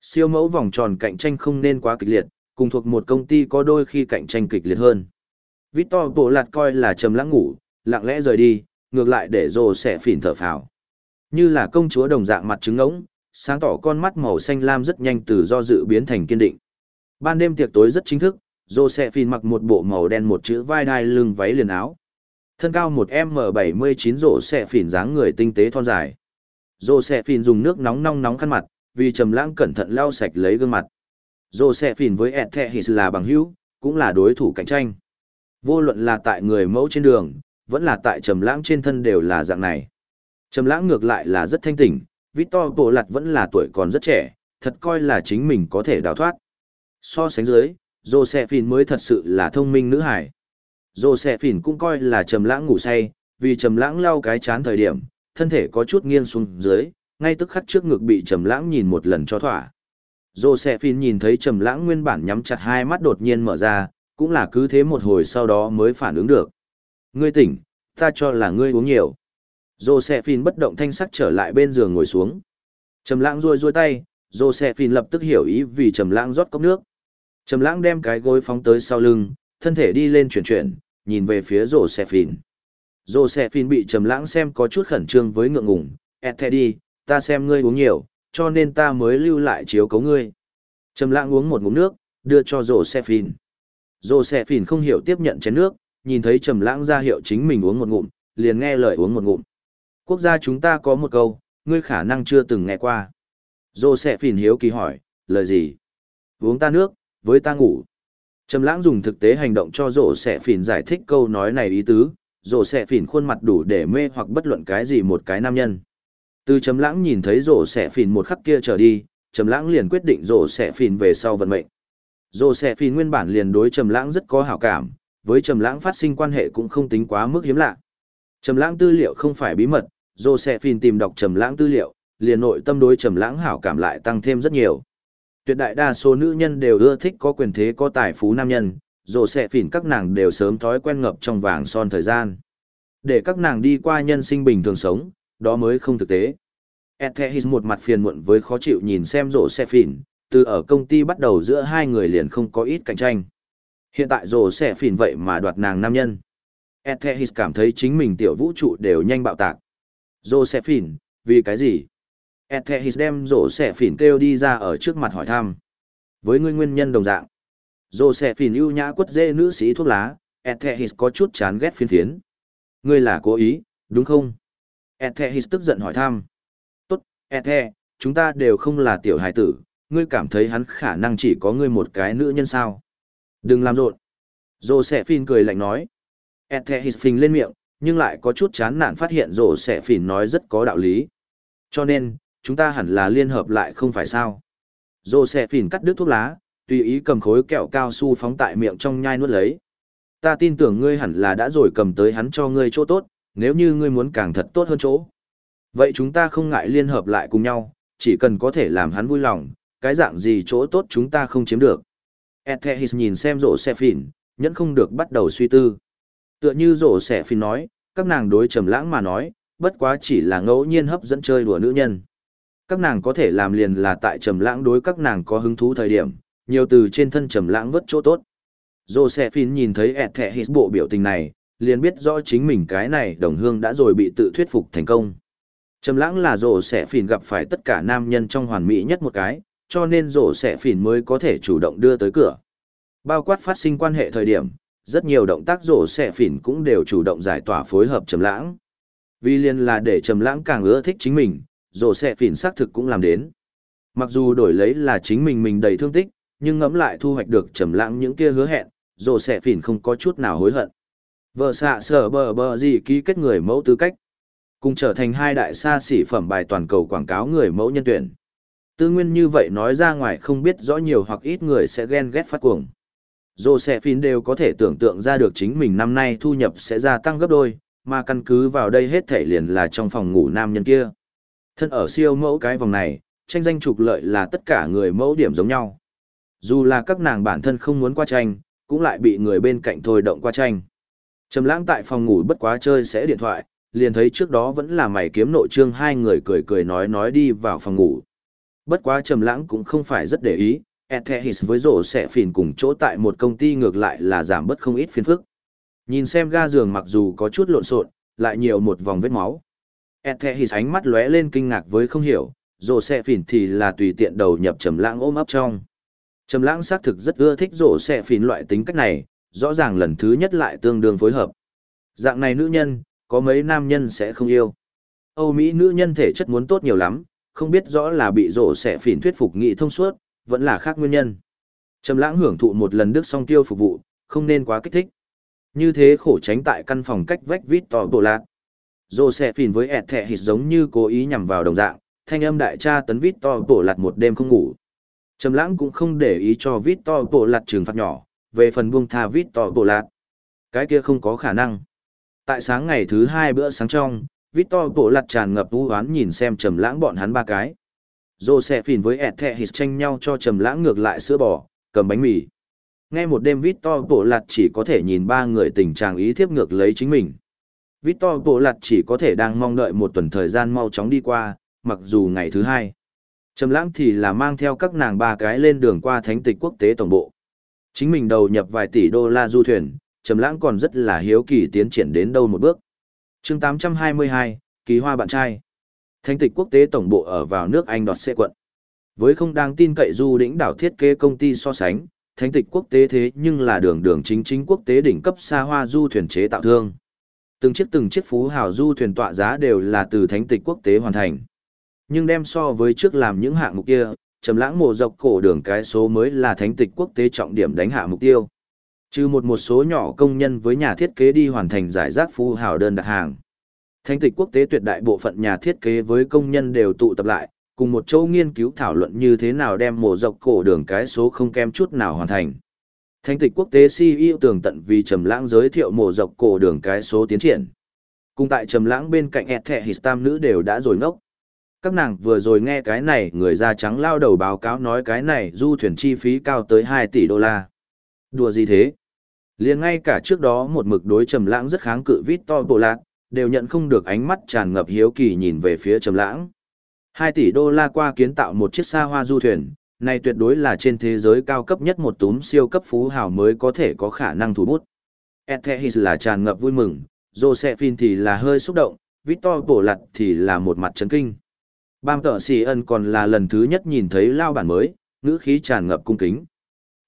Siêu mẫu vòng tròn cạnh tranh không nên quá kịch liệt, cùng thuộc một công ty có đôi khi cạnh tranh kịch liệt hơn. Victor Bộ Lạt coi là trầm lãng ngủ, lặng lẽ rời đi, ngược lại để rồ sẽ phỉn thở phào. Như là công chúa đồng dạng mặt trứng ngỗng, sáng tỏ con mắt màu xanh lam rất nhanh từ do dự biến thành kiên định. Ban đêm tiệc tối rất chính thức, Josephine mặc một bộ màu đen một chữ vai đai lưng váy liền áo. Thân cao một M79 Josephine dáng người tinh tế thon dài. Josephine dùng nước nóng nóng nóng khăn mặt, vì trầm lãng cẩn thận lau sạch lấy gương mặt. Josephine với Ethehis là bằng hữu, cũng là đối thủ cạnh tranh. Vô luận là tại người mẫu trên đường, vẫn là tại trầm lãng trên thân đều là dạng này. Trầm lãng ngược lại là rất thanh tỉnh, Victor Bộ Lạt vẫn là tuổi còn rất trẻ, thật coi là chính mình có thể đào thoát. So sánh dưới, Josephine mới thật sự là thông minh nữ hải. Josephine cũng coi là trầm lãng ngủ say, vì trầm lãng lau cái chán thời điểm, thân thể có chút nghiêng xuống dưới, ngay tức khắc trước ngực bị trầm lãng nhìn một lần cho thỏa. Josephine nhìn thấy trầm lãng nguyên bản nhắm chặt hai mắt đột nhiên mở ra, cũng là cứ thế một hồi sau đó mới phản ứng được. Ngươi tỉnh, ta cho là ngươi uống nhiều. Josephine bất động thanh sắc trở lại bên giường ngồi xuống. Trầm lãng rôi rôi tay, Josephine lập tức hiểu ý vì trầm lãng rót cốc nước. Trầm lãng đem cái gối phóng tới sau lưng, thân thể đi lên chuyển chuyển, nhìn về phía Josephine. Josephine bị trầm lãng xem có chút khẩn trương với ngượng ngùng, "Et đi ta xem ngươi uống nhiều, cho nên ta mới lưu lại chiếu cố ngươi." Trầm lãng uống một ngụm nước, đưa cho Josephine. Josephine không hiểu tiếp nhận chén nước, nhìn thấy trầm lãng ra hiệu chính mình uống một ngụm, liền nghe lời uống một ngụm. Quốc gia chúng ta có một câu, ngươi khả năng chưa từng nghe qua. Josephine hiếu kỳ hỏi, lời gì? Uống ta nước, với ta ngủ. Trầm lãng dùng thực tế hành động cho rổ xẻ phìn giải thích câu nói này ý tứ, rổ xẻ phìn khuôn mặt đủ để mê hoặc bất luận cái gì một cái nam nhân. Từ trầm lãng nhìn thấy rổ xẻ phìn một khắc kia trở đi, trầm lãng liền quyết định rổ xẻ phìn về sau vận mệnh. Rổ xẻ phìn nguyên bản liền đối trầm lãng rất có hảo cảm, với trầm lãng phát sinh quan hệ cũng không tính quá mức hiếm lạ. Trầm lãng tư liệu không phải bí mật, Josephine tìm đọc trầm lãng tư liệu, liền nội tâm đối trầm lãng hảo cảm lại tăng thêm rất nhiều. Tuyệt đại đa số nữ nhân đều ưa thích có quyền thế có tài phú nam nhân, Josephine các nàng đều sớm thói quen ngập trong vàng son thời gian. Để các nàng đi qua nhân sinh bình thường sống, đó mới không thực tế. Ethehis một mặt phiền muộn với khó chịu nhìn xem Josephine, từ ở công ty bắt đầu giữa hai người liền không có ít cạnh tranh. Hiện tại Josephine vậy mà đoạt nàng nam nhân. Ethehis cảm thấy chính mình tiểu vũ trụ đều nhanh bạo tạc. Josephine, vì cái gì? Ethehis đem Josephine kêu đi ra ở trước mặt hỏi thăm. Với ngươi nguyên nhân đồng dạng. Josephine ưu nhã quất dê nữ sĩ thuốc lá, Ethehis có chút chán ghét phiến phiến. Ngươi là cố ý, đúng không? Ethehis tức giận hỏi thăm. Tốt, Ethe, chúng ta đều không là tiểu hài tử, ngươi cảm thấy hắn khả năng chỉ có ngươi một cái nữ nhân sao? Đừng làm rộn. Josephine cười lạnh nói. Ethehis phình lên miệng, nhưng lại có chút chán nản phát hiện rổ sẽ phìn nói rất có đạo lý. Cho nên, chúng ta hẳn là liên hợp lại không phải sao. Rổ sẽ phìn cắt đứt thuốc lá, tùy ý cầm khối kẹo cao su phóng tại miệng trong nhai nuốt lấy. Ta tin tưởng ngươi hẳn là đã rồi cầm tới hắn cho ngươi chỗ tốt, nếu như ngươi muốn càng thật tốt hơn chỗ. Vậy chúng ta không ngại liên hợp lại cùng nhau, chỉ cần có thể làm hắn vui lòng, cái dạng gì chỗ tốt chúng ta không chiếm được. Ethehis nhìn xem rổ xe phỉn, nhẫn không được bắt đầu suy tư. Tựa như rổ xe phìn nói, các nàng đối trầm lãng mà nói, bất quá chỉ là ngẫu nhiên hấp dẫn chơi đùa nữ nhân. Các nàng có thể làm liền là tại trầm lãng đối các nàng có hứng thú thời điểm, nhiều từ trên thân trầm lãng vất chỗ tốt. Rổ xẻ nhìn thấy Ethehis bộ biểu tình này, liền biết rõ chính mình cái này đồng hương đã rồi bị tự thuyết phục thành công. Trầm lãng là rổ xẻ phìn gặp phải tất cả nam nhân trong hoàn mỹ nhất một cái, cho nên rổ xẻ phìn mới có thể chủ động đưa tới cửa. Bao quát phát sinh quan hệ thời điểm, rất nhiều động tác rổ xẻ phỉn cũng đều chủ động giải tỏa phối hợp trầm lãng. Vì liên là để trầm lãng càng ưa thích chính mình, rổ xẻ phỉn xác thực cũng làm đến. Mặc dù đổi lấy là chính mình mình đầy thương tích, nhưng ngẫm lại thu hoạch được trầm lãng những kia hứa hẹn, rổ xẻ phỉn không có chút nào hối hận. Vợ xạ sở bờ bờ gì ký kết người mẫu tư cách. Cùng trở thành hai đại xa xỉ phẩm bài toàn cầu quảng cáo người mẫu nhân tuyển. Tư nguyên như vậy nói ra ngoài không biết rõ nhiều hoặc ít người sẽ ghen ghét phát cuồng. Josephine đều có thể tưởng tượng ra được chính mình năm nay thu nhập sẽ gia tăng gấp đôi, mà căn cứ vào đây hết thể liền là trong phòng ngủ nam nhân kia. Thân ở siêu mẫu cái vòng này, tranh danh trục lợi là tất cả người mẫu điểm giống nhau. Dù là các nàng bản thân không muốn qua tranh, cũng lại bị người bên cạnh thôi động qua tranh. Trầm lãng tại phòng ngủ bất quá chơi sẽ điện thoại, liền thấy trước đó vẫn là mày kiếm nội trương hai người cười cười nói nói đi vào phòng ngủ. Bất quá Trầm Lãng cũng không phải rất để ý, Ethehis với rổ sẽ phìn cùng chỗ tại một công ty ngược lại là giảm bớt không ít phiền phức. Nhìn xem ga giường mặc dù có chút lộn xộn, lại nhiều một vòng vết máu. Ethehis ánh mắt lóe lên kinh ngạc với không hiểu, rổ sẽ phìn thì là tùy tiện đầu nhập Trầm Lãng ôm ấp trong. Trầm Lãng xác thực rất ưa thích rổ sẽ phìn loại tính cách này, rõ ràng lần thứ nhất lại tương đương phối hợp. Dạng này nữ nhân, có mấy nam nhân sẽ không yêu. Âu Mỹ nữ nhân thể chất muốn tốt nhiều lắm, không biết rõ là bị rổ sẽ phỉn thuyết phục nghị thông suốt, vẫn là khác nguyên nhân. Trầm lãng hưởng thụ một lần đức song tiêu phục vụ, không nên quá kích thích. Như thế khổ tránh tại căn phòng cách vách vít to bộ lạc. Rổ sẽ phỉn với ẹt thẻ hịt giống như cố ý nhằm vào đồng dạng, thanh âm đại cha tấn vít to bộ lạc một đêm không ngủ. Trầm lãng cũng không để ý cho vít to bộ lạc trừng phạt nhỏ, về phần buông tha vít to bộ lạt Cái kia không có khả năng. Tại sáng ngày thứ hai bữa sáng trong, vít to bộ lạt tràn ngập vũ oán nhìn xem trầm lãng bọn hắn ba cái. Josephine với ẹt thẹ hít tranh nhau cho trầm lãng ngược lại sữa bò, cầm bánh mì. Ngay một đêm Victor bộ lạt chỉ có thể nhìn ba người tình trạng ý thiếp ngược lấy chính mình. Victor bộ lạt chỉ có thể đang mong đợi một tuần thời gian mau chóng đi qua, mặc dù ngày thứ hai. Trầm lãng thì là mang theo các nàng ba cái lên đường qua thánh tịch quốc tế tổng bộ. Chính mình đầu nhập vài tỷ đô la du thuyền, Trầm lãng còn rất là hiếu kỳ tiến triển đến đâu một bước chương 822, kỳ hoa bạn trai. Thánh tịch quốc tế tổng bộ ở vào nước Anh đọt xe quận. Với không đang tin cậy du đỉnh đảo thiết kế công ty so sánh, thánh tịch quốc tế thế nhưng là đường đường chính chính quốc tế đỉnh cấp xa hoa du thuyền chế tạo thương. Từng chiếc từng chiếc phú hào du thuyền tọa giá đều là từ thánh tịch quốc tế hoàn thành. Nhưng đem so với trước làm những hạng mục kia, trầm lãng mộ dọc cổ đường cái số mới là thánh tịch quốc tế trọng điểm đánh hạ mục tiêu. Trừ một một số nhỏ công nhân với nhà thiết kế đi hoàn thành giải rác phú hào đơn đặt hàng. Thánh tịch quốc tế tuyệt đại bộ phận nhà thiết kế với công nhân đều tụ tập lại, cùng một chỗ nghiên cứu thảo luận như thế nào đem mộ dọc cổ đường cái số không kém chút nào hoàn thành. Thánh tịch quốc tế CEO tường tận vì Trầm Lãng giới thiệu mộ dọc cổ đường cái số tiến triển. Cùng tại Trầm Lãng bên cạnh ẹt thẻ histam tam nữ đều đã rồi ngốc. Các nàng vừa rồi nghe cái này người da trắng lao đầu báo cáo nói cái này du thuyền chi phí cao tới 2 tỷ đô la. Đùa gì thế? liền ngay cả trước đó một mực đối trầm lãng rất kháng cự vít to bộ lạc, đều nhận không được ánh mắt tràn ngập hiếu kỳ nhìn về phía trầm lãng. 2 tỷ đô la qua kiến tạo một chiếc xa hoa du thuyền, này tuyệt đối là trên thế giới cao cấp nhất một túm siêu cấp phú hào mới có thể có khả năng thủ bút. Ethehis là tràn ngập vui mừng, Josephine thì là hơi xúc động, Victor Bổ Lặt thì là một mặt chấn kinh. Bam tợ xì ân còn là lần thứ nhất nhìn thấy lao bản mới, ngữ khí tràn ngập cung kính.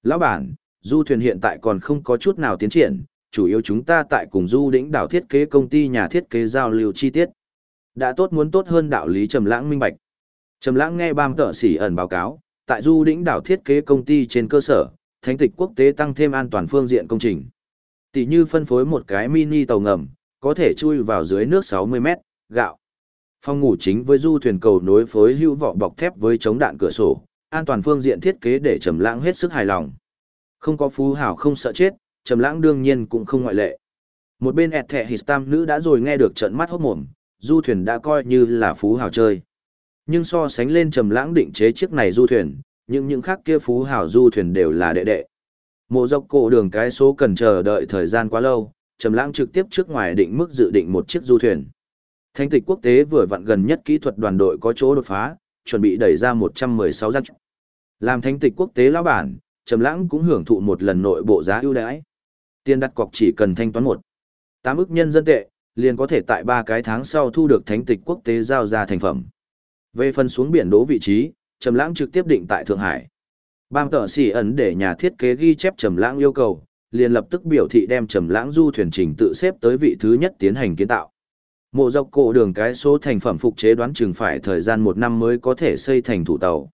Lão bản, du thuyền hiện tại còn không có chút nào tiến triển, chủ yếu chúng ta tại cùng du đỉnh đảo thiết kế công ty nhà thiết kế giao lưu chi tiết. Đã tốt muốn tốt hơn đạo lý Trầm Lãng minh bạch. Trầm Lãng nghe bam tợ xì ẩn báo cáo, tại du đỉnh đảo thiết kế công ty trên cơ sở, thánh tịch quốc tế tăng thêm an toàn phương diện công trình. Tỷ như phân phối một cái mini tàu ngầm, có thể chui vào dưới nước 60 mét, gạo. Phòng ngủ chính với du thuyền cầu nối phối hữu vỏ bọc thép với chống đạn cửa sổ, an toàn phương diện thiết kế để Trầm Lãng hết sức hài lòng. Không có phú hảo không sợ chết, trầm lãng đương nhiên cũng không ngoại lệ. Một bên ẹt thẻ hít tam nữ đã rồi nghe được trận mắt hốt mồm, du thuyền đã coi như là phú hào chơi. Nhưng so sánh lên trầm lãng định chế chiếc này du thuyền, những những khác kia phú hào du thuyền đều là đệ đệ. Mộ dọc cổ đường cái số cần chờ đợi thời gian quá lâu, trầm lãng trực tiếp trước ngoài định mức dự định một chiếc du thuyền. Thánh tịch quốc tế vừa vặn gần nhất kỹ thuật đoàn đội có chỗ đột phá, chuẩn bị đẩy ra 116 giác. Làm thánh tịch quốc tế lão bản, Trầm Lãng cũng hưởng thụ một lần nội bộ giá ưu đãi. Tiền đặt cọc chỉ cần thanh toán một tám ức nhân dân tệ, liền có thể tại ba cái tháng sau thu được thánh tịch quốc tế giao ra thành phẩm. Về phần xuống biển đố vị trí, Trầm Lãng trực tiếp định tại Thượng Hải. Bang tợ xỉ ẩn để nhà thiết kế ghi chép Trầm Lãng yêu cầu, liền lập tức biểu thị đem Trầm Lãng du thuyền trình tự xếp tới vị thứ nhất tiến hành kiến tạo. Mộ dọc cổ đường cái số thành phẩm phục chế đoán chừng phải thời gian một năm mới có thể xây thành thủ tàu.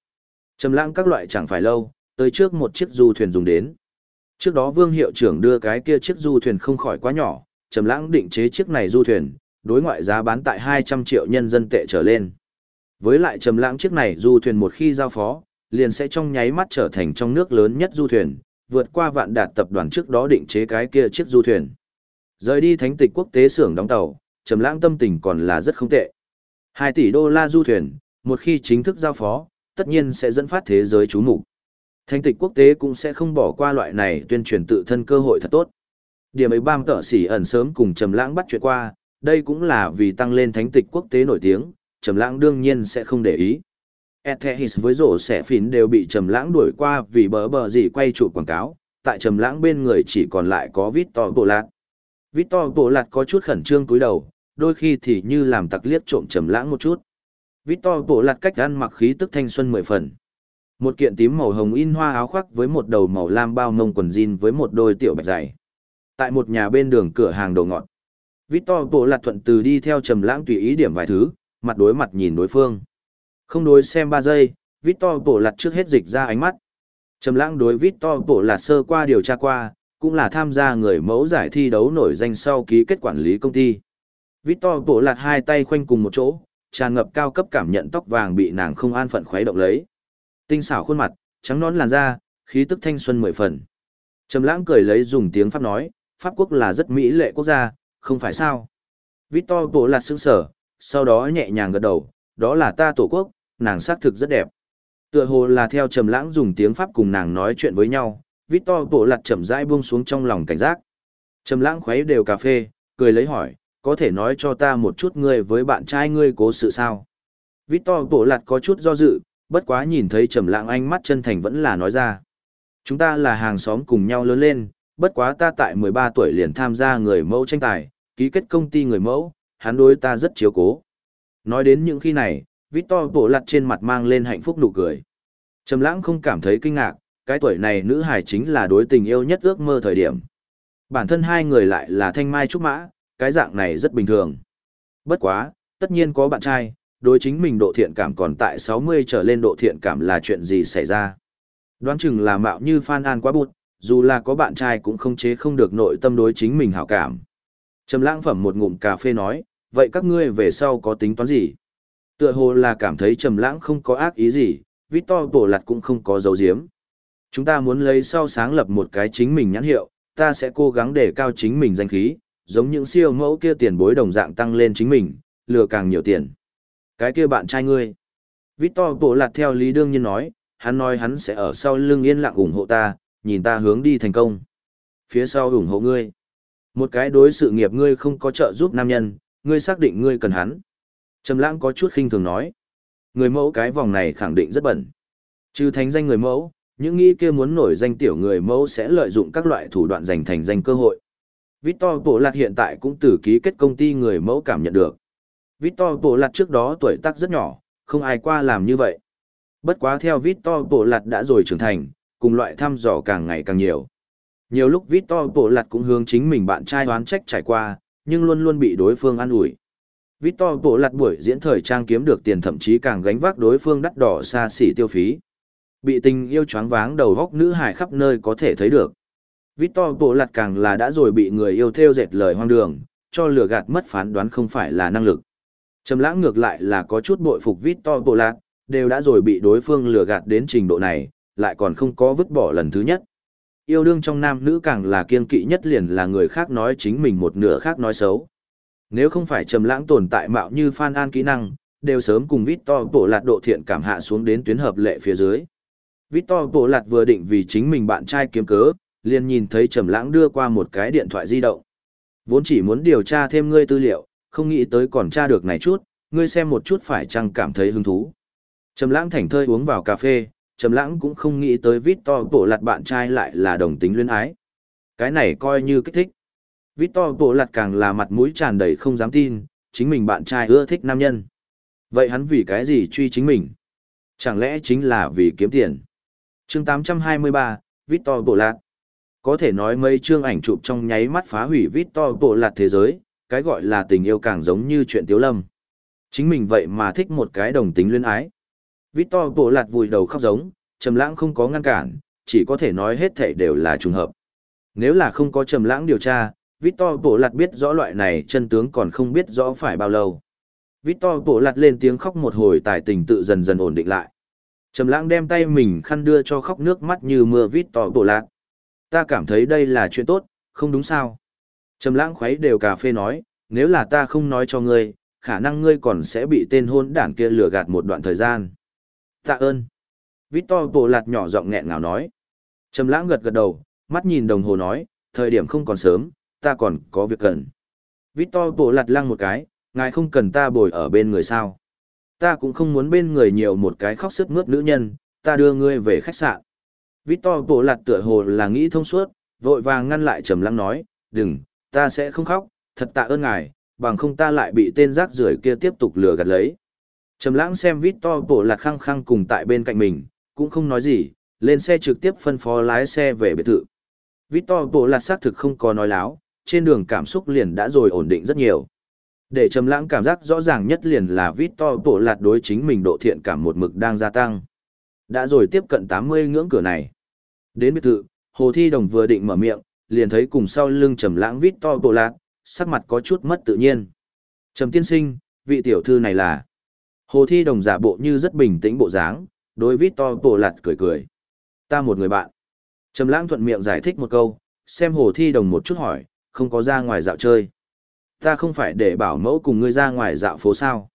Trầm Lãng các loại chẳng phải lâu, tới trước một chiếc du thuyền dùng đến. Trước đó Vương hiệu trưởng đưa cái kia chiếc du thuyền không khỏi quá nhỏ, Trầm Lãng định chế chiếc này du thuyền, đối ngoại giá bán tại 200 triệu nhân dân tệ trở lên. Với lại Trầm Lãng chiếc này du thuyền một khi giao phó, liền sẽ trong nháy mắt trở thành trong nước lớn nhất du thuyền, vượt qua vạn đạt tập đoàn trước đó định chế cái kia chiếc du thuyền. Rời đi thánh tịch quốc tế xưởng đóng tàu, Trầm Lãng tâm tình còn là rất không tệ. 2 tỷ đô la du thuyền, một khi chính thức giao phó, tất nhiên sẽ dẫn phát thế giới chú mục. Thanh tịch quốc tế cũng sẽ không bỏ qua loại này tuyên truyền tự thân cơ hội thật tốt. Điểm ấy bam tợ sỉ ẩn sớm cùng Trầm Lãng bắt chuyện qua, đây cũng là vì tăng lên thánh tịch quốc tế nổi tiếng, Trầm Lãng đương nhiên sẽ không để ý. Ethehis với rổ xẻ phín đều bị trầm lãng đuổi qua vì bỡ bỡ gì quay chụp quảng cáo, tại trầm lãng bên người chỉ còn lại có Victor Bộ Lạt. Victor Bộ Lạt có chút khẩn trương cúi đầu, đôi khi thì như làm tặc liếc trộm trầm lãng một chút. Victor Bộ Lạt cách ăn mặc khí tức thanh xuân mười phần. Một kiện tím màu hồng in hoa áo khoác với một đầu màu lam bao mông quần jean với một đôi tiểu bạch giày. Tại một nhà bên đường cửa hàng đồ ngọt. Victor Bộ Lạt thuận từ đi theo trầm lãng tùy ý điểm vài thứ, mặt đối mặt nhìn đối phương. Không đối xem 3 giây, Victor Bộ Lạt trước hết dịch ra ánh mắt. Trầm lãng đối Victor Bộ Lạt sơ qua điều tra qua, cũng là tham gia người mẫu giải thi đấu nổi danh sau ký kết quản lý công ty. Victor Bộ Lạt hai tay khoanh cùng một chỗ, tràn ngập cao cấp cảm nhận tóc vàng bị nàng không an phận khuấy động lấy. Tinh xảo khuôn mặt, trắng nõn làn da, khí tức thanh xuân mười phần. Trầm lãng cười lấy dùng tiếng Pháp nói, Pháp quốc là rất mỹ lệ quốc gia, không phải sao? Victor Bộ Lạt sững sờ, sau đó nhẹ nhàng gật đầu, đó là ta tổ quốc, nàng xác thực rất đẹp. Tựa hồ là theo Trầm Lãng dùng tiếng Pháp cùng nàng nói chuyện với nhau, Victor Bộ Lạt chậm rãi buông xuống trong lòng cảnh giác. Trầm Lãng khuấy đều cà phê, cười lấy hỏi, có thể nói cho ta một chút ngươi với bạn trai ngươi cố sự sao? Victor Bộ Lạt có chút do dự, bất quá nhìn thấy Trầm Lãng ánh mắt chân thành vẫn là nói ra. Chúng ta là hàng xóm cùng nhau lớn lên, bất quá ta tại 13 tuổi liền tham gia người mẫu tranh tài, ký kết công ty người mẫu, hắn đối ta rất chiếu cố. Nói đến những khi này, Victor bộ lặt trên mặt mang lên hạnh phúc nụ cười. Trầm lãng không cảm thấy kinh ngạc, cái tuổi này nữ hài chính là đối tình yêu nhất ước mơ thời điểm. Bản thân hai người lại là thanh mai trúc mã, cái dạng này rất bình thường. Bất quá, tất nhiên có bạn trai, đối chính mình độ thiện cảm còn tại 60 trở lên độ thiện cảm là chuyện gì xảy ra. Đoán chừng là mạo như Phan An quá bụt, dù là có bạn trai cũng không chế không được nội tâm đối chính mình hảo cảm. Trầm lãng phẩm một ngụm cà phê nói, vậy các ngươi về sau có tính toán gì? Tựa hồ là cảm thấy trầm lãng không có ác ý gì, Victor Bổ Lạt cũng không có dấu diếm. Chúng ta muốn lấy sau sáng lập một cái chính mình nhãn hiệu, ta sẽ cố gắng để cao chính mình danh khí, giống những siêu mẫu kia tiền bối đồng dạng tăng lên chính mình, lừa càng nhiều tiền. Cái kia bạn trai ngươi. Victor bộ Lạt theo lý đương nhiên nói, hắn nói hắn sẽ ở sau lưng yên lặng ủng hộ ta, nhìn ta hướng đi thành công. Phía sau ủng hộ ngươi. Một cái đối sự nghiệp ngươi không có trợ giúp nam nhân, ngươi xác định ngươi cần hắn. Trầm lãng có chút khinh thường nói. Người mẫu cái vòng này khẳng định rất bẩn. Trừ thánh danh người mẫu, những nghĩ kia muốn nổi danh tiểu người mẫu sẽ lợi dụng các loại thủ đoạn giành thành danh cơ hội. Victor Bộ Lạt hiện tại cũng từ ký kết công ty người mẫu cảm nhận được. Victor Bộ Lạt trước đó tuổi tác rất nhỏ, không ai qua làm như vậy. Bất quá theo Victor Bộ Lạt đã rồi trưởng thành, cùng loại thăm dò càng ngày càng nhiều. Nhiều lúc Victor Bộ Lạt cũng hướng chính mình bạn trai đoán trách trải qua, nhưng luôn luôn bị đối phương an ủi. Victor Bộ Lạt buổi diễn thời trang kiếm được tiền thậm chí càng gánh vác đối phương đắt đỏ xa xỉ tiêu phí. Bị tình yêu choáng váng đầu góc nữ hài khắp nơi có thể thấy được. Victor Bộ Lạt càng là đã rồi bị người yêu theo dệt lời hoang đường, cho lừa gạt mất phán đoán không phải là năng lực. Trầm lãng ngược lại là có chút bội phục Victor Bộ Lạt, đều đã rồi bị đối phương lừa gạt đến trình độ này, lại còn không có vứt bỏ lần thứ nhất. Yêu đương trong nam nữ càng là kiên kỵ nhất liền là người khác nói chính mình một nửa khác nói xấu. Nếu không phải trầm lãng tồn tại mạo như Phan An kỹ năng, đều sớm cùng Victor Bộ Lạt độ thiện cảm hạ xuống đến tuyến hợp lệ phía dưới. Victor Bộ Lạt vừa định vì chính mình bạn trai kiếm cớ, liền nhìn thấy trầm lãng đưa qua một cái điện thoại di động. Vốn chỉ muốn điều tra thêm ngươi tư liệu, không nghĩ tới còn tra được này chút, ngươi xem một chút phải chăng cảm thấy hứng thú. Trầm lãng thảnh thơi uống vào cà phê, trầm lãng cũng không nghĩ tới Victor Bộ Lạt bạn trai lại là đồng tính luyến ái. Cái này coi như kích thích. Victor Bộ Lạt càng là mặt mũi tràn đầy không dám tin, chính mình bạn trai ưa thích nam nhân. Vậy hắn vì cái gì truy chính mình? Chẳng lẽ chính là vì kiếm tiền? Chương 823, Victor Bộ Lạt. Có thể nói mấy chương ảnh chụp trong nháy mắt phá hủy Victor Bộ Lạt thế giới, cái gọi là tình yêu càng giống như chuyện tiếu lâm. Chính mình vậy mà thích một cái đồng tính luyến ái. Victor Bộ Lạt vùi đầu khóc giống, Trầm Lãng không có ngăn cản, chỉ có thể nói hết thảy đều là trùng hợp. Nếu là không có Trầm Lãng điều tra, Victor Bộ Lạt biết rõ loại này chân tướng còn không biết rõ phải bao lâu. Victor Bộ Lạt lên tiếng khóc một hồi tài tình tự dần dần ổn định lại. Trầm Lãng đem tay mình khăn đưa cho khóc nước mắt như mưa Victor Bộ Lạt. Ta cảm thấy đây là chuyện tốt, không đúng sao? Trầm Lãng khuấy đều cà phê nói, nếu là ta không nói cho ngươi, khả năng ngươi còn sẽ bị tên hôn đản kia lừa gạt một đoạn thời gian. Tạ ơn. Victor Bộ Lạt nhỏ giọng nghẹn ngào nói. Trầm Lãng gật gật đầu, mắt nhìn đồng hồ nói, thời điểm không còn sớm, ta còn có việc cần. Victor Bộ Lạt lăng một cái, ngài không cần ta bồi ở bên người sao. Ta cũng không muốn bên người nhiều một cái khóc sức mướt nữ nhân, ta đưa ngươi về khách sạn. Victor bộ lạt tựa hồ là nghĩ thông suốt, vội vàng ngăn lại trầm lắng nói, đừng, ta sẽ không khóc, thật tạ ơn ngài, bằng không ta lại bị tên rác rưởi kia tiếp tục lừa gạt lấy. Trầm lãng xem Victor bộ lạt khăng khăng cùng tại bên cạnh mình, cũng không nói gì, lên xe trực tiếp phân phó lái xe về biệt thự. Victor bộ lạt xác thực không có nói láo, trên đường cảm xúc liền đã rồi ổn định rất nhiều. Để trầm lãng cảm giác rõ ràng nhất liền là Victor bộ lạt đối chính mình độ thiện cảm một mực đang gia tăng. Đã rồi tiếp cận 80 ngưỡng cửa này. Đến biệt thự, Hồ Thi Đồng vừa định mở miệng, liền thấy cùng sau lưng trầm lãng to bộ lạt, sắc mặt có chút mất tự nhiên. Trầm tiên sinh, vị tiểu thư này là... Hồ Thi Đồng giả bộ như rất bình tĩnh bộ dáng, đối vít to bộ lạt cười cười. Ta một người bạn. Trầm lãng thuận miệng giải thích một câu, xem Hồ Thi Đồng một chút hỏi, không có ra ngoài dạo chơi. Ta không phải để bảo mẫu cùng ngươi ra ngoài dạo phố sao.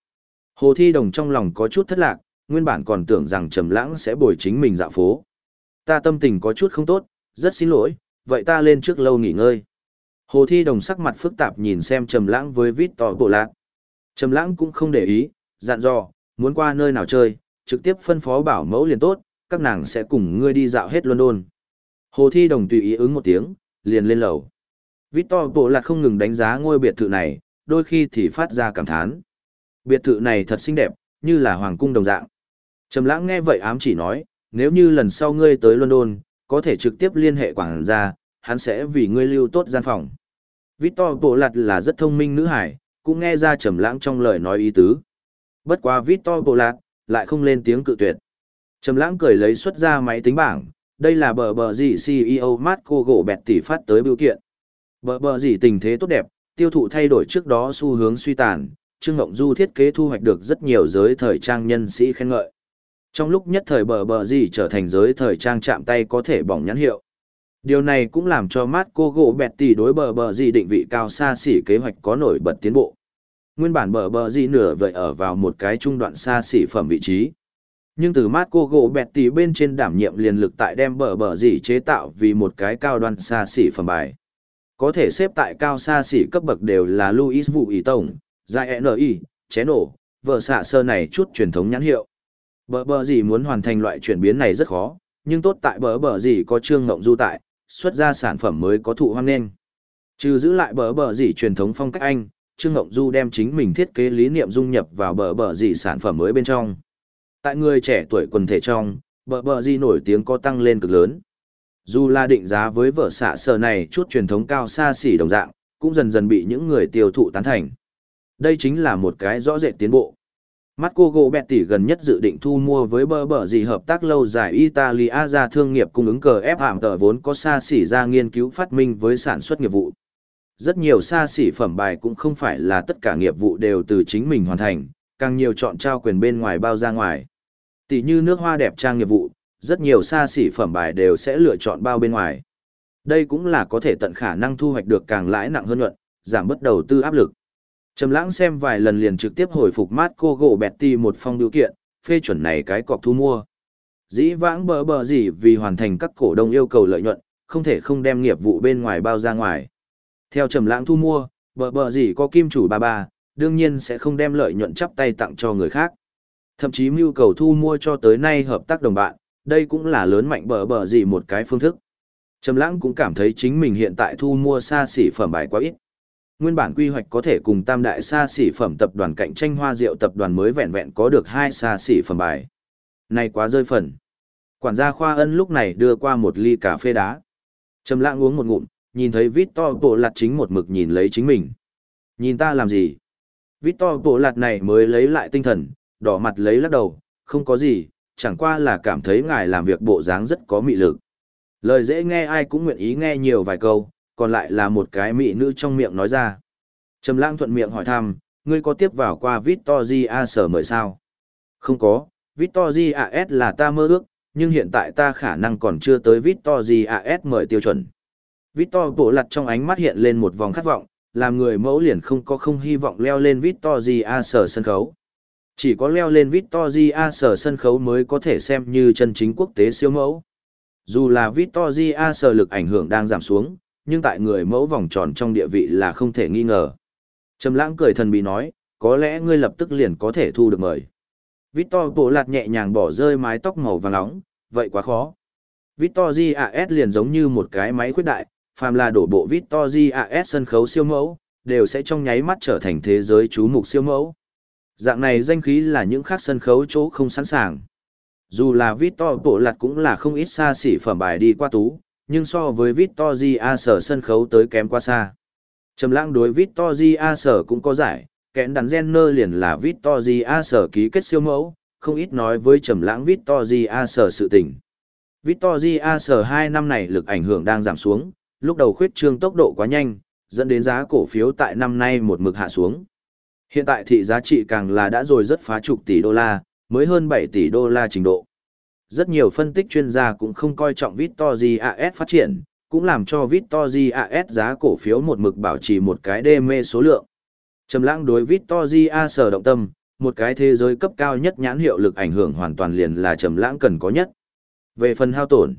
Hồ Thi Đồng trong lòng có chút thất lạc, nguyên bản còn tưởng rằng Trầm lãng sẽ bồi chính mình dạo phố. Ta tâm tình có chút không tốt, rất xin lỗi, vậy ta lên trước lâu nghỉ ngơi. Hồ Thi Đồng sắc mặt phức tạp nhìn xem Trầm Lãng với vít tỏ Bộ Lạc. Trầm Lãng cũng không để ý, dặn dò, muốn qua nơi nào chơi, trực tiếp phân phó bảo mẫu liền tốt, các nàng sẽ cùng ngươi đi dạo hết London. Hồ Thi Đồng tùy ý ứng một tiếng, liền lên lầu. Victor Bộ Lạc không ngừng đánh giá ngôi biệt thự này, đôi khi thì phát ra cảm thán. Biệt thự này thật xinh đẹp, như là hoàng cung đồng dạng. Trầm Lãng nghe vậy ám chỉ nói, nếu như lần sau ngươi tới London, có thể trực tiếp liên hệ quảng gia, hắn sẽ vì ngươi lưu tốt gian phòng. Victor Bộ Lạt là rất thông minh nữ hải, cũng nghe ra trầm lãng trong lời nói ý tứ. Bất quá Victor Bộ Lạt lại không lên tiếng cự tuyệt. Trầm lãng cười lấy xuất ra máy tính bảng, đây là bờ bờ gì CEO Marco gỗ bẹt tỷ phát tới biểu kiện. Bờ bờ gì tình thế tốt đẹp, tiêu thụ thay đổi trước đó xu hướng suy tàn, Trương Ngộng Du thiết kế thu hoạch được rất nhiều giới thời trang nhân sĩ khen ngợi. Trong lúc nhất thời bờ bờ gì trở thành giới thời trang chạm tay có thể bỏng nhãn hiệu. Điều này cũng làm cho mát cô gỗ bẹt tỷ đối bờ bờ gì định vị cao xa xỉ kế hoạch có nổi bật tiến bộ. Nguyên bản bờ bờ gì nửa vậy ở vào một cái trung đoạn xa xỉ phẩm vị trí. Nhưng từ mát cô gỗ bẹt tỷ bên trên đảm nhiệm liền lực tại đem bờ bờ gì chế tạo vì một cái cao đoan xa xỉ phẩm bài. Có thể xếp tại cao xa xỉ cấp bậc đều là Louis Vũ Ý Tổng, Giai N.I., Ché Nổ, vợ xạ sơ này chút truyền thống nhãn hiệu. Bờ bờ gì muốn hoàn thành loại chuyển biến này rất khó, nhưng tốt tại bờ bờ gì có trương ngộng du tại, xuất ra sản phẩm mới có thụ hoang nên Trừ giữ lại bờ bờ gì truyền thống phong cách Anh, Trương Ngộng Du đem chính mình thiết kế lý niệm dung nhập vào bờ bờ gì sản phẩm mới bên trong. Tại người trẻ tuổi quần thể trong, bờ bờ gì nổi tiếng có tăng lên cực lớn. Dù là định giá với vở xạ sở này chút truyền thống cao xa xỉ đồng dạng, cũng dần dần bị những người tiêu thụ tán thành. Đây chính là một cái rõ rệt tiến bộ. Mắt cô gô bẹt tỷ gần nhất dự định thu mua với bơ bờ gì hợp tác lâu dài Italia ra thương nghiệp cung ứng cờ ép hạm tờ vốn có xa xỉ ra nghiên cứu phát minh với sản xuất nghiệp vụ. Rất nhiều xa xỉ phẩm bài cũng không phải là tất cả nghiệp vụ đều từ chính mình hoàn thành, càng nhiều chọn trao quyền bên ngoài bao ra ngoài. Tỷ như nước hoa đẹp trang nghiệp vụ, rất nhiều xa xỉ phẩm bài đều sẽ lựa chọn bao bên ngoài. Đây cũng là có thể tận khả năng thu hoạch được càng lãi nặng hơn nhuận, giảm bất đầu tư áp lực. Trầm lãng xem vài lần liền trực tiếp hồi phục mát cô gỗ bẹt ti một phong điều kiện, phê chuẩn này cái cọc thu mua. Dĩ vãng bờ bờ gì vì hoàn thành các cổ đông yêu cầu lợi nhuận, không thể không đem nghiệp vụ bên ngoài bao ra ngoài. Theo trầm lãng thu mua, bờ bờ gì có kim chủ ba ba, đương nhiên sẽ không đem lợi nhuận chắp tay tặng cho người khác. Thậm chí mưu cầu thu mua cho tới nay hợp tác đồng bạn, đây cũng là lớn mạnh bờ bờ gì một cái phương thức. Trầm lãng cũng cảm thấy chính mình hiện tại thu mua xa xỉ phẩm bài quá ít nguyên bản quy hoạch có thể cùng tam đại xa xỉ phẩm tập đoàn cạnh tranh hoa rượu tập đoàn mới vẹn vẹn có được hai xa xỉ phẩm bài. Này quá rơi phần. Quản gia Khoa Ân lúc này đưa qua một ly cà phê đá. Trầm lãng uống một ngụm, nhìn thấy Victor Bộ Lạt chính một mực nhìn lấy chính mình. Nhìn ta làm gì? Victor Bộ Lạt này mới lấy lại tinh thần, đỏ mặt lấy lắc đầu, không có gì, chẳng qua là cảm thấy ngài làm việc bộ dáng rất có mị lực. Lời dễ nghe ai cũng nguyện ý nghe nhiều vài câu, còn lại là một cái mỹ nữ trong miệng nói ra. Trầm lãng thuận miệng hỏi thăm, ngươi có tiếp vào qua Victoria sở mời sao? Không có, Victoria S là ta mơ ước, nhưng hiện tại ta khả năng còn chưa tới Victoria S mời tiêu chuẩn. Victor bộ lặt trong ánh mắt hiện lên một vòng khát vọng, làm người mẫu liền không có không hy vọng leo lên Victoria sở sân khấu. Chỉ có leo lên Victoria sở sân khấu mới có thể xem như chân chính quốc tế siêu mẫu. Dù là Victoria sở lực ảnh hưởng đang giảm xuống, nhưng tại người mẫu vòng tròn trong địa vị là không thể nghi ngờ. Trầm lãng cười thần bí nói, có lẽ ngươi lập tức liền có thể thu được mời. Victor bộ lạt nhẹ nhàng bỏ rơi mái tóc màu vàng nóng, vậy quá khó. Victor GAS liền giống như một cái máy khuyết đại, phàm là đổ bộ Victor GAS sân khấu siêu mẫu, đều sẽ trong nháy mắt trở thành thế giới chú mục siêu mẫu. Dạng này danh khí là những khác sân khấu chỗ không sẵn sàng. Dù là Victor bộ lạt cũng là không ít xa xỉ phẩm bài đi qua tú, nhưng so với Victor sở sân khấu tới kém quá xa. Trầm lãng đối Victor sở cũng có giải, kẽn đắn Jenner liền là Victor sở ký kết siêu mẫu, không ít nói với trầm lãng Victor sở sự tình. Victor sở 2 năm này lực ảnh hưởng đang giảm xuống, lúc đầu khuyết trương tốc độ quá nhanh, dẫn đến giá cổ phiếu tại năm nay một mực hạ xuống. Hiện tại thị giá trị càng là đã rồi rất phá chục tỷ đô la, mới hơn 7 tỷ đô la trình độ. Rất nhiều phân tích chuyên gia cũng không coi trọng Victory AS phát triển, cũng làm cho Victory AS giá cổ phiếu một mực bảo trì một cái đê mê số lượng. Trầm lãng đối Victory AS động tâm, một cái thế giới cấp cao nhất nhãn hiệu lực ảnh hưởng hoàn toàn liền là trầm lãng cần có nhất. Về phần hao tổn,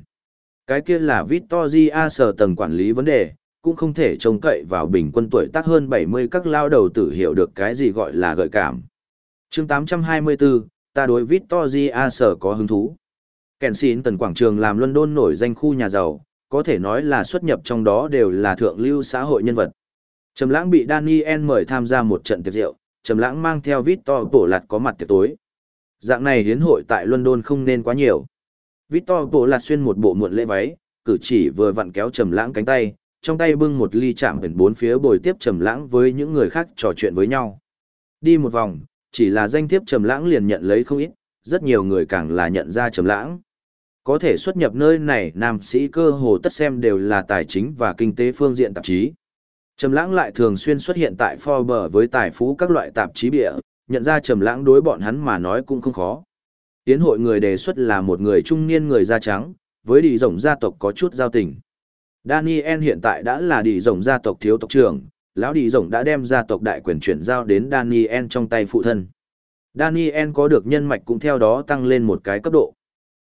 cái kia là Victory sở tầng quản lý vấn đề, cũng không thể trông cậy vào bình quân tuổi tác hơn 70 các lao đầu tử hiểu được cái gì gọi là gợi cảm. chương 824, ta đối Victory sở có hứng thú. Kèn quảng trường làm London nổi danh khu nhà giàu, có thể nói là xuất nhập trong đó đều là thượng lưu xã hội nhân vật. Trầm lãng bị Daniel mời tham gia một trận tiệc rượu, Trầm lãng mang theo Victor Bộ lạt có mặt tiệc tối. Dạng này hiến hội tại London không nên quá nhiều. Victor bộ lạt xuyên một bộ muộn lễ váy, cử chỉ vừa vặn kéo trầm lãng cánh tay, trong tay bưng một ly chạm biển bốn phía bồi tiếp trầm lãng với những người khác trò chuyện với nhau. Đi một vòng, chỉ là danh thiếp trầm lãng liền nhận lấy không ít, rất nhiều người càng là nhận ra trầm lãng. Có thể xuất nhập nơi này nam sĩ cơ hồ tất xem đều là tài chính và kinh tế phương diện tạp chí. Trầm lãng lại thường xuyên xuất hiện tại Forbes với tài phú các loại tạp chí bịa nhận ra trầm lãng đối bọn hắn mà nói cũng không khó. Tiến hội người đề xuất là một người trung niên người da trắng, với đi rộng gia tộc có chút giao tình. Daniel hiện tại đã là đi rộng gia tộc thiếu tộc trưởng, lão đi rộng đã đem gia tộc đại quyền chuyển giao đến Daniel trong tay phụ thân. Daniel có được nhân mạch cũng theo đó tăng lên một cái cấp độ.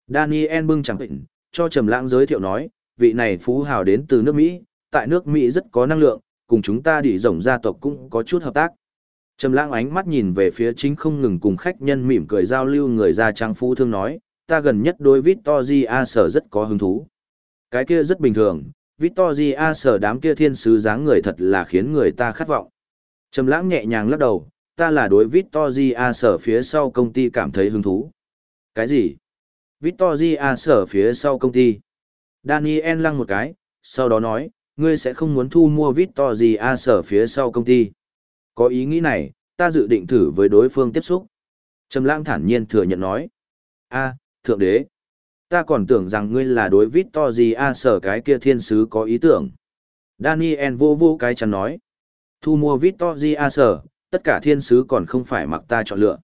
Daniel bưng chẳng định, cho Trầm Lãng giới thiệu nói, vị này phú hào đến từ nước Mỹ, tại nước Mỹ rất có năng lượng, cùng chúng ta đi rộng gia tộc cũng có chút hợp tác. Trầm lãng ánh mắt nhìn về phía chính không ngừng cùng khách nhân mỉm cười giao lưu người da trắng phú thương nói, ta gần nhất đối Victoria sở rất có hứng thú. Cái kia rất bình thường, Victoria sở đám kia thiên sứ dáng người thật là khiến người ta khát vọng. Trầm lãng nhẹ nhàng lắc đầu, ta là đối Victoria sở phía sau công ty cảm thấy hứng thú. Cái gì? Victoria sở phía sau công ty. Daniel lăng một cái, sau đó nói, ngươi sẽ không muốn thu mua Victoria sở phía sau công ty. Có ý nghĩ này, ta dự định thử với đối phương tiếp xúc. Trầm lãng thản nhiên thừa nhận nói. a thượng đế. Ta còn tưởng rằng ngươi là đối Victoria sở cái kia thiên sứ có ý tưởng. Daniel vô vô cái chắn nói. Thu mua Victoria sở, tất cả thiên sứ còn không phải mặc ta chọn lựa.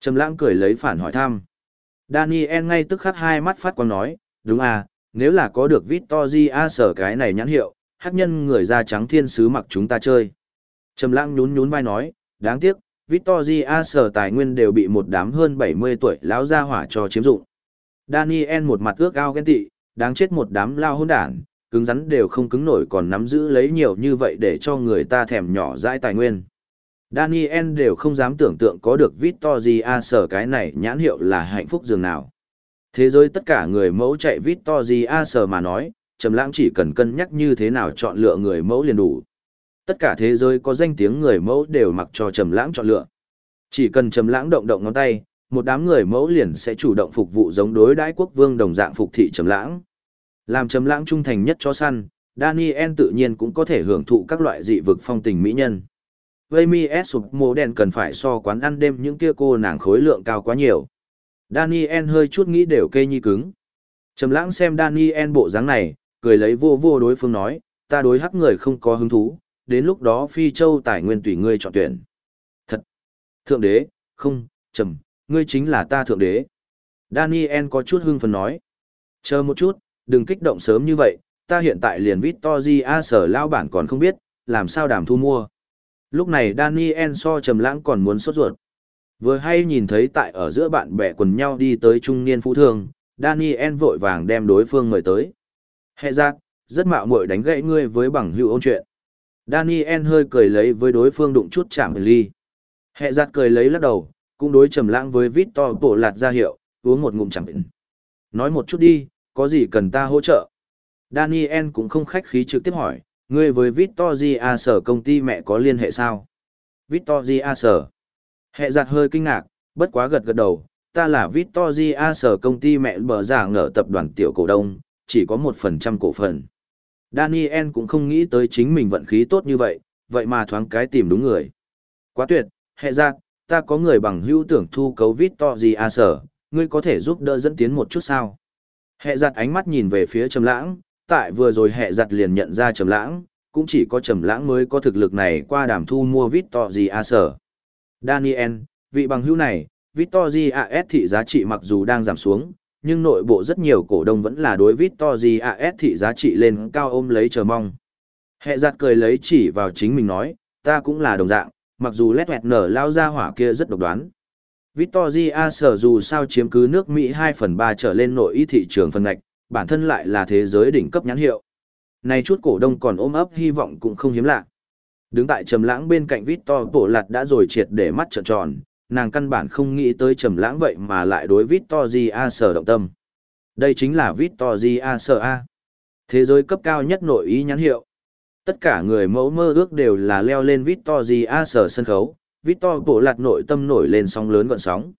Trầm lãng cười lấy phản hỏi thăm. Daniel ngay tức khắc hai mắt phát quang nói, đúng à, nếu là có được Victoria sở cái này nhãn hiệu, hắc nhân người da trắng thiên sứ mặc chúng ta chơi. Trầm lãng nhún nhún vai nói, đáng tiếc, Victoria sở tài nguyên đều bị một đám hơn 70 tuổi lão gia hỏa cho chiếm dụng. Daniel một mặt ước ao ghen tị, đáng chết một đám lao hỗn đản, cứng rắn đều không cứng nổi còn nắm giữ lấy nhiều như vậy để cho người ta thèm nhỏ dãi tài nguyên. Daniel đều không dám tưởng tượng có được Victoria sở cái này nhãn hiệu là hạnh phúc dường nào. Thế giới tất cả người mẫu chạy Victoria sở mà nói, Trầm Lãng chỉ cần cân nhắc như thế nào chọn lựa người mẫu liền đủ. Tất cả thế giới có danh tiếng người mẫu đều mặc cho Trầm Lãng chọn lựa. Chỉ cần Trầm Lãng động động ngón tay, một đám người mẫu liền sẽ chủ động phục vụ giống đối đãi quốc vương đồng dạng phục thị Trầm Lãng. Làm Trầm Lãng trung thành nhất cho săn, Daniel tự nhiên cũng có thể hưởng thụ các loại dị vực phong tình mỹ nhân. Vemi S sụp mồ đèn cần phải so quán ăn đêm những kia cô nàng khối lượng cao quá nhiều. Daniel hơi chút nghĩ đều kê nhi cứng. Trầm lãng xem Daniel bộ dáng này, cười lấy vô vô đối phương nói, ta đối hắc người không có hứng thú, đến lúc đó phi châu tài nguyên tùy ngươi chọn tuyển. Thật! Thượng đế, không, trầm, ngươi chính là ta thượng đế. Daniel có chút hưng phấn nói. Chờ một chút, đừng kích động sớm như vậy, ta hiện tại liền Victoria sở lao bản còn không biết, làm sao đàm thu mua. Lúc này Daniel so trầm lãng còn muốn sốt ruột. Vừa hay nhìn thấy tại ở giữa bạn bè quần nhau đi tới trung niên phú thương, Daniel vội vàng đem đối phương mời tới. Hệ giác, rất mạo muội đánh gãy ngươi với bằng hữu ôn chuyện. Daniel hơi cười lấy với đối phương đụng chút chạm ly. Hệ giác cười lấy lắc đầu, cũng đối trầm lãng với Victor bộ lạt ra hiệu, uống một ngụm chẳng bệnh. Nói một chút đi, có gì cần ta hỗ trợ? Daniel cũng không khách khí trực tiếp hỏi, ngươi với Victoria sở công ty mẹ có liên hệ sao? Victoria sở. Hệ giặt hơi kinh ngạc, bất quá gật gật đầu, ta là Victoria sở công ty mẹ bờ giả ngờ tập đoàn tiểu cổ đông, chỉ có một phần trăm cổ phần. Daniel cũng không nghĩ tới chính mình vận khí tốt như vậy, vậy mà thoáng cái tìm đúng người. Quá tuyệt, hệ giặt, ta có người bằng hữu tưởng thu cấu Victoria sở, ngươi có thể giúp đỡ dẫn tiến một chút sao? Hệ giặt ánh mắt nhìn về phía Trầm Lãng, tại vừa rồi hệ giặt liền nhận ra Trầm Lãng, cũng chỉ có Trầm Lãng mới có thực lực này qua đàm thu mua Victor gì a sở. Daniel, vị bằng hữu này, Victoria S thị giá trị mặc dù đang giảm xuống, nhưng nội bộ rất nhiều cổ đông vẫn là đối Victoria S thị giá trị lên cao ôm lấy chờ mong. Hệ giặt cười lấy chỉ vào chính mình nói, ta cũng là đồng dạng, mặc dù lét hoẹt nở lao ra hỏa kia rất độc đoán. Victoria sở dù sao chiếm cứ nước Mỹ 2 phần 3 trở lên nội y thị trường phần ngạch, bản thân lại là thế giới đỉnh cấp nhãn hiệu. Này chút cổ đông còn ôm ấp hy vọng cũng không hiếm lạ. Đứng tại trầm lãng bên cạnh Victor Bộ Lạt đã rồi triệt để mắt trợn tròn, nàng căn bản không nghĩ tới trầm lãng vậy mà lại đối Victoria sở động tâm. Đây chính là Victoria sở A. Thế giới cấp cao nhất nội ý nhãn hiệu. Tất cả người mẫu mơ ước đều là leo lên Victoria sở sân khấu, Victor bộ lạt nội tâm nổi lên sóng lớn gợn sóng.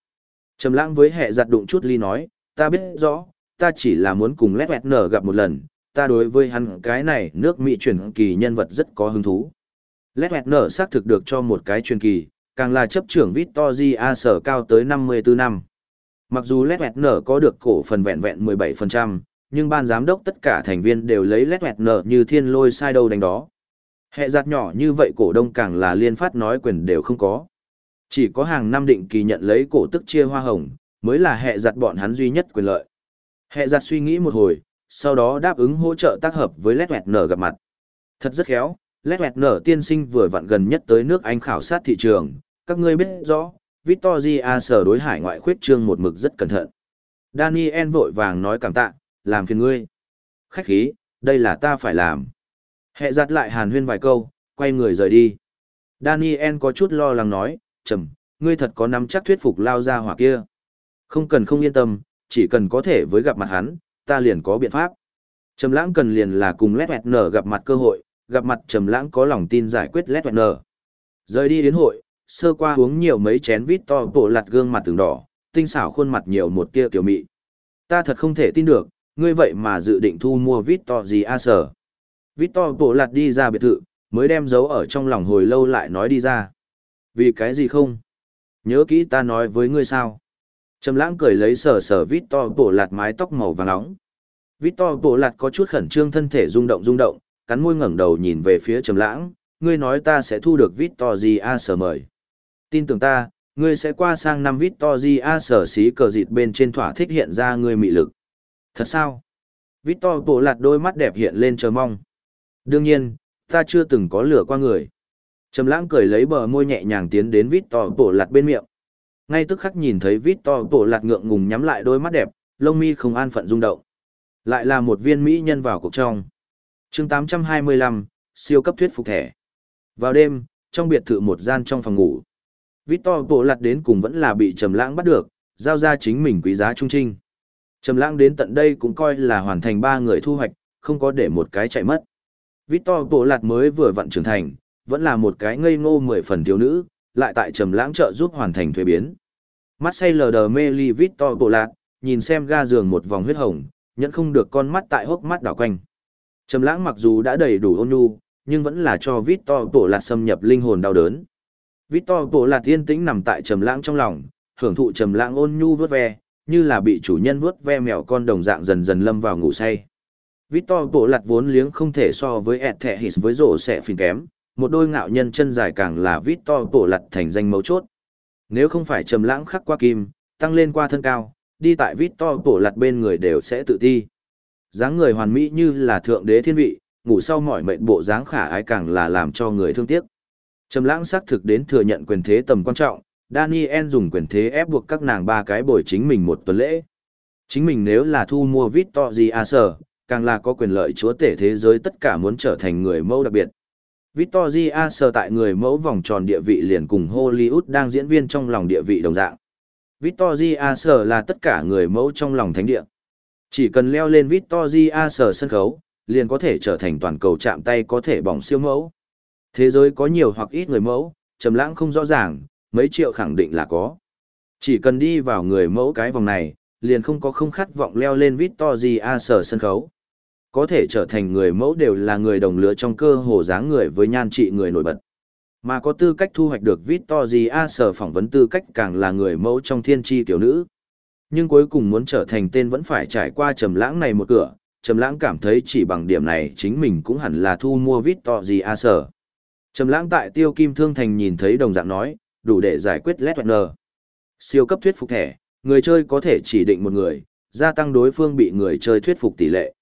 Trầm lãng với hệ giật đụng chút ly nói, ta biết rõ, ta chỉ là muốn cùng Led nở gặp một lần, ta đối với hắn cái này nước Mỹ truyền kỳ nhân vật rất có hứng thú. Led nở xác thực được cho một cái truyền kỳ, càng là chấp trưởng Victoria sở cao tới 54 năm. Mặc dù Led nở có được cổ phần vẹn vẹn 17%, nhưng ban giám đốc tất cả thành viên đều lấy Led nở như thiên lôi sai đâu đánh đó. Hệ giặt nhỏ như vậy cổ đông càng là liên phát nói quyền đều không có. Chỉ có hàng năm định kỳ nhận lấy cổ tức chia hoa hồng, mới là hệ giặt bọn hắn duy nhất quyền lợi. Hệ giặt suy nghĩ một hồi, sau đó đáp ứng hỗ trợ tác hợp với Led nở gặp mặt. Thật rất khéo, Led nở tiên sinh vừa vặn gần nhất tới nước Anh khảo sát thị trường, các ngươi biết rõ, Victoria sở đối hải ngoại khuyết trương một mực rất cẩn thận. Daniel vội vàng nói cảm tạ, làm phiền ngươi. Khách khí, đây là ta phải làm. Hệ giặt lại hàn huyên vài câu, quay người rời đi. Daniel có chút lo lắng nói, trầm, ngươi thật có nắm chắc thuyết phục lao ra hỏa kia. Không cần không yên tâm, chỉ cần có thể với gặp mặt hắn, ta liền có biện pháp. Trầm lãng cần liền là cùng Lét Vẹt Nở gặp mặt cơ hội, gặp mặt Trầm lãng có lòng tin giải quyết Lét Vẹt Nở. Rời đi đến hội, sơ qua uống nhiều mấy chén vít to bộ lặt gương mặt từng đỏ, tinh xảo khuôn mặt nhiều một tia kiểu mị. Ta thật không thể tin được, ngươi vậy mà dự định thu mua vít to gì a sở. to bộ lạt đi ra biệt thự, mới đem dấu ở trong lòng hồi lâu lại nói đi ra. Vì cái gì không? Nhớ kỹ ta nói với ngươi sao? Trầm lãng cười lấy sờ sờ to bộ lạt mái tóc màu vàng nóng. to bộ lạt có chút khẩn trương thân thể rung động rung động, cắn môi ngẩng đầu nhìn về phía trầm lãng, ngươi nói ta sẽ thu được vít to gì a sở mời. Tin tưởng ta, ngươi sẽ qua sang năm vít to gì a sở xí cờ dịt bên trên thỏa thích hiện ra ngươi mị lực. Thật sao? Vít to bộ lạt đôi mắt đẹp hiện lên chờ mong. Đương nhiên, ta chưa từng có lửa qua người. Trầm lãng cười lấy bờ môi nhẹ nhàng tiến đến vít to bổ lạt bên miệng. Ngay tức khắc nhìn thấy vít to bổ lạt ngượng ngùng nhắm lại đôi mắt đẹp, lông mi không an phận rung động. Lại là một viên mỹ nhân vào cuộc trong. Chương 825, siêu cấp thuyết phục thẻ. Vào đêm, trong biệt thự một gian trong phòng ngủ. Victor bộ lạt đến cùng vẫn là bị Trầm Lãng bắt được, giao ra chính mình quý giá trung trinh. Trầm Lãng đến tận đây cũng coi là hoàn thành ba người thu hoạch, không có để một cái chạy mất. Victor Bộ Lạt mới vừa vận trưởng thành, vẫn là một cái ngây ngô mười phần thiếu nữ, lại tại trầm lãng trợ giúp hoàn thành thuế biến. Mắt say lờ đờ mê ly Victor Bộ Lạt, nhìn xem ga giường một vòng huyết hồng, nhận không được con mắt tại hốc mắt đảo quanh. Trầm lãng mặc dù đã đầy đủ ôn nhu, nhưng vẫn là cho Victor Bộ Lạt xâm nhập linh hồn đau đớn. Victor Bộ Lạt yên tĩnh nằm tại trầm lãng trong lòng, hưởng thụ trầm lãng ôn nhu vớt ve, như là bị chủ nhân vớt ve mèo con đồng dạng dần dần lâm vào ngủ say. Victor bộ Lạc vốn liếng không thể so với ẹt thẻ hít với rổ sẽ phiền kém, một đôi ngạo nhân chân dài càng là vít to bộ lặt thành danh mấu chốt. Nếu không phải trầm lãng khắc qua kim, tăng lên qua thân cao, đi tại vít to bộ lặt bên người đều sẽ tự ti. dáng người hoàn mỹ như là thượng đế thiên vị, ngủ sau mỏi mệt bộ dáng khả ái càng là làm cho người thương tiếc. Trầm lãng xác thực đến thừa nhận quyền thế tầm quan trọng, Daniel dùng quyền thế ép buộc các nàng ba cái bồi chính mình một tuần lễ. Chính mình nếu là thu mua Victor gì à sở, càng là có quyền lợi chúa tể thế giới tất cả muốn trở thành người mẫu đặc biệt. Victoria sở tại người mẫu vòng tròn địa vị liền cùng Hollywood đang diễn viên trong lòng địa vị đồng dạng. Victoria sở là tất cả người mẫu trong lòng thánh địa. Chỉ cần leo lên Victoria sở sân khấu, liền có thể trở thành toàn cầu chạm tay có thể bỏng siêu mẫu. Thế giới có nhiều hoặc ít người mẫu, trầm lãng không rõ ràng, mấy triệu khẳng định là có. Chỉ cần đi vào người mẫu cái vòng này, liền không có không khát vọng leo lên Victoria sở sân khấu. Có thể trở thành người mẫu đều là người đồng lứa trong cơ hồ dáng người với nhan trị người nổi bật. Mà có tư cách thu hoạch được Victoria sở phỏng vấn tư cách càng là người mẫu trong thiên tri tiểu nữ. Nhưng cuối cùng muốn trở thành tên vẫn phải trải qua trầm lãng này một cửa, trầm lãng cảm thấy chỉ bằng điểm này chính mình cũng hẳn là thu mua Victoria sở. Trầm lãng tại tiêu kim thương thành nhìn thấy đồng dạng nói, đủ để giải quyết lét nờ. Siêu cấp thuyết phục thẻ, người chơi có thể chỉ định một người, gia tăng đối phương bị người chơi thuyết phục tỷ lệ.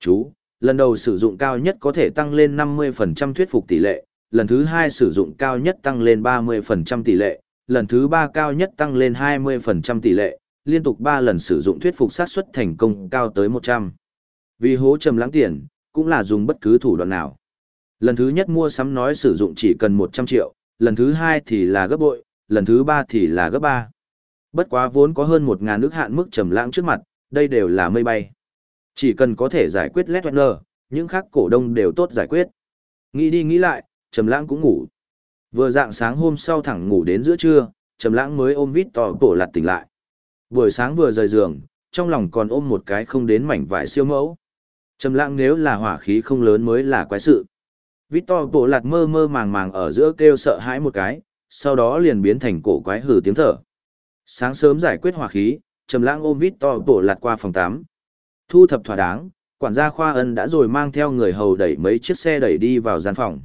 Chú, lần đầu sử dụng cao nhất có thể tăng lên 50% thuyết phục tỷ lệ, lần thứ hai sử dụng cao nhất tăng lên 30% tỷ lệ, lần thứ ba cao nhất tăng lên 20% tỷ lệ, liên tục 3 lần sử dụng thuyết phục sát suất thành công cao tới 100. Vì hố trầm lãng tiền, cũng là dùng bất cứ thủ đoạn nào. Lần thứ nhất mua sắm nói sử dụng chỉ cần 100 triệu, lần thứ hai thì là gấp bội, lần thứ ba thì là gấp ba. Bất quá vốn có hơn 1.000 nước hạn mức trầm lãng trước mặt, đây đều là mây bay. Chỉ cần có thể giải quyết Led những khác cổ đông đều tốt giải quyết. Nghĩ đi nghĩ lại, trầm lãng cũng ngủ. Vừa dạng sáng hôm sau thẳng ngủ đến giữa trưa, trầm lãng mới ôm vít to tổ tỉnh lại. Buổi sáng vừa rời giường, trong lòng còn ôm một cái không đến mảnh vải siêu mẫu. Trầm lãng nếu là hỏa khí không lớn mới là quái sự. Victor cổ lạt mơ mơ màng màng ở giữa kêu sợ hãi một cái, sau đó liền biến thành cổ quái hừ tiếng thở. Sáng sớm giải quyết hỏa khí, Trầm Lãng ôm Victor cổ lạt qua phòng 8. Thu thập thỏa đáng, quản gia Khoa Ân đã rồi mang theo người hầu đẩy mấy chiếc xe đẩy đi vào gian phòng.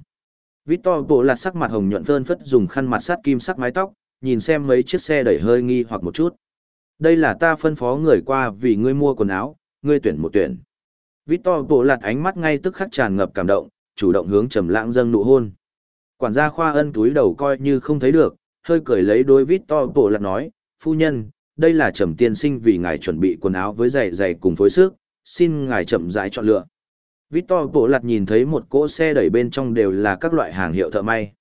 Victor bộ lạt sắc mặt hồng nhuận phơn phất dùng khăn mặt sát kim sắc mái tóc, nhìn xem mấy chiếc xe đẩy hơi nghi hoặc một chút. Đây là ta phân phó người qua vì ngươi mua quần áo, ngươi tuyển một tuyển. Victor bộ lạt ánh mắt ngay tức khắc tràn ngập cảm động, chủ động hướng trầm lãng dâng nụ hôn. Quản gia khoa ân túi đầu coi như không thấy được, hơi cười lấy đôi Victor bộ lạt nói, phu nhân, đây là trầm tiên sinh vì ngài chuẩn bị quần áo với giày giày cùng phối sức, xin ngài chậm rãi chọn lựa. Victor bộ lặt nhìn thấy một cỗ xe đẩy bên trong đều là các loại hàng hiệu thợ may.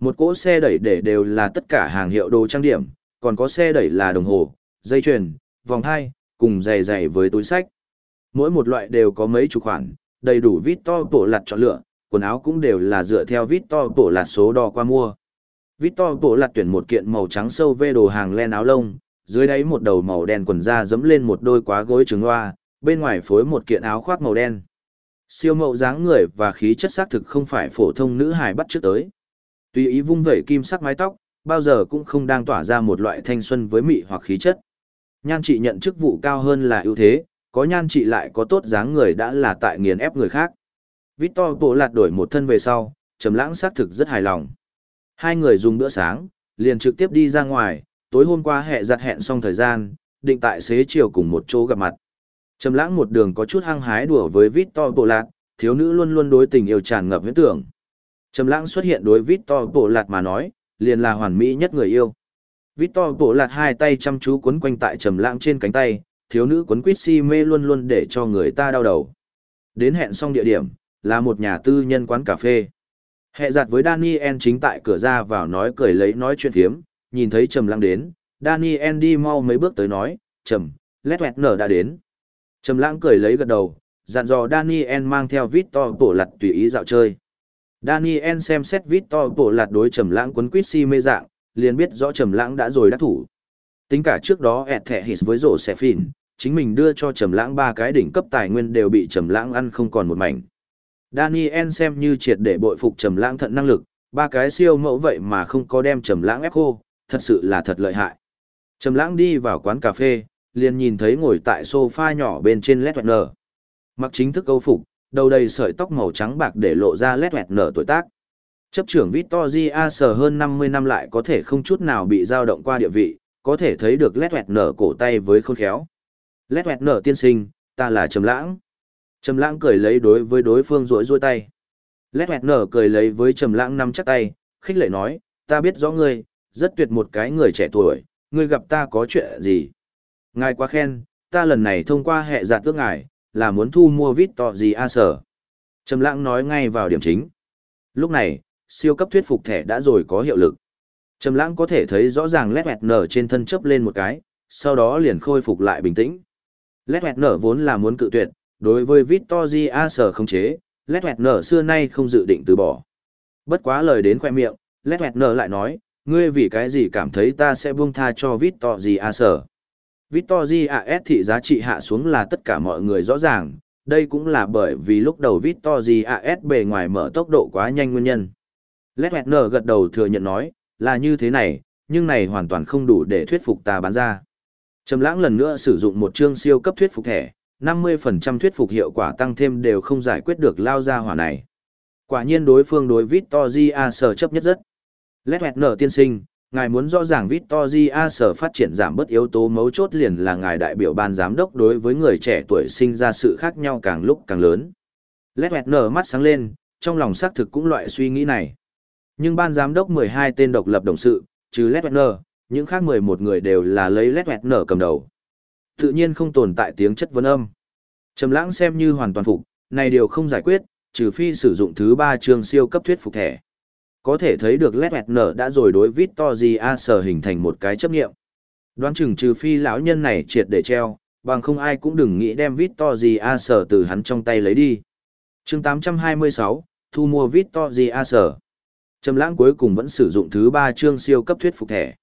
Một cỗ xe đẩy để đều là tất cả hàng hiệu đồ trang điểm, còn có xe đẩy là đồng hồ, dây chuyền, vòng hai, cùng giày giày với túi sách. Mỗi một loại đều có mấy chục khoản, đầy đủ Victor bộ lặt chọn lựa, quần áo cũng đều là dựa theo Victor bộ lạt số đo qua mua. Victor bộ lạt tuyển một kiện màu trắng sâu vê đồ hàng len áo lông, dưới đáy một đầu màu đen quần da dẫm lên một đôi quá gối trứng hoa, bên ngoài phối một kiện áo khoác màu đen. Siêu mẫu dáng người và khí chất xác thực không phải phổ thông nữ hài bắt trước tới. Tùy ý vung vẩy kim sắc mái tóc, bao giờ cũng không đang tỏa ra một loại thanh xuân với mị hoặc khí chất. Nhan trị nhận chức vụ cao hơn là ưu thế, có nhan trị lại có tốt dáng người đã là tại nghiền ép người khác. Victor bộ lạt đổi một thân về sau, trầm lãng xác thực rất hài lòng. Hai người dùng bữa sáng, liền trực tiếp đi ra ngoài, tối hôm qua hẹ giặt hẹn xong thời gian, định tại xế chiều cùng một chỗ gặp mặt. Trầm lãng một đường có chút hăng hái đùa với Victor bộ lạt, thiếu nữ luôn luôn đối tình yêu tràn ngập huyễn tưởng. Trầm lãng xuất hiện đối Victor bộ lạt mà nói, liền là hoàn mỹ nhất người yêu. Victor bộ lạt hai tay chăm chú quấn quanh tại trầm lãng trên cánh tay, thiếu nữ quấn quýt si mê luôn luôn để cho người ta đau đầu. Đến hẹn xong địa điểm, là một nhà tư nhân quán cà phê. Hẹ giặt với Daniel chính tại cửa ra vào nói cười lấy nói chuyện thiếm, nhìn thấy Trầm Lãng đến, Daniel đi mau mấy bước tới nói, "Trầm, Lét Hoẹt nở đã đến." Trầm Lãng cười lấy gật đầu, dặn dò Daniel mang theo Victor Bổ Lật tùy ý dạo chơi. Daniel xem xét Victor Bổ Lật đối Trầm Lãng quấn quýt si mê dạng, liền biết rõ Trầm Lãng đã rồi đắc thủ. Tính cả trước đó ẹt thẻ hít với rổ xẻ phìn, chính mình đưa cho Trầm Lãng ba cái đỉnh cấp tài nguyên đều bị Trầm Lãng ăn không còn một mảnh. Daniel xem như triệt để bội phục trầm lãng thận năng lực, ba cái siêu mẫu vậy mà không có đem trầm lãng ép khô, thật sự là thật lợi hại. Trầm lãng đi vào quán cà phê, liền nhìn thấy ngồi tại sofa nhỏ bên trên lét nở. Mặc chính thức câu phục, đầu đầy sợi tóc màu trắng bạc để lộ ra lét nở tuổi tác. Chấp trưởng Victoria sở hơn 50 năm lại có thể không chút nào bị dao động qua địa vị, có thể thấy được lét nở cổ tay với khôn khéo. Lét nở tiên sinh, ta là Trầm lãng. Trầm lãng cười lấy đối với đối phương rỗi rỗi tay. Lét hoẹt nở cười lấy với trầm lãng nắm chắc tay, khích lệ nói, ta biết rõ ngươi, rất tuyệt một cái người trẻ tuổi, ngươi gặp ta có chuyện gì. Ngài quá khen, ta lần này thông qua hệ giả tước ngài, là muốn thu mua vít tọ gì a sở. Trầm lãng nói ngay vào điểm chính. Lúc này, siêu cấp thuyết phục thẻ đã rồi có hiệu lực. Trầm lãng có thể thấy rõ ràng lét nở trên thân chớp lên một cái, sau đó liền khôi phục lại bình tĩnh. Lét nở vốn là muốn cự tuyệt, đối với Victory sở không chế, lét nở xưa nay không dự định từ bỏ. Bất quá lời đến khoe miệng, lét nở lại nói, ngươi vì cái gì cảm thấy ta sẽ buông tha cho Victory sở. Vittoria S thị giá trị hạ xuống là tất cả mọi người rõ ràng, đây cũng là bởi vì lúc đầu Vittoria S bề ngoài mở tốc độ quá nhanh nguyên nhân. Lét nở gật đầu thừa nhận nói, là như thế này, nhưng này hoàn toàn không đủ để thuyết phục ta bán ra. Trầm lãng lần nữa sử dụng một chương siêu cấp thuyết phục thẻ, 50% thuyết phục hiệu quả tăng thêm đều không giải quyết được lao ra hỏa này. Quả nhiên đối phương đối Victoria sở chấp nhất rất. Lét hoẹt nở tiên sinh, ngài muốn rõ ràng Victoria sở phát triển giảm bớt yếu tố mấu chốt liền là ngài đại biểu ban giám đốc đối với người trẻ tuổi sinh ra sự khác nhau càng lúc càng lớn. Lét hoẹt nở mắt sáng lên, trong lòng xác thực cũng loại suy nghĩ này. Nhưng ban giám đốc 12 tên độc lập đồng sự, trừ Lét hoẹt nở, những khác 11 người đều là lấy Lét hoẹt nở cầm đầu. Tự nhiên không tồn tại tiếng chất vấn âm. Trầm lãng xem như hoàn toàn phục, này điều không giải quyết, trừ phi sử dụng thứ ba chương siêu cấp thuyết phục thẻ. Có thể thấy được Led nở đã rồi đối Victoria sở hình thành một cái chấp nghiệm. Đoán chừng trừ phi lão nhân này triệt để treo, bằng không ai cũng đừng nghĩ đem Victoria sở từ hắn trong tay lấy đi. chương 826, thu mua Victoria sở. Trầm lãng cuối cùng vẫn sử dụng thứ ba chương siêu cấp thuyết phục thẻ.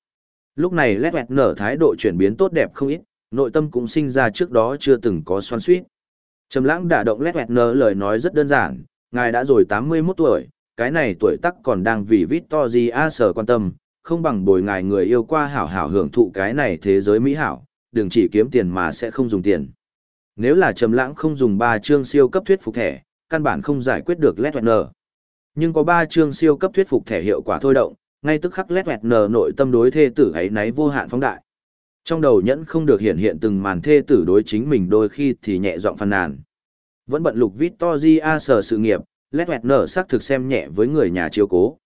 Lúc này Led nở thái độ chuyển biến tốt đẹp không ít, nội tâm cũng sinh ra trước đó chưa từng có xoan suýt. Trầm lãng đả động lét nở lời nói rất đơn giản, ngài đã rồi 81 tuổi, cái này tuổi tác còn đang vì Victoria sở quan tâm, không bằng bồi ngài người yêu qua hảo hảo hưởng thụ cái này thế giới mỹ hảo, đừng chỉ kiếm tiền mà sẽ không dùng tiền. Nếu là trầm lãng không dùng ba chương siêu cấp thuyết phục thẻ, căn bản không giải quyết được lét nở. Nhưng có ba chương siêu cấp thuyết phục thẻ hiệu quả thôi động, ngay tức khắc lét nở nội tâm đối thê tử ấy náy vô hạn phóng đại. Trong đầu nhẫn không được hiện hiện từng màn thê tử đối chính mình đôi khi thì nhẹ giọng phàn nàn. Vẫn bận lục Victoria sở sự nghiệp, Lét Nở xác thực xem nhẹ với người nhà chiếu cố.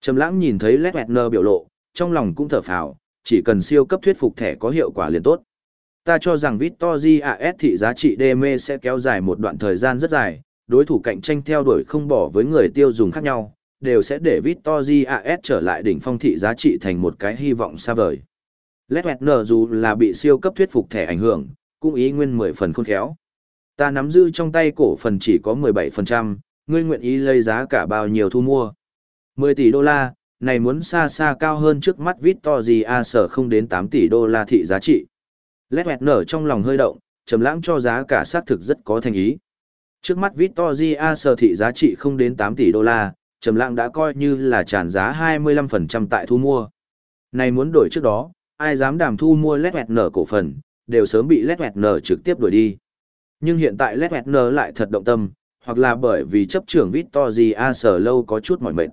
Trầm lãng nhìn thấy Lét Nở biểu lộ, trong lòng cũng thở phào, chỉ cần siêu cấp thuyết phục thẻ có hiệu quả liền tốt. Ta cho rằng Victoria S thị giá trị DM sẽ kéo dài một đoạn thời gian rất dài, đối thủ cạnh tranh theo đuổi không bỏ với người tiêu dùng khác nhau, đều sẽ để Victoria S trở lại đỉnh phong thị giá trị thành một cái hy vọng xa vời. Lét nở dù là bị siêu cấp thuyết phục thẻ ảnh hưởng, cũng ý nguyên 10 phần khôn khéo. Ta nắm giữ trong tay cổ phần chỉ có 17%, ngươi nguyện ý lấy giá cả bao nhiêu thu mua. 10 tỷ đô la, này muốn xa xa cao hơn trước mắt Victoria sở không đến 8 tỷ đô la thị giá trị. Lét nở trong lòng hơi động, trầm lãng cho giá cả xác thực rất có thành ý. Trước mắt Victoria sở thị giá trị không đến 8 tỷ đô la, trầm lãng đã coi như là tràn giá 25% tại thu mua. Này muốn đổi trước đó, ai dám đàm thu mua lét hoẹt nở cổ phần, đều sớm bị lét hoẹt nở trực tiếp đuổi đi. Nhưng hiện tại lét hoẹt nở lại thật động tâm, hoặc là bởi vì chấp trưởng Victoria sở lâu có chút mỏi mệt.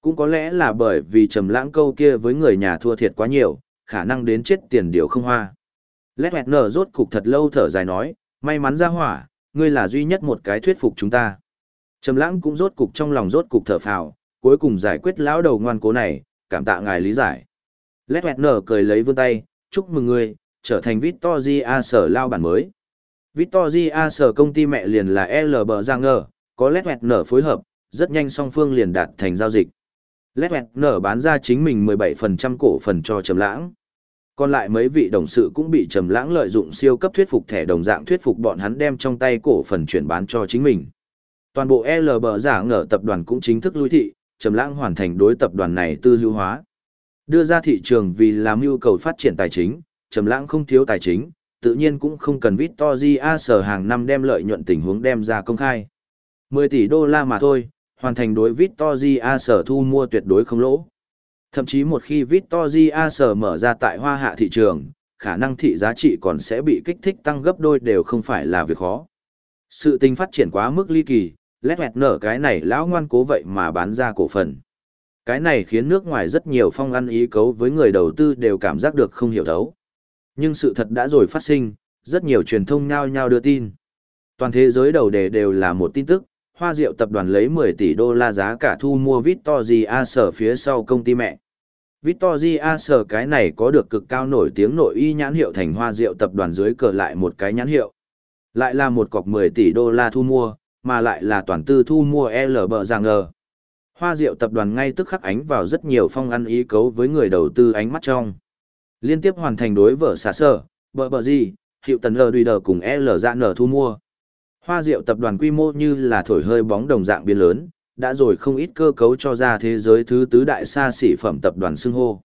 Cũng có lẽ là bởi vì trầm lãng câu kia với người nhà thua thiệt quá nhiều, khả năng đến chết tiền điều không hoa. Lét hoẹt nở rốt cục thật lâu thở dài nói, may mắn ra hỏa, ngươi là duy nhất một cái thuyết phục chúng ta. Trầm lãng cũng rốt cục trong lòng rốt cục thở phào, cuối cùng giải quyết lão đầu ngoan cố này, cảm tạ ngài lý giải. Lét Hoẹt nở cười lấy vươn tay, chúc mừng ngươi, trở thành Victoria sở lao bản mới. Victoria sở công ty mẹ liền là LB Zanger, có Lét Hoẹt nở phối hợp, rất nhanh song phương liền đạt thành giao dịch. Lét Hoẹt nở bán ra chính mình 17% cổ phần cho Trầm Lãng. Còn lại mấy vị đồng sự cũng bị Trầm Lãng lợi dụng siêu cấp thuyết phục thẻ đồng dạng thuyết phục bọn hắn đem trong tay cổ phần chuyển bán cho chính mình. Toàn bộ LB Zanger tập đoàn cũng chính thức lui thị, Trầm Lãng hoàn thành đối tập đoàn này tư hữu hóa. Đưa ra thị trường vì làm nhu cầu phát triển tài chính, trầm lãng không thiếu tài chính, tự nhiên cũng không cần Victoria sở hàng năm đem lợi nhuận tình huống đem ra công khai. 10 tỷ đô la mà thôi, hoàn thành đối Victoria sở thu mua tuyệt đối không lỗ. Thậm chí một khi Victoria sở mở ra tại hoa hạ thị trường, khả năng thị giá trị còn sẽ bị kích thích tăng gấp đôi đều không phải là việc khó. Sự tình phát triển quá mức ly kỳ, lét lẹt nở cái này lão ngoan cố vậy mà bán ra cổ phần. Cái này khiến nước ngoài rất nhiều phong ăn ý cấu với người đầu tư đều cảm giác được không hiểu thấu. Nhưng sự thật đã rồi phát sinh, rất nhiều truyền thông nhao nhao đưa tin. Toàn thế giới đầu đề đều là một tin tức, Hoa Diệu tập đoàn lấy 10 tỷ đô la giá cả thu mua Victoria sở phía sau công ty mẹ. Victoria sở cái này có được cực cao nổi tiếng nội y nhãn hiệu thành Hoa Diệu tập đoàn dưới cờ lại một cái nhãn hiệu. Lại là một cọc 10 tỷ đô la thu mua, mà lại là toàn tư thu mua LB Giang ngờ. Hoa Diệu tập đoàn ngay tức khắc ánh vào rất nhiều phong ăn ý cấu với người đầu tư ánh mắt trong. Liên tiếp hoàn thành đối vở xả sở, bờ bờ gì, hiệu tần lờ đùi đờ cùng L dạ nở thu mua. Hoa Diệu tập đoàn quy mô như là thổi hơi bóng đồng dạng biên lớn, đã rồi không ít cơ cấu cho ra thế giới thứ tứ đại xa xỉ phẩm tập đoàn xưng hô.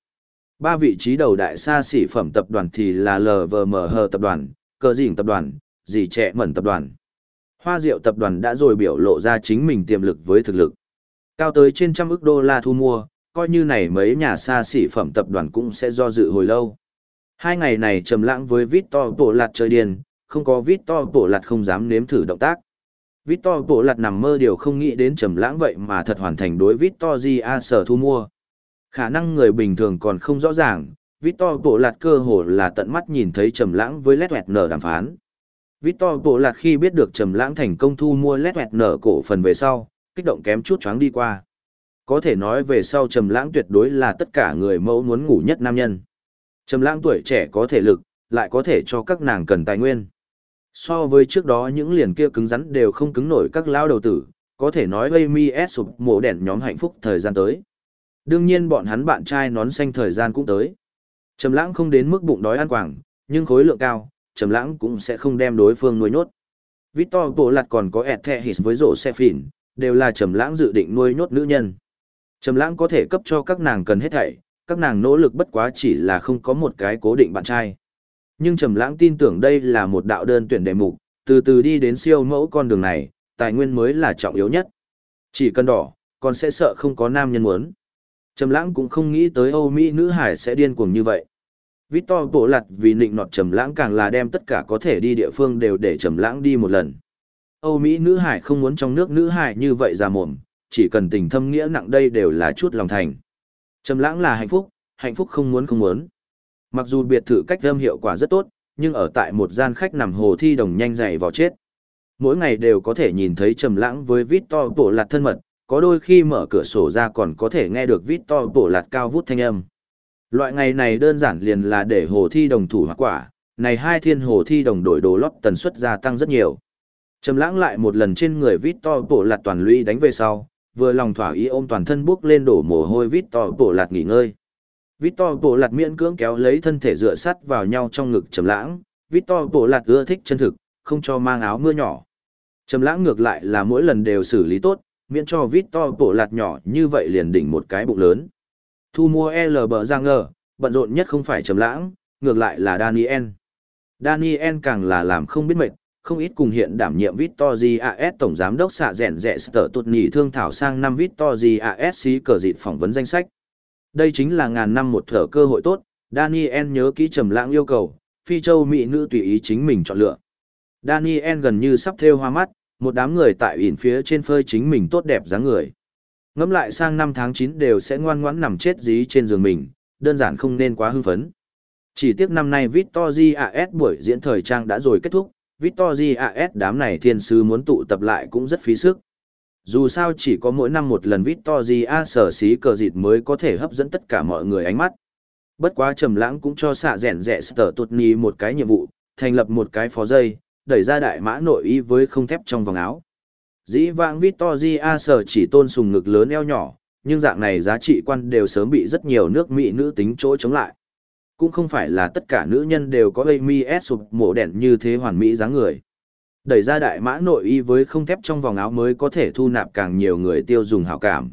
Ba vị trí đầu đại xa xỉ phẩm tập đoàn thì là LVMH tập đoàn, Cờ Dĩnh tập đoàn, Dì Trẻ Mẩn tập đoàn. Hoa Diệu tập đoàn đã rồi biểu lộ ra chính mình tiềm lực với thực lực. Cao tới trên trăm ức đô la thu mua, coi như này mấy nhà xa xỉ phẩm tập đoàn cũng sẽ do dự hồi lâu. Hai ngày này trầm lãng với Victor Bộ Lạt chơi điên, không có Victor Bộ Lạt không dám nếm thử động tác. Victor Bộ Lạt nằm mơ điều không nghĩ đến trầm lãng vậy mà thật hoàn thành đối Victor Gia sở thu mua. Khả năng người bình thường còn không rõ ràng, Victor Bộ Lạt cơ hồ là tận mắt nhìn thấy trầm lãng với Lét Hoẹt nở đàm phán. Victor Bộ Lạt khi biết được trầm lãng thành công thu mua Lét Hoẹt nở cổ phần về sau, kích động kém chút choáng đi qua. Có thể nói về sau Trầm Lãng tuyệt đối là tất cả người mẫu muốn ngủ nhất nam nhân. Trầm Lãng tuổi trẻ có thể lực, lại có thể cho các nàng cần tài nguyên. So với trước đó những liền kia cứng rắn đều không cứng nổi các lão đầu tử, có thể nói Amy S sụp mổ đèn nhóm hạnh phúc thời gian tới. Đương nhiên bọn hắn bạn trai nón xanh thời gian cũng tới. Trầm Lãng không đến mức bụng đói ăn quảng, nhưng khối lượng cao, Trầm Lãng cũng sẽ không đem đối phương nuôi nhốt. Victor Bộ Lạt còn có Ethehis với rổ xe phỉn, đều là Trầm Lãng dự định nuôi nhốt nữ nhân. Trầm lãng có thể cấp cho các nàng cần hết thảy, các nàng nỗ lực bất quá chỉ là không có một cái cố định bạn trai. Nhưng Trầm lãng tin tưởng đây là một đạo đơn tuyển đề mục, từ từ đi đến siêu mẫu con đường này, tài nguyên mới là trọng yếu nhất. Chỉ cần đỏ, còn sẽ sợ không có nam nhân muốn. Trầm lãng cũng không nghĩ tới Âu Mỹ nữ hải sẽ điên cuồng như vậy. Victor bộ lặt vì nịnh nọt Trầm lãng càng là đem tất cả có thể đi địa phương đều để Trầm lãng đi một lần. Âu Mỹ nữ hải không muốn trong nước nữ hải như vậy ra mồm, chỉ cần tình thâm nghĩa nặng đây đều là chút lòng thành. Trầm lãng là hạnh phúc, hạnh phúc không muốn không muốn. Mặc dù biệt thự cách âm hiệu quả rất tốt, nhưng ở tại một gian khách nằm hồ thi đồng nhanh dạy vào chết. Mỗi ngày đều có thể nhìn thấy Trầm lãng với Victor Bộ Lạt thân mật, có đôi khi mở cửa sổ ra còn có thể nghe được Victor Bộ Lạt cao vút thanh âm. Loại ngày này đơn giản liền là để hồ thi đồng thủ hoặc quả, này hai thiên hồ thi đồng đổi đồ lót tần suất gia tăng rất nhiều. Trầm lãng lại một lần trên người Victor Bộ Lạt toàn lũy đánh về sau, vừa lòng thỏa ý ôm toàn thân bước lên đổ mồ hôi vít to bộ lạt nghỉ ngơi. Vít to bộ lạt miễn cưỡng kéo lấy thân thể dựa sắt vào nhau trong ngực trầm lãng, vít to bộ lạt ưa thích chân thực, không cho mang áo mưa nhỏ. Trầm lãng ngược lại là mỗi lần đều xử lý tốt, miễn cho vít to bộ lạt nhỏ như vậy liền đỉnh một cái bụng lớn. Thu mua L bờ ra ngờ, bận rộn nhất không phải trầm lãng, ngược lại là Daniel. Daniel càng là làm không biết mệt, không ít cùng hiện đảm nhiệm Victory AS tổng giám đốc xạ rèn rẻ sở tụt nhỉ thương thảo sang năm Victory AS xí cờ dịt phỏng vấn danh sách. Đây chính là ngàn năm một thở cơ hội tốt, Daniel nhớ kỹ trầm lãng yêu cầu, phi châu mỹ nữ tùy ý chính mình chọn lựa. Daniel gần như sắp theo hoa mắt, một đám người tại ỉn phía trên phơi chính mình tốt đẹp dáng người. ngẫm lại sang năm tháng 9 đều sẽ ngoan ngoãn nằm chết dí trên giường mình, đơn giản không nên quá hưng phấn. Chỉ tiếc năm nay Victory AS buổi diễn thời trang đã rồi kết thúc, Victory AS đám này thiên sứ muốn tụ tập lại cũng rất phí sức. Dù sao chỉ có mỗi năm một lần Victory sở xí cờ dịt mới có thể hấp dẫn tất cả mọi người ánh mắt. Bất quá trầm lãng cũng cho xạ rèn rẻ sở tụt ni một cái nhiệm vụ, thành lập một cái phó dây, đẩy ra đại mã nội y với không thép trong vòng áo. Dĩ vãng Victory sở chỉ tôn sùng ngực lớn eo nhỏ, nhưng dạng này giá trị quan đều sớm bị rất nhiều nước Mỹ nữ tính chỗ chống lại. Cũng không phải là tất cả nữ nhân đều có Amy S sụp mổ đèn như thế hoàn mỹ dáng người. Đẩy ra đại mã nội y với không thép trong vòng áo mới có thể thu nạp càng nhiều người tiêu dùng hảo cảm.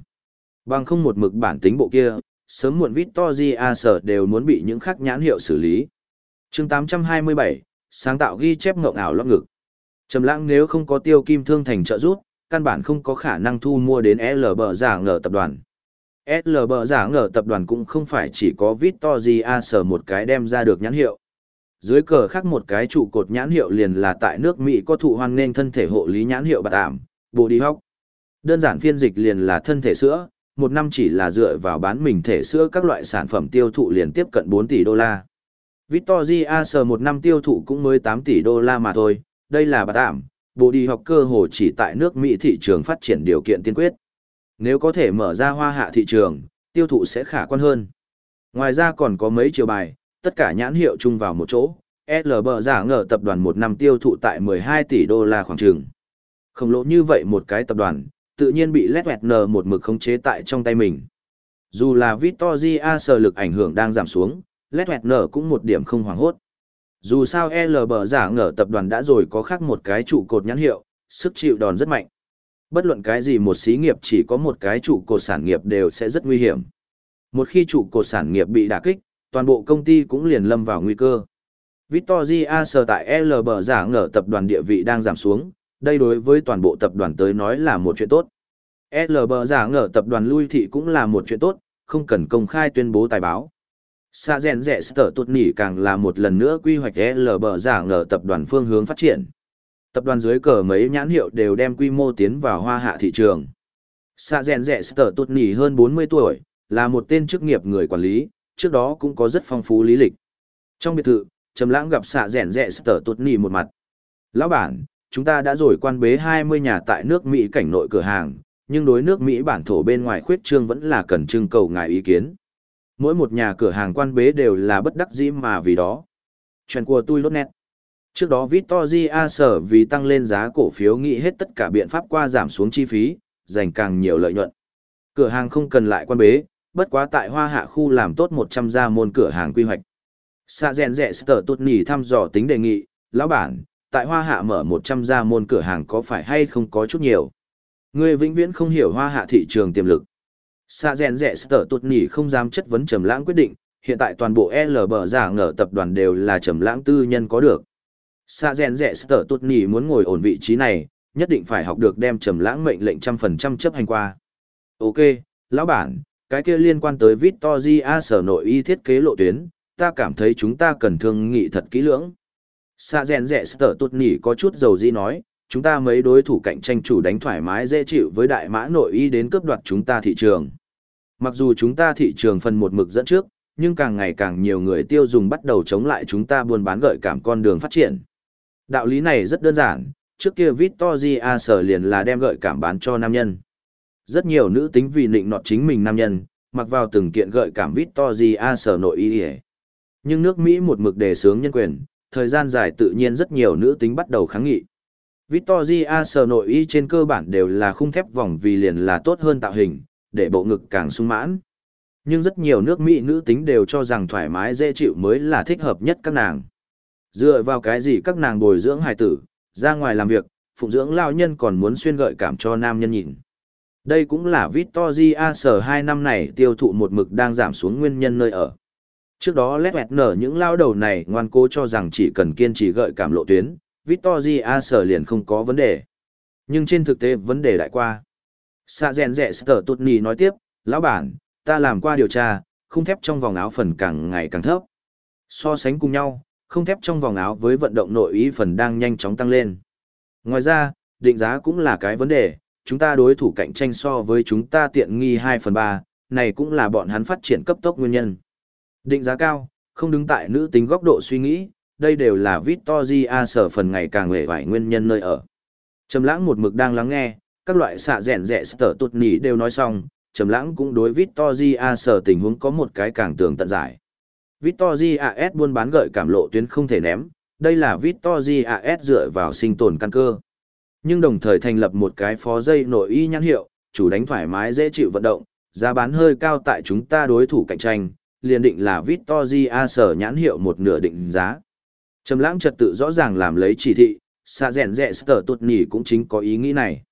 Bằng không một mực bản tính bộ kia, sớm muộn victoria sở đều muốn bị những khắc nhãn hiệu xử lý. chương 827, sáng tạo ghi chép ngộng ảo lót ngực. Trầm lãng nếu không có tiêu kim thương thành trợ giúp, căn bản không có khả năng thu mua đến LB giả ngờ tập đoàn. SLB giả ngờ tập đoàn cũng không phải chỉ có Victoria sở một cái đem ra được nhãn hiệu. Dưới cờ khác một cái trụ cột nhãn hiệu liền là tại nước Mỹ có thụ hoan nên thân thể hộ lý nhãn hiệu bạc ảm, Body Hawk. Đơn giản phiên dịch liền là thân thể sữa, một năm chỉ là dựa vào bán mình thể sữa các loại sản phẩm tiêu thụ liền tiếp cận 4 tỷ đô la. Victoria sở một năm tiêu thụ cũng mới 8 tỷ đô la mà thôi, đây là bạc ảm, Body Hawk cơ hồ chỉ tại nước Mỹ thị trường phát triển điều kiện tiên quyết. Nếu có thể mở ra hoa hạ thị trường, tiêu thụ sẽ khả quan hơn. Ngoài ra còn có mấy chiều bài, tất cả nhãn hiệu chung vào một chỗ, LB giả ngờ tập đoàn một năm tiêu thụ tại 12 tỷ đô la khoảng trường. Khổng lỗ như vậy một cái tập đoàn, tự nhiên bị Led một mực khống chế tại trong tay mình. Dù là Victoria sở lực ảnh hưởng đang giảm xuống, Led cũng một điểm không hoảng hốt. Dù sao lb giả ngờ tập đoàn đã rồi có khác một cái trụ cột nhãn hiệu, sức chịu đòn rất mạnh. Bất luận cái gì một xí nghiệp chỉ có một cái trụ cột sản nghiệp đều sẽ rất nguy hiểm. Một khi trụ cột sản nghiệp bị đả kích, toàn bộ công ty cũng liền lâm vào nguy cơ. Victoria sở tại L bờ giả ngờ tập đoàn địa vị đang giảm xuống, đây đối với toàn bộ tập đoàn tới nói là một chuyện tốt. L bờ giả ngờ tập đoàn lui thị cũng là một chuyện tốt, không cần công khai tuyên bố tài báo. Sa rèn rẻ sở tụt nỉ càng là một lần nữa quy hoạch L bờ giả ngờ tập đoàn phương hướng phát triển. Tập đoàn dưới cờ mấy nhãn hiệu đều đem quy mô tiến vào hoa hạ thị trường. Sạ rèn rẻ sở tụt nỉ hơn 40 tuổi, là một tên chức nghiệp người quản lý, trước đó cũng có rất phong phú lý lịch. Trong biệt thự, Trầm Lãng gặp Sạ rèn rẻ sở tụt nỉ một mặt. Lão bản, chúng ta đã rồi quan bế 20 nhà tại nước Mỹ cảnh nội cửa hàng, nhưng đối nước Mỹ bản thổ bên ngoài khuyết trương vẫn là cần trưng cầu ngài ý kiến. Mỗi một nhà cửa hàng quan bế đều là bất đắc dĩ mà vì đó. Chuyện của tôi lốt nét. Trước đó Victoria sở vì tăng lên giá cổ phiếu nghĩ hết tất cả biện pháp qua giảm xuống chi phí, dành càng nhiều lợi nhuận. Cửa hàng không cần lại quan bế, bất quá tại hoa hạ khu làm tốt 100 gia môn cửa hàng quy hoạch. Sa rèn rẻ sở tụt nỉ thăm dò tính đề nghị, lão bản, tại hoa hạ mở 100 gia môn cửa hàng có phải hay không có chút nhiều. Người vĩnh viễn không hiểu hoa hạ thị trường tiềm lực. Sa rèn rẻ sở tụt nỉ không dám chất vấn trầm lãng quyết định, hiện tại toàn bộ L bờ giả ngờ tập đoàn đều là trầm lãng tư nhân có được. Sa rèn rẻ sở tụt nỉ muốn ngồi ổn vị trí này, nhất định phải học được đem trầm lãng mệnh lệnh trăm phần trăm chấp hành qua. Ok, lão bản, cái kia liên quan tới Victoria sở nội y thiết kế lộ tuyến, ta cảm thấy chúng ta cần thương nghị thật kỹ lưỡng. Sa rèn rẻ sở tụt nỉ có chút dầu di nói, chúng ta mấy đối thủ cạnh tranh chủ đánh thoải mái dễ chịu với đại mã nội y đến cướp đoạt chúng ta thị trường. Mặc dù chúng ta thị trường phần một mực dẫn trước, nhưng càng ngày càng nhiều người tiêu dùng bắt đầu chống lại chúng ta buôn bán gợi cảm con đường phát triển. Đạo lý này rất đơn giản, trước kia Victoria sở liền là đem gợi cảm bán cho nam nhân. Rất nhiều nữ tính vì nịnh nọt chính mình nam nhân, mặc vào từng kiện gợi cảm Victoria sở nội y Nhưng nước Mỹ một mực đề sướng nhân quyền, thời gian dài tự nhiên rất nhiều nữ tính bắt đầu kháng nghị. Victoria sở nội y trên cơ bản đều là khung thép vòng vì liền là tốt hơn tạo hình, để bộ ngực càng sung mãn. Nhưng rất nhiều nước Mỹ nữ tính đều cho rằng thoải mái dễ chịu mới là thích hợp nhất các nàng. Dựa vào cái gì các nàng bồi dưỡng hài tử, ra ngoài làm việc, phụng dưỡng lao nhân còn muốn xuyên gợi cảm cho nam nhân nhìn. Đây cũng là Victoria sở hai năm này tiêu thụ một mực đang giảm xuống nguyên nhân nơi ở. Trước đó lét hoẹt nở những lao đầu này ngoan cố cho rằng chỉ cần kiên trì gợi cảm lộ tuyến, Victoria sở liền không có vấn đề. Nhưng trên thực tế vấn đề lại qua. Sa rèn rẻ sở tụt nì nói tiếp, lão bản, ta làm qua điều tra, khung thép trong vòng áo phần càng ngày càng thấp. So sánh cùng nhau, không thép trong vòng áo với vận động nội ý phần đang nhanh chóng tăng lên. Ngoài ra, định giá cũng là cái vấn đề, chúng ta đối thủ cạnh tranh so với chúng ta tiện nghi 2 phần 3, này cũng là bọn hắn phát triển cấp tốc nguyên nhân. Định giá cao, không đứng tại nữ tính góc độ suy nghĩ, đây đều là Victoria sở phần ngày càng hề vải nguyên nhân nơi ở. Trầm lãng một mực đang lắng nghe, các loại xạ rèn rẻ sở tụt nỉ đều nói xong, Trầm lãng cũng đối Victoria sở tình huống có một cái càng tường tận giải. Victory AS buôn bán gợi cảm lộ tuyến không thể ném, đây là Victory AS dựa vào sinh tồn căn cơ. Nhưng đồng thời thành lập một cái phó dây nội y nhãn hiệu, chủ đánh thoải mái dễ chịu vận động, giá bán hơi cao tại chúng ta đối thủ cạnh tranh, liền định là Victory sở nhãn hiệu một nửa định giá. Trầm lãng trật tự rõ ràng làm lấy chỉ thị, xa rèn rẻ sở tuột nhỉ cũng chính có ý nghĩ này.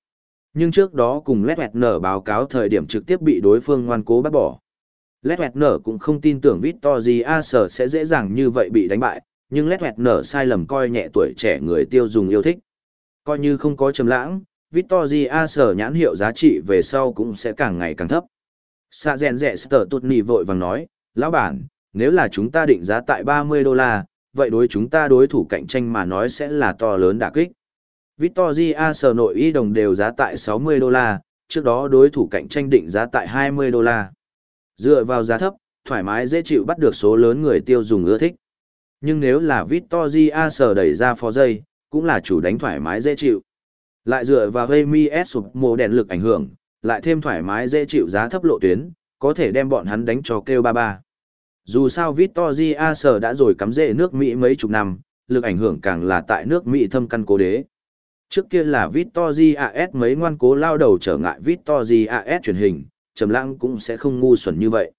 Nhưng trước đó cùng Led nở báo cáo thời điểm trực tiếp bị đối phương ngoan cố bắt bỏ. Led nở cũng không tin tưởng Victoria sở sẽ dễ dàng như vậy bị đánh bại, nhưng Led nở sai lầm coi nhẹ tuổi trẻ người tiêu dùng yêu thích. Coi như không có trầm lãng, Victoria sở nhãn hiệu giá trị về sau cũng sẽ càng ngày càng thấp. Sạ rèn rẻ sở tụt nỉ vội vàng nói, lão bản, nếu là chúng ta định giá tại 30 đô la, vậy đối chúng ta đối thủ cạnh tranh mà nói sẽ là to lớn đả kích. Victoria sở nội y đồng đều giá tại 60 đô la, trước đó đối thủ cạnh tranh định giá tại 20 đô la. Dựa vào giá thấp, thoải mái dễ chịu bắt được số lớn người tiêu dùng ưa thích. Nhưng nếu là Victoria sở đẩy ra phó dây, cũng là chủ đánh thoải mái dễ chịu. Lại dựa vào Amy S sụp mô đèn lực ảnh hưởng, lại thêm thoải mái dễ chịu giá thấp lộ tuyến, có thể đem bọn hắn đánh cho kêu ba ba. Dù sao Victoria sở đã rồi cắm rễ nước Mỹ mấy chục năm, lực ảnh hưởng càng là tại nước Mỹ thâm căn cố đế. Trước kia là Victor AS mấy ngoan cố lao đầu trở ngại Victor AS truyền hình, Trầm Lãng cũng sẽ không ngu xuẩn như vậy.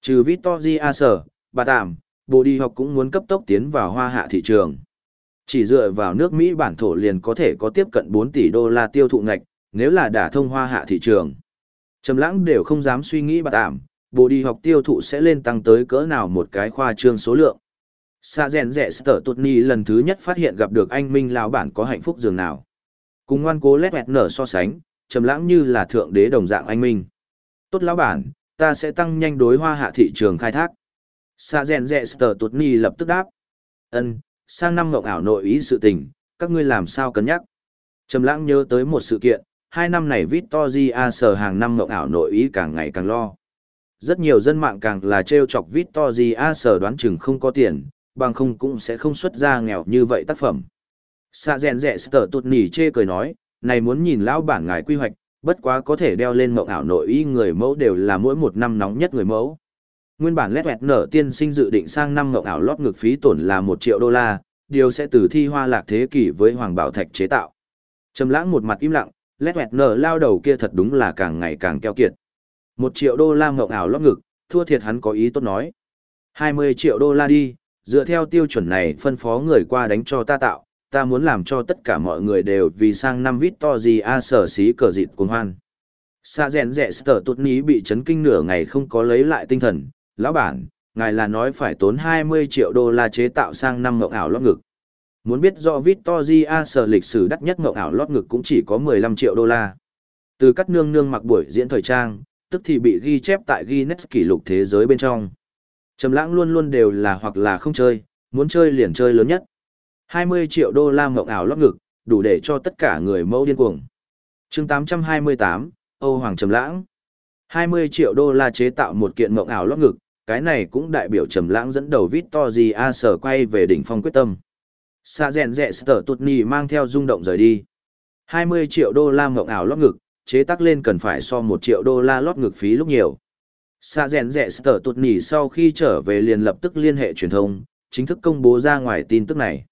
Trừ Victoria sở, bà tạm, bộ đi học cũng muốn cấp tốc tiến vào hoa hạ thị trường. Chỉ dựa vào nước Mỹ bản thổ liền có thể có tiếp cận 4 tỷ đô la tiêu thụ ngạch, nếu là đả thông hoa hạ thị trường. Trầm lãng đều không dám suy nghĩ bà tạm, bộ đi học tiêu thụ sẽ lên tăng tới cỡ nào một cái khoa trương số lượng. Sa rèn rẻ sở tụt ni lần thứ nhất phát hiện gặp được anh Minh lão bản có hạnh phúc dường nào. Cùng ngoan cố lét mẹt nở so sánh, trầm lãng như là thượng đế đồng dạng anh Minh. Tốt lão bản, ta sẽ tăng nhanh đối hoa hạ thị trường khai thác. Sa rèn rẻ sờ tụt ni lập tức đáp. Ân, sang năm ngộng ảo nội ý sự tình, các ngươi làm sao cân nhắc. Trầm lãng nhớ tới một sự kiện, hai năm này Victoria sở hàng năm ngộng ảo nội ý càng ngày càng lo. Rất nhiều dân mạng càng là trêu chọc Victoria sở đoán chừng không có tiền, bằng không cũng sẽ không xuất ra nghèo như vậy tác phẩm. Sa rèn rẻ sờ tụt ni chê cười nói, này muốn nhìn lão bản ngài quy hoạch, bất quá có thể đeo lên mộng ảo nội y người mẫu đều là mỗi một năm nóng nhất người mẫu. Nguyên bản lét vẹt nở tiên sinh dự định sang năm mộng ảo lót ngực phí tổn là 1 triệu đô la, điều sẽ từ thi hoa lạc thế kỷ với hoàng bảo thạch chế tạo. Trầm lãng một mặt im lặng, lét vẹt nở lao đầu kia thật đúng là càng ngày càng keo kiệt. 1 triệu đô la mộng ảo lót ngực, thua thiệt hắn có ý tốt nói. 20 triệu đô la đi, dựa theo tiêu chuẩn này phân phó người qua đánh cho ta tạo, ta muốn làm cho tất cả mọi người đều vì sang năm vít to gì a sở xí cờ dịt cuồng hoan. Sa rèn rẻ sở tốt ní bị chấn kinh nửa ngày không có lấy lại tinh thần, lão bản, ngài là nói phải tốn 20 triệu đô la chế tạo sang năm ngộng ảo lót ngực. Muốn biết do Victoria sở lịch sử đắt nhất ngộng ảo lót ngực cũng chỉ có 15 triệu đô la. Từ các nương nương mặc buổi diễn thời trang, tức thì bị ghi chép tại Guinness kỷ lục thế giới bên trong. Trầm lãng luôn luôn đều là hoặc là không chơi, muốn chơi liền chơi lớn nhất. 20 triệu đô la ngọc ảo lót ngực, đủ để cho tất cả người mẫu điên cuồng. Chương 828, Âu Hoàng Trầm lãng. 20 triệu đô la chế tạo một kiện mộng ảo lót ngực, cái này cũng đại biểu trầm lãng dẫn đầu Victory A sở quay về đỉnh phong quyết tâm. Sa rèn rẹ sở tụt nì mang theo rung động rời đi. 20 triệu đô la mộng ảo lót ngực, chế tác lên cần phải so 1 triệu đô la lót ngực phí lúc nhiều. Sa rèn rẹ sở tụt nì sau khi trở về liền lập tức liên hệ truyền thông, chính thức công bố ra ngoài tin tức này.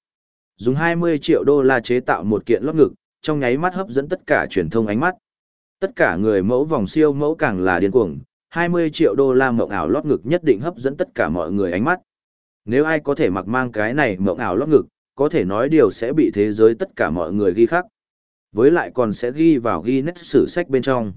Dùng 20 triệu đô la chế tạo một kiện lót ngực, trong nháy mắt hấp dẫn tất cả truyền thông ánh mắt. Tất cả người mẫu vòng siêu mẫu càng là điên cuồng, 20 triệu đô la mộng ảo lót ngực nhất định hấp dẫn tất cả mọi người ánh mắt. Nếu ai có thể mặc mang cái này mộng ảo lót ngực, có thể nói điều sẽ bị thế giới tất cả mọi người ghi khắc. Với lại còn sẽ ghi vào Guinness sử sách bên trong.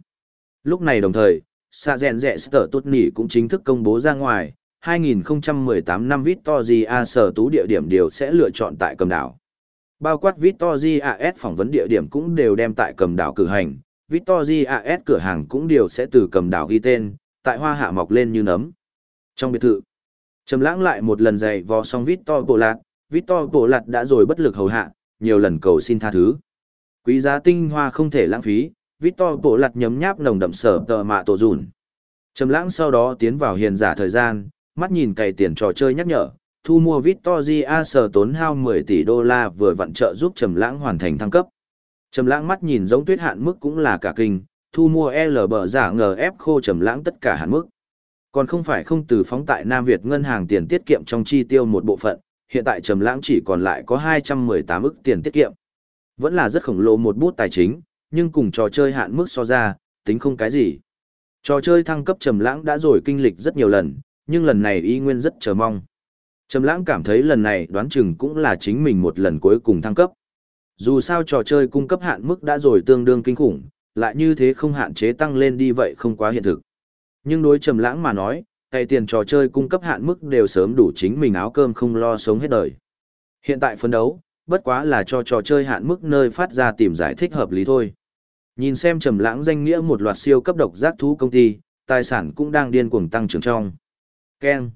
Lúc này đồng thời, Sa Rèn Rẹ Sở Tốt Nỉ cũng chính thức công bố ra ngoài, 2018 năm Victoria sở tú địa điểm đều sẽ lựa chọn tại cầm đảo. Bao quát Victoria S phỏng vấn địa điểm cũng đều đem tại cầm đảo cử hành, Victoria S cửa hàng cũng đều sẽ từ cầm đảo ghi tên, tại hoa hạ mọc lên như nấm. Trong biệt thự, Trầm lãng lại một lần dày vò xong Victor Bộ Lạt, Victor Bộ Lạt đã rồi bất lực hầu hạ, nhiều lần cầu xin tha thứ. Quý giá tinh hoa không thể lãng phí, Victor Bộ Lạt nhấm nháp nồng đậm sở tờ mạ tổ dùn. Trầm lãng sau đó tiến vào hiền giả thời gian, mắt nhìn cày tiền trò chơi nhắc nhở, thu mua Victoria sở tốn hao 10 tỷ đô la vừa vận trợ giúp Trầm lãng hoàn thành thăng cấp. Trầm lãng mắt nhìn giống tuyết hạn mức cũng là cả kinh, thu mua L bờ giả ngờ ép khô trầm lãng tất cả hạn mức. Còn không phải không từ phóng tại Nam Việt ngân hàng tiền tiết kiệm trong chi tiêu một bộ phận, hiện tại trầm lãng chỉ còn lại có 218 ức tiền tiết kiệm. Vẫn là rất khổng lồ một bút tài chính, nhưng cùng trò chơi hạn mức so ra, tính không cái gì. Trò chơi thăng cấp trầm lãng đã rồi kinh lịch rất nhiều lần, nhưng lần này y nguyên rất chờ mong. Trầm lãng cảm thấy lần này đoán chừng cũng là chính mình một lần cuối cùng thăng cấp. Dù sao trò chơi cung cấp hạn mức đã rồi tương đương kinh khủng, lại như thế không hạn chế tăng lên đi vậy không quá hiện thực. Nhưng đối trầm lãng mà nói, cày tiền trò chơi cung cấp hạn mức đều sớm đủ chính mình áo cơm không lo sống hết đời. Hiện tại phấn đấu, bất quá là cho trò chơi hạn mức nơi phát ra tìm giải thích hợp lý thôi. Nhìn xem trầm lãng danh nghĩa một loạt siêu cấp độc giác thú công ty, tài sản cũng đang điên cuồng tăng trưởng trong. Keng,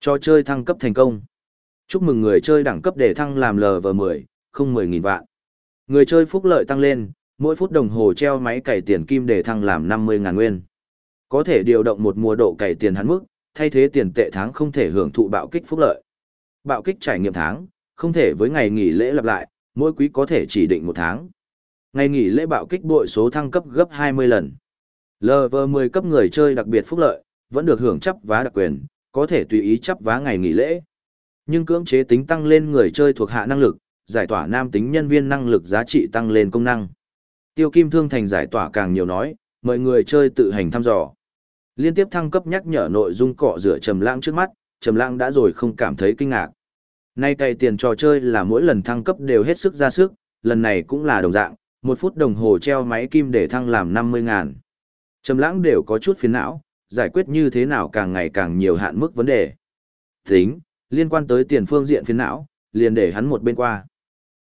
Trò chơi thăng cấp thành công. Chúc mừng người chơi đẳng cấp để thăng làm LV10, không mười nghìn vạn. Người chơi phúc lợi tăng lên, mỗi phút đồng hồ treo máy cày tiền kim để thăng làm 50.000 nguyên. Có thể điều động một mùa độ cày tiền hắn mức, thay thế tiền tệ tháng không thể hưởng thụ bạo kích phúc lợi. Bạo kích trải nghiệm tháng, không thể với ngày nghỉ lễ lặp lại, mỗi quý có thể chỉ định một tháng. Ngày nghỉ lễ bạo kích bội số thăng cấp gấp 20 lần. LV10 cấp người chơi đặc biệt phúc lợi, vẫn được hưởng chấp vá đặc quyền, có thể tùy ý chấp vá ngày nghỉ lễ. Nhưng cưỡng chế tính tăng lên người chơi thuộc hạ năng lực, giải tỏa nam tính nhân viên năng lực giá trị tăng lên công năng. Tiêu Kim Thương Thành giải tỏa càng nhiều nói, mời người chơi tự hành thăm dò. Liên tiếp thăng cấp nhắc nhở nội dung cọ rửa Trầm Lãng trước mắt, Trầm Lãng đã rồi không cảm thấy kinh ngạc. Nay cày tiền trò chơi là mỗi lần thăng cấp đều hết sức ra sức, lần này cũng là đồng dạng, một phút đồng hồ treo máy kim để thăng làm 50 ngàn. Trầm Lãng đều có chút phiền não, giải quyết như thế nào càng ngày càng nhiều hạn mức vấn đề. Tính, liên quan tới tiền phương diện phiền não, liền để hắn một bên qua.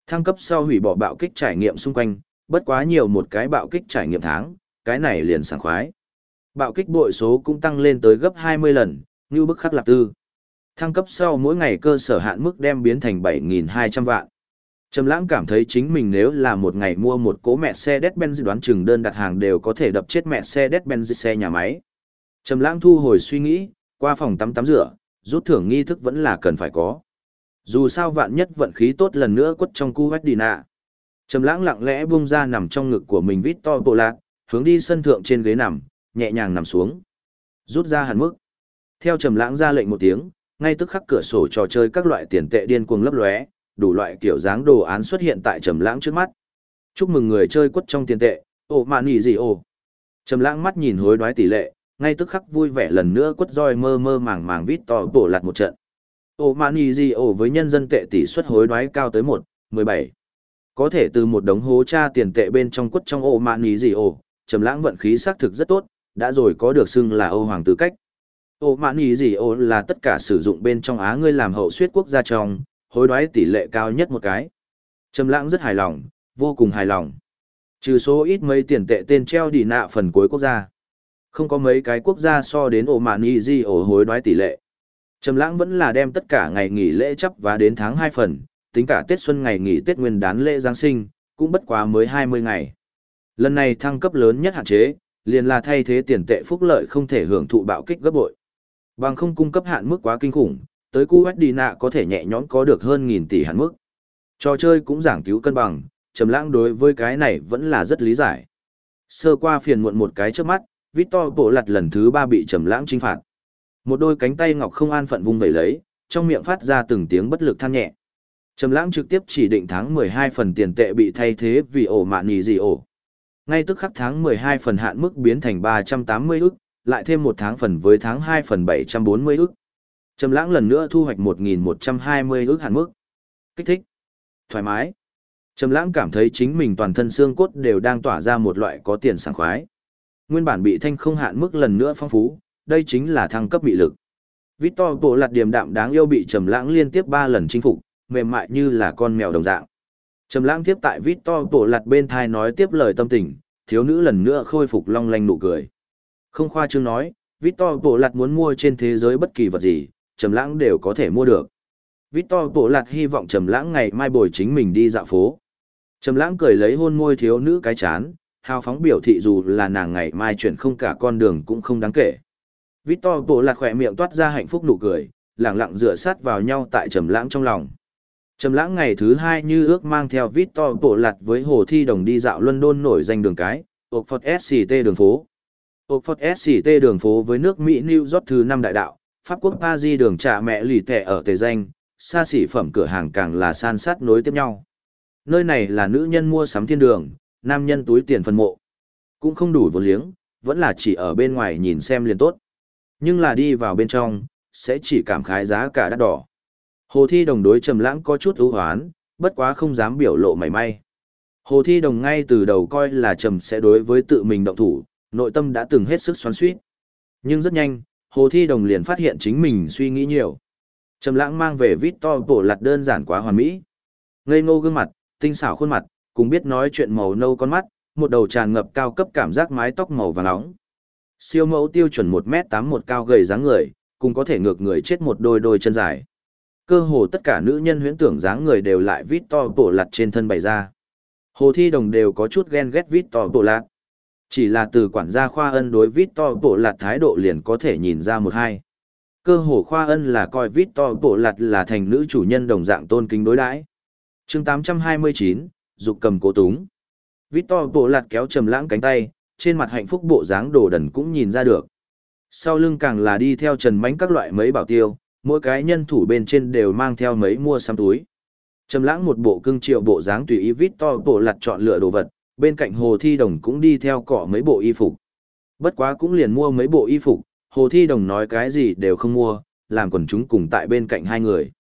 Thăng cấp sau hủy bỏ bạo kích trải nghiệm xung quanh, bất quá nhiều một cái bạo kích trải nghiệm tháng, cái này liền sảng khoái. Bạo kích bội số cũng tăng lên tới gấp 20 lần, như bức khắc lạc tư. Thăng cấp sau mỗi ngày cơ sở hạn mức đem biến thành 7.200 vạn. Trầm lãng cảm thấy chính mình nếu là một ngày mua một cố mẹ xe Mercedes-Benz đoán chừng đơn đặt hàng đều có thể đập chết mẹ xe Mercedes-Benz xe nhà máy. Trầm lãng thu hồi suy nghĩ, qua phòng tắm tắm rửa, rút thưởng nghi thức vẫn là cần phải có. Dù sao vạn nhất vận khí tốt lần nữa quất trong cu vách đi nạ. Trầm lãng lặng lẽ buông ra nằm trong ngực của mình vít to bộ lạc, hướng đi sân thượng trên ghế nằm, nhẹ nhàng nằm xuống. Rút ra hẳn mức. Theo trầm lãng ra lệnh một tiếng, ngay tức khắc cửa sổ trò chơi các loại tiền tệ điên cuồng lấp lóe, đủ loại kiểu dáng đồ án xuất hiện tại trầm lãng trước mắt. Chúc mừng người chơi quất trong tiền tệ, ồ mạn nhỉ gì ồ. Trầm lãng mắt nhìn hối đoái tỷ lệ, ngay tức khắc vui vẻ lần nữa quất roi mơ mơ màng màng vít to bổ lạt một trận. Ô mạn nhỉ gì với nhân dân tệ tỷ suất hối đoái cao tới 1, 17. Có thể từ một đống hố tra tiền tệ bên trong quất trong ô mạn nhỉ gì trầm lãng vận khí xác thực rất tốt, đã rồi có được xưng là Âu Hoàng tư cách. Ô mạn nhỉ gì là tất cả sử dụng bên trong Á ngươi làm hậu suyết quốc gia trong, hối đoái tỷ lệ cao nhất một cái. Trầm lãng rất hài lòng, vô cùng hài lòng. Trừ số ít mấy tiền tệ tên treo đi nạ phần cuối quốc gia. Không có mấy cái quốc gia so đến ổ mạn y di ổ hối đoái tỷ lệ. Trầm lãng vẫn là đem tất cả ngày nghỉ lễ chấp và đến tháng 2 phần, tính cả Tết xuân ngày nghỉ Tết Nguyên đán lễ Giáng sinh, cũng bất quá mới 20 ngày. Lần này thăng cấp lớn nhất hạn chế, liền là thay thế tiền tệ phúc lợi không thể hưởng thụ bạo kích gấp bội. Bằng không cung cấp hạn mức quá kinh khủng, tới cu đi nạ có thể nhẹ nhõm có được hơn nghìn tỷ hạn mức. Trò chơi cũng giảng cứu cân bằng, trầm lãng đối với cái này vẫn là rất lý giải. Sơ qua phiền muộn một cái trước mắt, Victor bộ lặt lần thứ ba bị trầm lãng trinh phạt. Một đôi cánh tay ngọc không an phận vung vẩy lấy, trong miệng phát ra từng tiếng bất lực than nhẹ. Trầm lãng trực tiếp chỉ định tháng 12 phần tiền tệ bị thay thế vì ổ mạn nhì gì ổ. Ngay tức khắc tháng 12 phần hạn mức biến thành 380 ức, lại thêm một tháng phần với tháng 2 phần 740 ức. Trầm lãng lần nữa thu hoạch 1.120 ức hạn mức. Kích thích. Thoải mái. Trầm lãng cảm thấy chính mình toàn thân xương cốt đều đang tỏa ra một loại có tiền sảng khoái. Nguyên bản bị thanh không hạn mức lần nữa phong phú, đây chính là thăng cấp bị lực. Victor bộ lạt điềm đạm đáng yêu bị trầm lãng liên tiếp 3 lần chinh phục, mềm mại như là con mèo đồng dạng. Trầm lãng tiếp tại Victor bộ lạt bên tai nói tiếp lời tâm tình, thiếu nữ lần nữa khôi phục long lanh nụ cười. Không khoa trương nói, Victor bộ lạt muốn mua trên thế giới bất kỳ vật gì, Trầm Lãng đều có thể mua được. Victor Bộ Lạt hy vọng Trầm Lãng ngày mai bồi chính mình đi dạo phố. Trầm Lãng cười lấy hôn môi thiếu nữ cái chán, hào phóng biểu thị dù là nàng ngày mai chuyển không cả con đường cũng không đáng kể. Victor Bộ Lạc khỏe miệng toát ra hạnh phúc nụ cười, lặng lặng dựa sát vào nhau tại Trầm Lãng trong lòng. Trầm Lãng ngày thứ hai như ước mang theo Victor Bộ Lạc với Hồ Thi Đồng đi dạo London nổi danh đường cái, Oxford SCT đường phố. Oxford SCT đường phố với nước Mỹ New York thứ năm đại đạo, Pháp quốc Paris đường trà mẹ lì tệ ở tề danh, xa xỉ phẩm cửa hàng càng là san sát nối tiếp nhau. Nơi này là nữ nhân mua sắm thiên đường, nam nhân túi tiền phân mộ. Cũng không đủ vốn liếng, vẫn là chỉ ở bên ngoài nhìn xem liền tốt. Nhưng là đi vào bên trong, sẽ chỉ cảm khái giá cả đắt đỏ. Hồ Thi Đồng đối Trầm Lãng có chút ưu hoán, bất quá không dám biểu lộ mảy may. Hồ Thi Đồng ngay từ đầu coi là Trầm sẽ đối với tự mình động thủ, nội tâm đã từng hết sức xoắn xuýt. Nhưng rất nhanh, Hồ Thi Đồng liền phát hiện chính mình suy nghĩ nhiều. Trầm lãng mang về Victor bổ lặt đơn giản quá hoàn mỹ. Ngây ngô gương mặt, tinh xảo khuôn mặt, cùng biết nói chuyện màu nâu con mắt, một đầu tràn ngập cao cấp cảm giác mái tóc màu vàng nóng. Siêu mẫu tiêu chuẩn 1m81 cao gầy dáng người, cùng có thể ngược người chết một đôi đôi chân dài. Cơ hồ tất cả nữ nhân huyễn tưởng dáng người đều lại Victor bổ lặt trên thân bày ra. Hồ Thi Đồng đều có chút ghen ghét Victor bổ lặt. Chỉ là từ quản gia Khoa Ân đối Victor Bộ Lạt thái độ liền có thể nhìn ra một hai. Cơ hồ Khoa Ân là coi Victor Bộ Lạt là thành nữ chủ nhân đồng dạng tôn kính đối đãi. chương 829, dục cầm cố túng. Victor Bộ Lạt kéo trầm lãng cánh tay, trên mặt hạnh phúc bộ dáng đồ đần cũng nhìn ra được. Sau lưng càng là đi theo trần mánh các loại mấy bảo tiêu, mỗi cái nhân thủ bên trên đều mang theo mấy mua xăm túi. Trầm lãng một bộ cưng triệu bộ dáng tùy ý vít to bộ lặt chọn lựa đồ vật, bên cạnh hồ thi đồng cũng đi theo cọ mấy bộ y phục. Bất quá cũng liền mua mấy bộ y phục, hồ thi đồng nói cái gì đều không mua, làm quần chúng cùng tại bên cạnh hai người.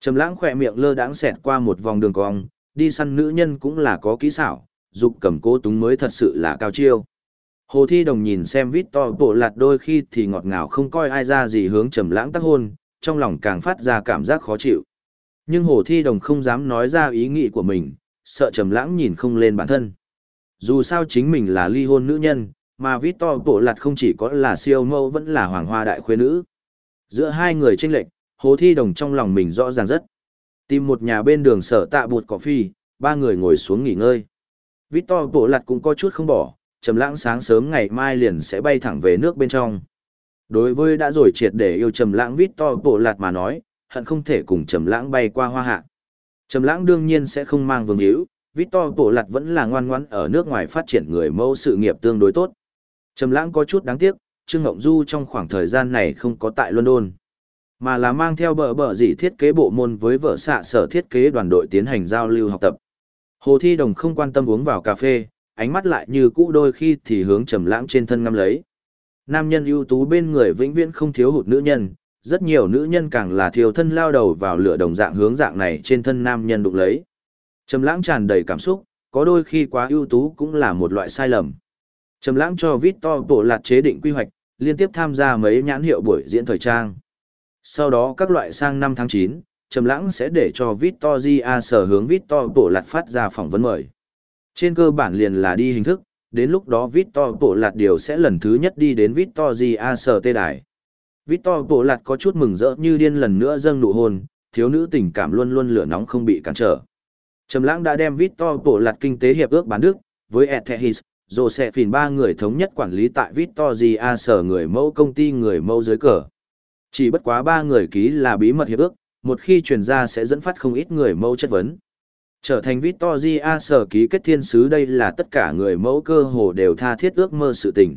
Trầm lãng khỏe miệng lơ đãng xẹt qua một vòng đường cong, đi săn nữ nhân cũng là có kỹ xảo, dục cầm cố túng mới thật sự là cao chiêu. Hồ Thi Đồng nhìn xem Victor bộ lạt đôi khi thì ngọt ngào không coi ai ra gì hướng trầm lãng tác hôn, trong lòng càng phát ra cảm giác khó chịu. Nhưng Hồ Thi Đồng không dám nói ra ý nghĩ của mình, sợ trầm lãng nhìn không lên bản thân. Dù sao chính mình là ly hôn nữ nhân, mà Victor bộ lạt không chỉ có là siêu mẫu vẫn là hoàng hoa đại khuê nữ. Giữa hai người chênh lệch, Hồ Thi Đồng trong lòng mình rõ ràng rất. Tìm một nhà bên đường sở tạ bụt cỏ phi, ba người ngồi xuống nghỉ ngơi. Victor bộ lạt cũng có chút không bỏ, trầm lãng sáng sớm ngày mai liền sẽ bay thẳng về nước bên trong. Đối với đã rồi triệt để yêu trầm lãng Victor bộ lạt mà nói, hận không thể cùng trầm lãng bay qua hoa hạ. Trầm lãng đương nhiên sẽ không mang vương hữu, Victor bộ lạt vẫn là ngoan ngoãn ở nước ngoài phát triển người mẫu sự nghiệp tương đối tốt. Trầm lãng có chút đáng tiếc, Trương Ngộng Du trong khoảng thời gian này không có tại London, mà là mang theo bờ bờ dị thiết kế bộ môn với vợ xạ sở thiết kế đoàn đội tiến hành giao lưu học tập. Hồ Thi Đồng không quan tâm uống vào cà phê, ánh mắt lại như cũ đôi khi thì hướng trầm lãng trên thân ngâm lấy. Nam nhân ưu tú bên người vĩnh viễn không thiếu hụt nữ nhân, rất nhiều nữ nhân càng là thiêu thân lao đầu vào lửa đồng dạng hướng dạng này trên thân nam nhân đụng lấy. Trầm lãng tràn đầy cảm xúc, có đôi khi quá ưu tú cũng là một loại sai lầm. Trầm lãng cho Victor bộ lạt chế định quy hoạch, liên tiếp tham gia mấy nhãn hiệu buổi diễn thời trang. Sau đó các loại sang năm tháng 9, Trầm lãng sẽ để cho Victoria sở hướng Victor bộ lạt phát ra phỏng vấn mời. Trên cơ bản liền là đi hình thức, đến lúc đó Victor bộ lạt điều sẽ lần thứ nhất đi đến Victoria sở tê đài. Victor bộ lạt có chút mừng rỡ như điên lần nữa dâng nụ hôn, thiếu nữ tình cảm luôn luôn lửa nóng không bị cản trở. Trầm lãng đã đem Victor bộ lạt kinh tế hiệp ước bán đức, với Ethehis, Josephine ba người thống nhất quản lý tại Victoria sở người mẫu công ty người mẫu dưới cờ. Chỉ bất quá ba người ký là bí mật hiệp ước, một khi truyền ra sẽ dẫn phát không ít người mẫu chất vấn. Trở thành Victoria sở ký kết thiên sứ đây là tất cả người mẫu cơ hồ đều tha thiết ước mơ sự tình.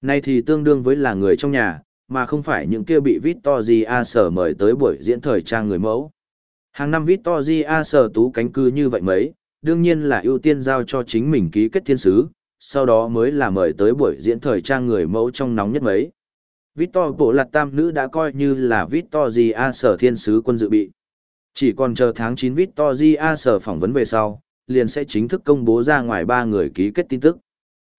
Nay thì tương đương với là người trong nhà, mà không phải những kia bị Victoria sở mời tới buổi diễn thời trang người mẫu. Hàng năm Victoria sở tú cánh cư như vậy mấy, đương nhiên là ưu tiên giao cho chính mình ký kết thiên sứ, sau đó mới là mời tới buổi diễn thời trang người mẫu trong nóng nhất mấy. Victor bộ lạt tam nữ đã coi như là Victoria sở thiên sứ quân dự bị. Chỉ còn chờ tháng 9 a sở phỏng vấn về sau, liền sẽ chính thức công bố ra ngoài ba người ký kết tin tức.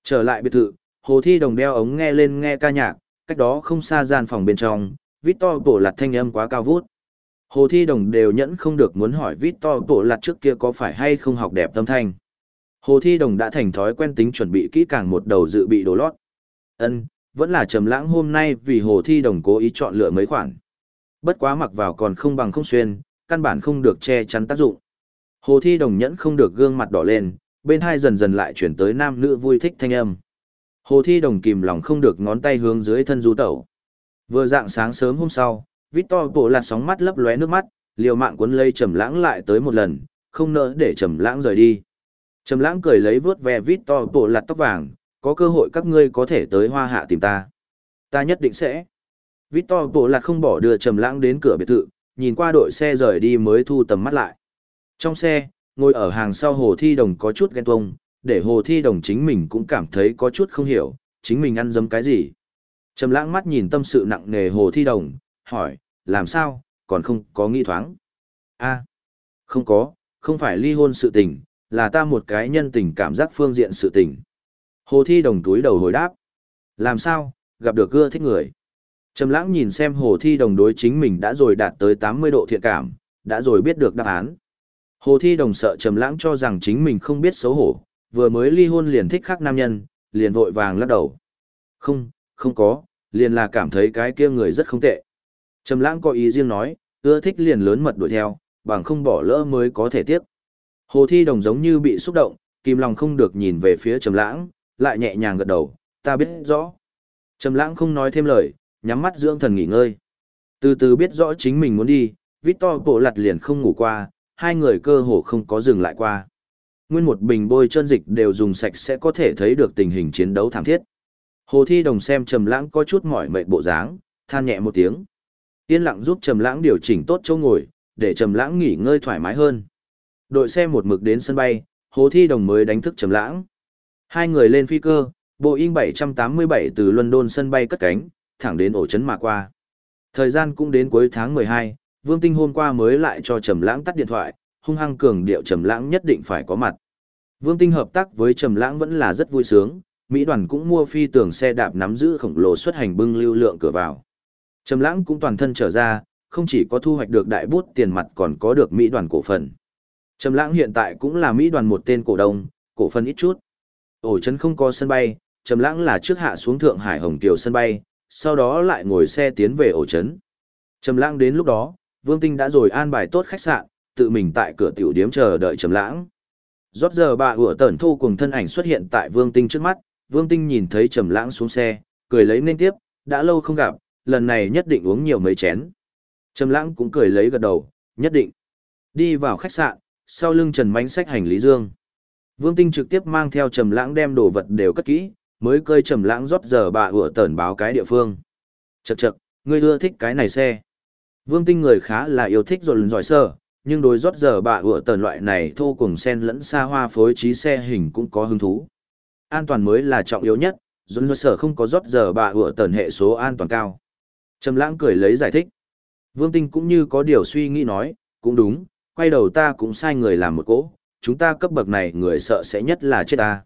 Trở lại biệt thự, Hồ Thi Đồng đeo ống nghe lên nghe ca nhạc, cách đó không xa gian phòng bên trong, Victor bộ lạt thanh âm quá cao vút. Hồ Thi Đồng đều nhẫn không được muốn hỏi Victor bộ lạt trước kia có phải hay không học đẹp tâm thanh. Hồ Thi Đồng đã thành thói quen tính chuẩn bị kỹ càng một đầu dự bị đồ lót. Ân, vẫn là trầm lãng hôm nay vì Hồ Thi Đồng cố ý chọn lựa mấy khoản. Bất quá mặc vào còn không bằng không xuyên, căn bản không được che chắn tác dụng. Hồ Thi Đồng nhẫn không được gương mặt đỏ lên, bên hai dần dần lại chuyển tới nam nữ vui thích thanh âm. Hồ Thi Đồng kìm lòng không được ngón tay hướng dưới thân du tẩu. Vừa dạng sáng sớm hôm sau, Victor bộ là sóng mắt lấp lóe nước mắt, liều mạng cuốn lấy Trầm Lãng lại tới một lần, không nỡ để Trầm Lãng rời đi. Trầm Lãng cười lấy vướt ve Victor bộ lạt tóc vàng, có cơ hội các ngươi có thể tới Hoa Hạ tìm ta. Ta nhất định sẽ. Victor bộ lạt không bỏ đưa Trầm Lãng đến cửa biệt thự, nhìn qua đội xe rời đi mới thu tầm mắt lại. Trong xe, ngồi ở hàng sau Hồ Thi Đồng có chút ghen tuông, để Hồ Thi Đồng chính mình cũng cảm thấy có chút không hiểu, chính mình ăn dấm cái gì. Trầm lãng mắt nhìn tâm sự nặng nề Hồ Thi Đồng, hỏi, làm sao, còn không có nghi thoáng. a không có, không phải ly hôn sự tình, là ta một cái nhân tình cảm giác phương diện sự tình. Hồ Thi Đồng túi đầu hồi đáp. Làm sao, gặp được gưa thích người. Trầm lãng nhìn xem Hồ Thi Đồng đối chính mình đã rồi đạt tới 80 độ thiện cảm, đã rồi biết được đáp án. Hồ Thi Đồng sợ Trầm lãng cho rằng chính mình không biết xấu hổ, vừa mới ly hôn liền thích khác nam nhân, liền vội vàng lắc đầu. Không, không có, liền là cảm thấy cái kia người rất không tệ. Trầm lãng có ý riêng nói, ưa thích liền lớn mật đuổi theo, bằng không bỏ lỡ mới có thể tiếp. Hồ Thi Đồng giống như bị xúc động, kìm lòng không được nhìn về phía Trầm lãng, lại nhẹ nhàng gật đầu, ta biết rõ. Trầm lãng không nói thêm lời, nhắm mắt dưỡng thần nghỉ ngơi. Từ từ biết rõ chính mình muốn đi, Victor bộ lặt liền không ngủ qua, hai người cơ hồ không có dừng lại qua. Nguyên một bình bôi chân dịch đều dùng sạch sẽ có thể thấy được tình hình chiến đấu thảm thiết. Hồ Thi Đồng xem Trầm Lãng có chút mỏi mệt bộ dáng, than nhẹ một tiếng. Yên lặng giúp Trầm Lãng điều chỉnh tốt chỗ ngồi, để Trầm Lãng nghỉ ngơi thoải mái hơn. Đội xe một mực đến sân bay, Hồ Thi Đồng mới đánh thức Trầm Lãng. Hai người lên phi cơ, Boeing 787 từ London sân bay cất cánh, thẳng đến ổ trấn mà qua. Thời gian cũng đến cuối tháng 12, Vương Tinh hôm qua mới lại cho Trầm Lãng tắt điện thoại, hung hăng cường điệu Trầm Lãng nhất định phải có mặt. Vương Tinh hợp tác với Trầm Lãng vẫn là rất vui sướng, Mỹ đoàn cũng mua phi tường xe đạp nắm giữ khổng lồ xuất hành bưng lưu lượng cửa vào. Trầm Lãng cũng toàn thân trở ra, không chỉ có thu hoạch được đại bút tiền mặt còn có được Mỹ đoàn cổ phần. Trầm Lãng hiện tại cũng là Mỹ đoàn một tên cổ đông, cổ phần ít chút. Ổ trấn không có sân bay, Trầm Lãng là trước hạ xuống Thượng Hải Hồng Kiều sân bay, sau đó lại ngồi xe tiến về ổ trấn. Trầm Lãng đến lúc đó, Vương Tinh đã rồi an bài tốt khách sạn, tự mình tại cửa tiểu điếm chờ đợi Trầm Lãng. Rốt giờ bà ủa tẩn thu cùng thân ảnh xuất hiện tại Vương Tinh trước mắt, Vương Tinh nhìn thấy Trầm Lãng xuống xe, cười lấy nên tiếp, đã lâu không gặp, lần này nhất định uống nhiều mấy chén. Trầm Lãng cũng cười lấy gật đầu, nhất định. Đi vào khách sạn, sau lưng Trần Mánh sách hành lý dương. Vương Tinh trực tiếp mang theo Trầm Lãng đem đồ vật đều cất kỹ, mới cơi Trầm Lãng rót giờ bà ủa tẩn báo cái địa phương. Chậc chậc, ngươi ưa thích cái này xe. Vương Tinh người khá là yêu thích rồi lần giỏi sơ, nhưng đối rót giờ bà ủa tẩn loại này thô cùng sen lẫn xa hoa phối trí xe hình cũng có hứng thú. An toàn mới là trọng yếu nhất, dồn dồn sở không có rót giờ bà ủa tẩn hệ số an toàn cao. Trầm lãng cười lấy giải thích. Vương Tinh cũng như có điều suy nghĩ nói, cũng đúng, quay đầu ta cũng sai người làm một cỗ, chúng ta cấp bậc này người sợ sẽ nhất là chết ta.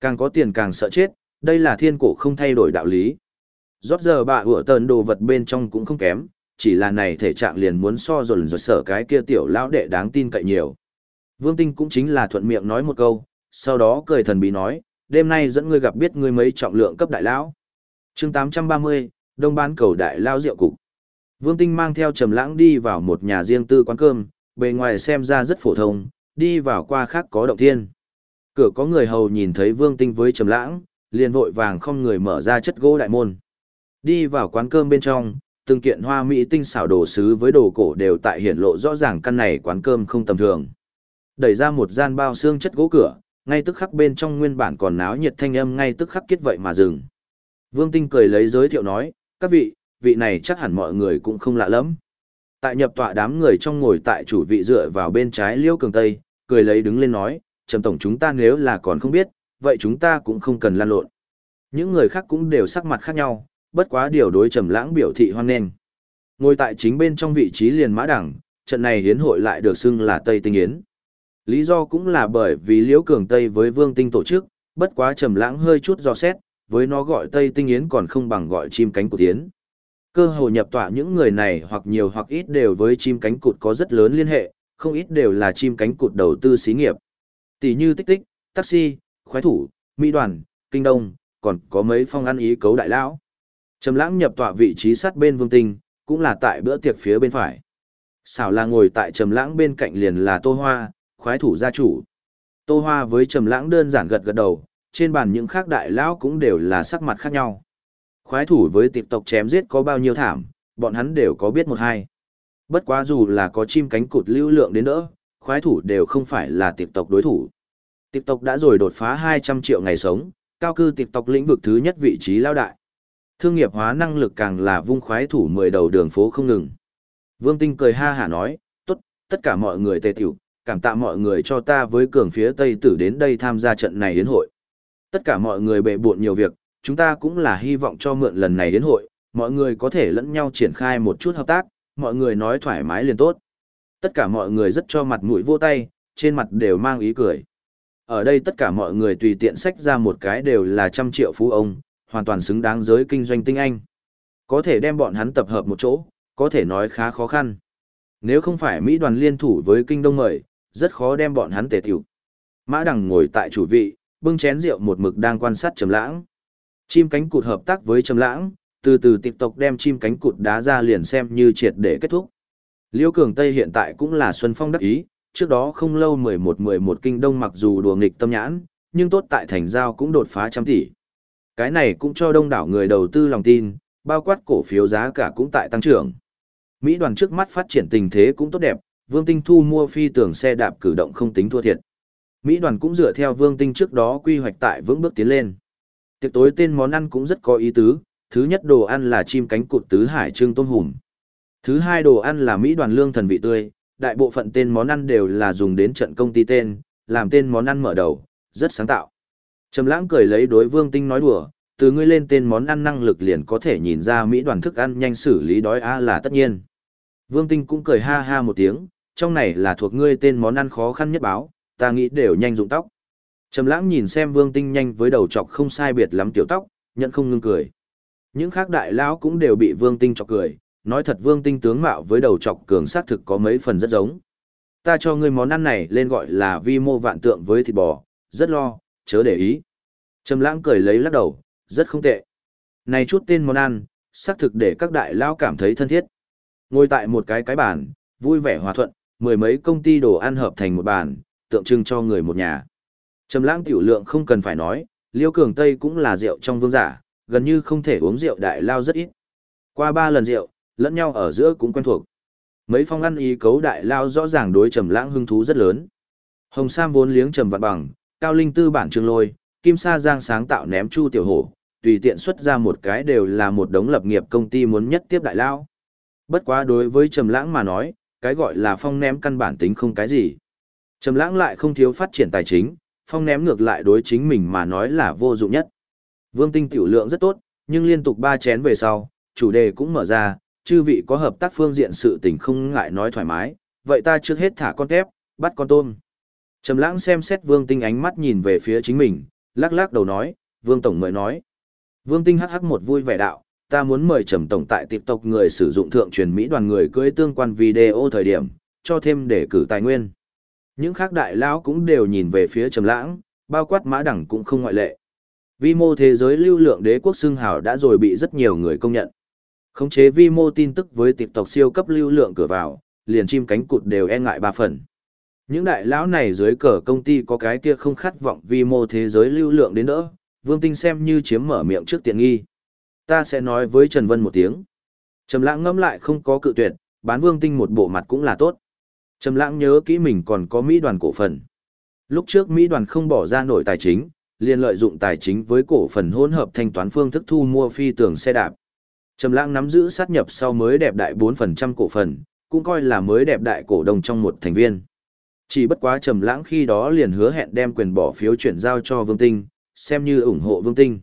Càng có tiền càng sợ chết, đây là thiên cổ không thay đổi đạo lý. Rót giờ bà ủa tờn đồ vật bên trong cũng không kém, chỉ là này thể trạng liền muốn so dồn rồi sở cái kia tiểu lão đệ đáng tin cậy nhiều. Vương Tinh cũng chính là thuận miệng nói một câu, sau đó cười thần bí nói, đêm nay dẫn ngươi gặp biết ngươi mấy trọng lượng cấp đại lão. chương 830, Đông Bán cầu đại lao rượu cục. Vương Tinh mang theo Trầm Lãng đi vào một nhà riêng tư quán cơm, bề ngoài xem ra rất phổ thông, đi vào qua khác có động thiên. Cửa có người hầu nhìn thấy Vương Tinh với Trầm Lãng, liền vội vàng không người mở ra chất gỗ đại môn. Đi vào quán cơm bên trong, từng kiện hoa mỹ tinh xảo đồ sứ với đồ cổ đều tại hiển lộ rõ ràng căn này quán cơm không tầm thường. Đẩy ra một gian bao xương chất gỗ cửa, ngay tức khắc bên trong nguyên bản còn náo nhiệt thanh âm ngay tức khắc kết vậy mà dừng. Vương Tinh cười lấy giới thiệu nói, các vị, vị này chắc hẳn mọi người cũng không lạ lắm. Tại nhập tọa đám người trong ngồi tại chủ vị dựa vào bên trái liêu cường tây, cười lấy đứng lên nói, trầm tổng chúng ta nếu là còn không biết, vậy chúng ta cũng không cần lan lộn. Những người khác cũng đều sắc mặt khác nhau, bất quá điều đối trầm lãng biểu thị hoan nghênh. Ngồi tại chính bên trong vị trí liền mã đẳng, trận này hiến hội lại được xưng là Tây Tinh Yến. Lý do cũng là bởi vì Liễu Cường Tây với Vương Tinh tổ chức, bất quá trầm lãng hơi chút do xét, với nó gọi Tây Tinh Yến còn không bằng gọi chim cánh cụt yến. Cơ hội nhập tọa những người này hoặc nhiều hoặc ít đều với chim cánh cụt có rất lớn liên hệ, không ít đều là chim cánh cụt đầu tư xí nghiệp. Tỷ như tích tích, taxi, khoái thủ, mỹ đoàn, kinh đông, còn có mấy phong ăn ý cấu đại lão. Trầm lãng nhập tọa vị trí sát bên vương tinh, cũng là tại bữa tiệc phía bên phải. Xảo là ngồi tại trầm lãng bên cạnh liền là tô hoa, khoái thủ gia chủ. Tô hoa với trầm lãng đơn giản gật gật đầu, trên bàn những khác đại lão cũng đều là sắc mặt khác nhau. Khoái thủ với tiệp tộc chém giết có bao nhiêu thảm, bọn hắn đều có biết một hai. Bất quá dù là có chim cánh cụt lưu lượng đến nữa, khoái thủ đều không phải là tiệp tộc đối thủ. Tiệp tộc đã rồi đột phá 200 triệu ngày sống, cao cư tiệp tộc lĩnh vực thứ nhất vị trí lao đại. Thương nghiệp hóa năng lực càng là vung khoái thủ mười đầu đường phố không ngừng. Vương Tinh cười ha hả nói, tốt, tất cả mọi người tề tiểu, cảm tạ mọi người cho ta với cường phía Tây tử đến đây tham gia trận này đến hội. Tất cả mọi người bệ buộn nhiều việc, chúng ta cũng là hy vọng cho mượn lần này đến hội, mọi người có thể lẫn nhau triển khai một chút hợp tác, mọi người nói thoải mái liền tốt. Tất cả mọi người rất cho mặt mũi vô tay, trên mặt đều mang ý cười. Ở đây tất cả mọi người tùy tiện sách ra một cái đều là trăm triệu phú ông, hoàn toàn xứng đáng giới kinh doanh tinh anh. Có thể đem bọn hắn tập hợp một chỗ, có thể nói khá khó khăn. Nếu không phải Mỹ đoàn liên thủ với kinh đông mời, rất khó đem bọn hắn tề tiểu. Mã Đằng ngồi tại chủ vị, bưng chén rượu một mực đang quan sát Trầm Lãng. Chim cánh cụt hợp tác với Trầm Lãng, từ từ tiếp tục đem chim cánh cụt đá ra liền xem như triệt để kết thúc. Liễu Cường Tây hiện tại cũng là Xuân Phong đắc ý, trước đó không lâu 11-11 kinh đông mặc dù đùa nghịch tâm nhãn, nhưng tốt tại thành giao cũng đột phá trăm tỷ. Cái này cũng cho đông đảo người đầu tư lòng tin, bao quát cổ phiếu giá cả cũng tại tăng trưởng. Mỹ đoàn trước mắt phát triển tình thế cũng tốt đẹp, Vương Tinh thu mua phi tường xe đạp cử động không tính thua thiệt. Mỹ đoàn cũng dựa theo Vương Tinh trước đó quy hoạch tại vững bước tiến lên. Tiệc tối tên món ăn cũng rất có ý tứ, thứ nhất đồ ăn là chim cánh cụt tứ hải trương tôm hùm. Thứ hai đồ ăn là Mỹ đoàn lương thần vị tươi, đại bộ phận tên món ăn đều là dùng đến trận công ty tên, làm tên món ăn mở đầu, rất sáng tạo. Trầm lãng cười lấy đối Vương Tinh nói đùa, từ ngươi lên tên món ăn năng lực liền có thể nhìn ra Mỹ đoàn thức ăn nhanh xử lý đói a là tất nhiên. Vương Tinh cũng cười ha ha một tiếng, trong này là thuộc ngươi tên món ăn khó khăn nhất báo, ta nghĩ đều nhanh dụng tóc. Trầm lãng nhìn xem Vương Tinh nhanh với đầu chọc không sai biệt lắm tiểu tóc, nhận không ngưng cười. Những khác đại lão cũng đều bị Vương Tinh chọc cười, nói thật Vương Tinh tướng mạo với đầu chọc cường sát thực có mấy phần rất giống. Ta cho ngươi món ăn này lên gọi là vi mô vạn tượng với thịt bò, rất lo, chớ để ý. Trầm lãng cười lấy lắc đầu, rất không tệ. Này chút tên món ăn, xác thực để các đại lão cảm thấy thân thiết. Ngồi tại một cái cái bàn, vui vẻ hòa thuận, mười mấy công ty đồ ăn hợp thành một bàn, tượng trưng cho người một nhà. Trầm lãng tiểu lượng không cần phải nói, Liêu Cường Tây cũng là rượu trong vương giả, gần như không thể uống rượu đại lao rất ít. Qua ba lần rượu, lẫn nhau ở giữa cũng quen thuộc. Mấy phong ăn ý cấu đại lao rõ ràng đối trầm lãng hứng thú rất lớn. Hồng Sam vốn liếng trầm vạn bằng, cao linh tư bản trường lôi, kim sa giang sáng tạo ném chu tiểu hổ, tùy tiện xuất ra một cái đều là một đống lập nghiệp công ty muốn nhất tiếp đại lao. Bất quá đối với trầm lãng mà nói, cái gọi là phong ném căn bản tính không cái gì. Trầm lãng lại không thiếu phát triển tài chính, phong ném ngược lại đối chính mình mà nói là vô dụng nhất. Vương Tinh tiểu lượng rất tốt, nhưng liên tục ba chén về sau, chủ đề cũng mở ra, chư vị có hợp tác phương diện sự tình không ngại nói thoải mái, vậy ta trước hết thả con tép, bắt con tôm. Trầm lãng xem xét Vương Tinh ánh mắt nhìn về phía chính mình, lắc lắc đầu nói, Vương Tổng mời nói. Vương Tinh hắc hắc một vui vẻ đạo, ta muốn mời Trầm Tổng tại tiệp tộc người sử dụng thượng truyền Mỹ đoàn người cưới tương quan video thời điểm, cho thêm để cử tài nguyên. Những khác đại lão cũng đều nhìn về phía Trầm lãng, bao quát mã đẳng cũng không ngoại lệ. Vi mô thế giới lưu lượng đế quốc xưng hào đã rồi bị rất nhiều người công nhận. Khống chế vi mô tin tức với tiệp tộc siêu cấp lưu lượng cửa vào, liền chim cánh cụt đều e ngại ba phần. Những đại lão này dưới cờ công ty có cái kia không khát vọng vi mô thế giới lưu lượng đến nữa, Vương Tinh xem như chiếm mở miệng trước tiện nghi. Ta sẽ nói với Trần Vân một tiếng. Trầm lãng ngẫm lại không có cự tuyệt, bán Vương Tinh một bộ mặt cũng là tốt. Trầm lãng nhớ kỹ mình còn có Mỹ đoàn cổ phần. Lúc trước Mỹ đoàn không bỏ ra nổi tài chính, liền lợi dụng tài chính với cổ phần hỗn hợp thanh toán phương thức thu mua phi tường xe đạp. Trầm lãng nắm giữ sát nhập sau mới đẹp đại 4% cổ phần, cũng coi là mới đẹp đại cổ đông trong một thành viên. Chỉ bất quá Trầm lãng khi đó liền hứa hẹn đem quyền bỏ phiếu chuyển giao cho Vương Tinh, xem như ủng hộ Vương Tinh.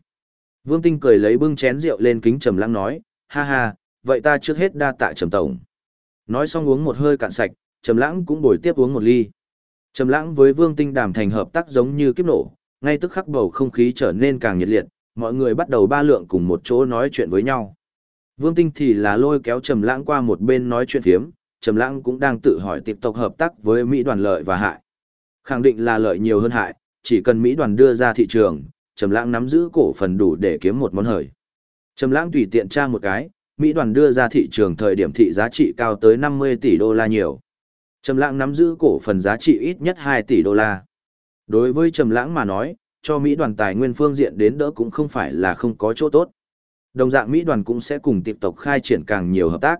Vương Tinh cười lấy bưng chén rượu lên kính Trầm lãng nói, ha ha, vậy ta trước hết đa tạ Trầm Tổng. Nói xong uống một hơi cạn sạch, Trầm lãng cũng bồi tiếp uống một ly. Trầm lãng với Vương Tinh đàm thành hợp tác giống như kiếp nổ, ngay tức khắc bầu không khí trở nên càng nhiệt liệt, mọi người bắt đầu ba lượng cùng một chỗ nói chuyện với nhau. Vương Tinh thì là lôi kéo Trầm Lãng qua một bên nói chuyện phiếm, Trầm Lãng cũng đang tự hỏi tiếp tục hợp tác với Mỹ đoàn lợi và hại. Khẳng định là lợi nhiều hơn hại, chỉ cần Mỹ đoàn đưa ra thị trường, Trầm Lãng nắm giữ cổ phần đủ để kiếm một món hời. Trầm Lãng tùy tiện tra một cái, Mỹ đoàn đưa ra thị trường thời điểm thị giá trị cao tới 50 tỷ đô la nhiều. Trầm Lãng nắm giữ cổ phần giá trị ít nhất 2 tỷ đô la. Đối với Trầm Lãng mà nói, cho Mỹ đoàn tài nguyên phương diện đến đỡ cũng không phải là không có chỗ tốt. Đồng dạng Mỹ đoàn cũng sẽ cùng tiếp tục khai triển càng nhiều hợp tác.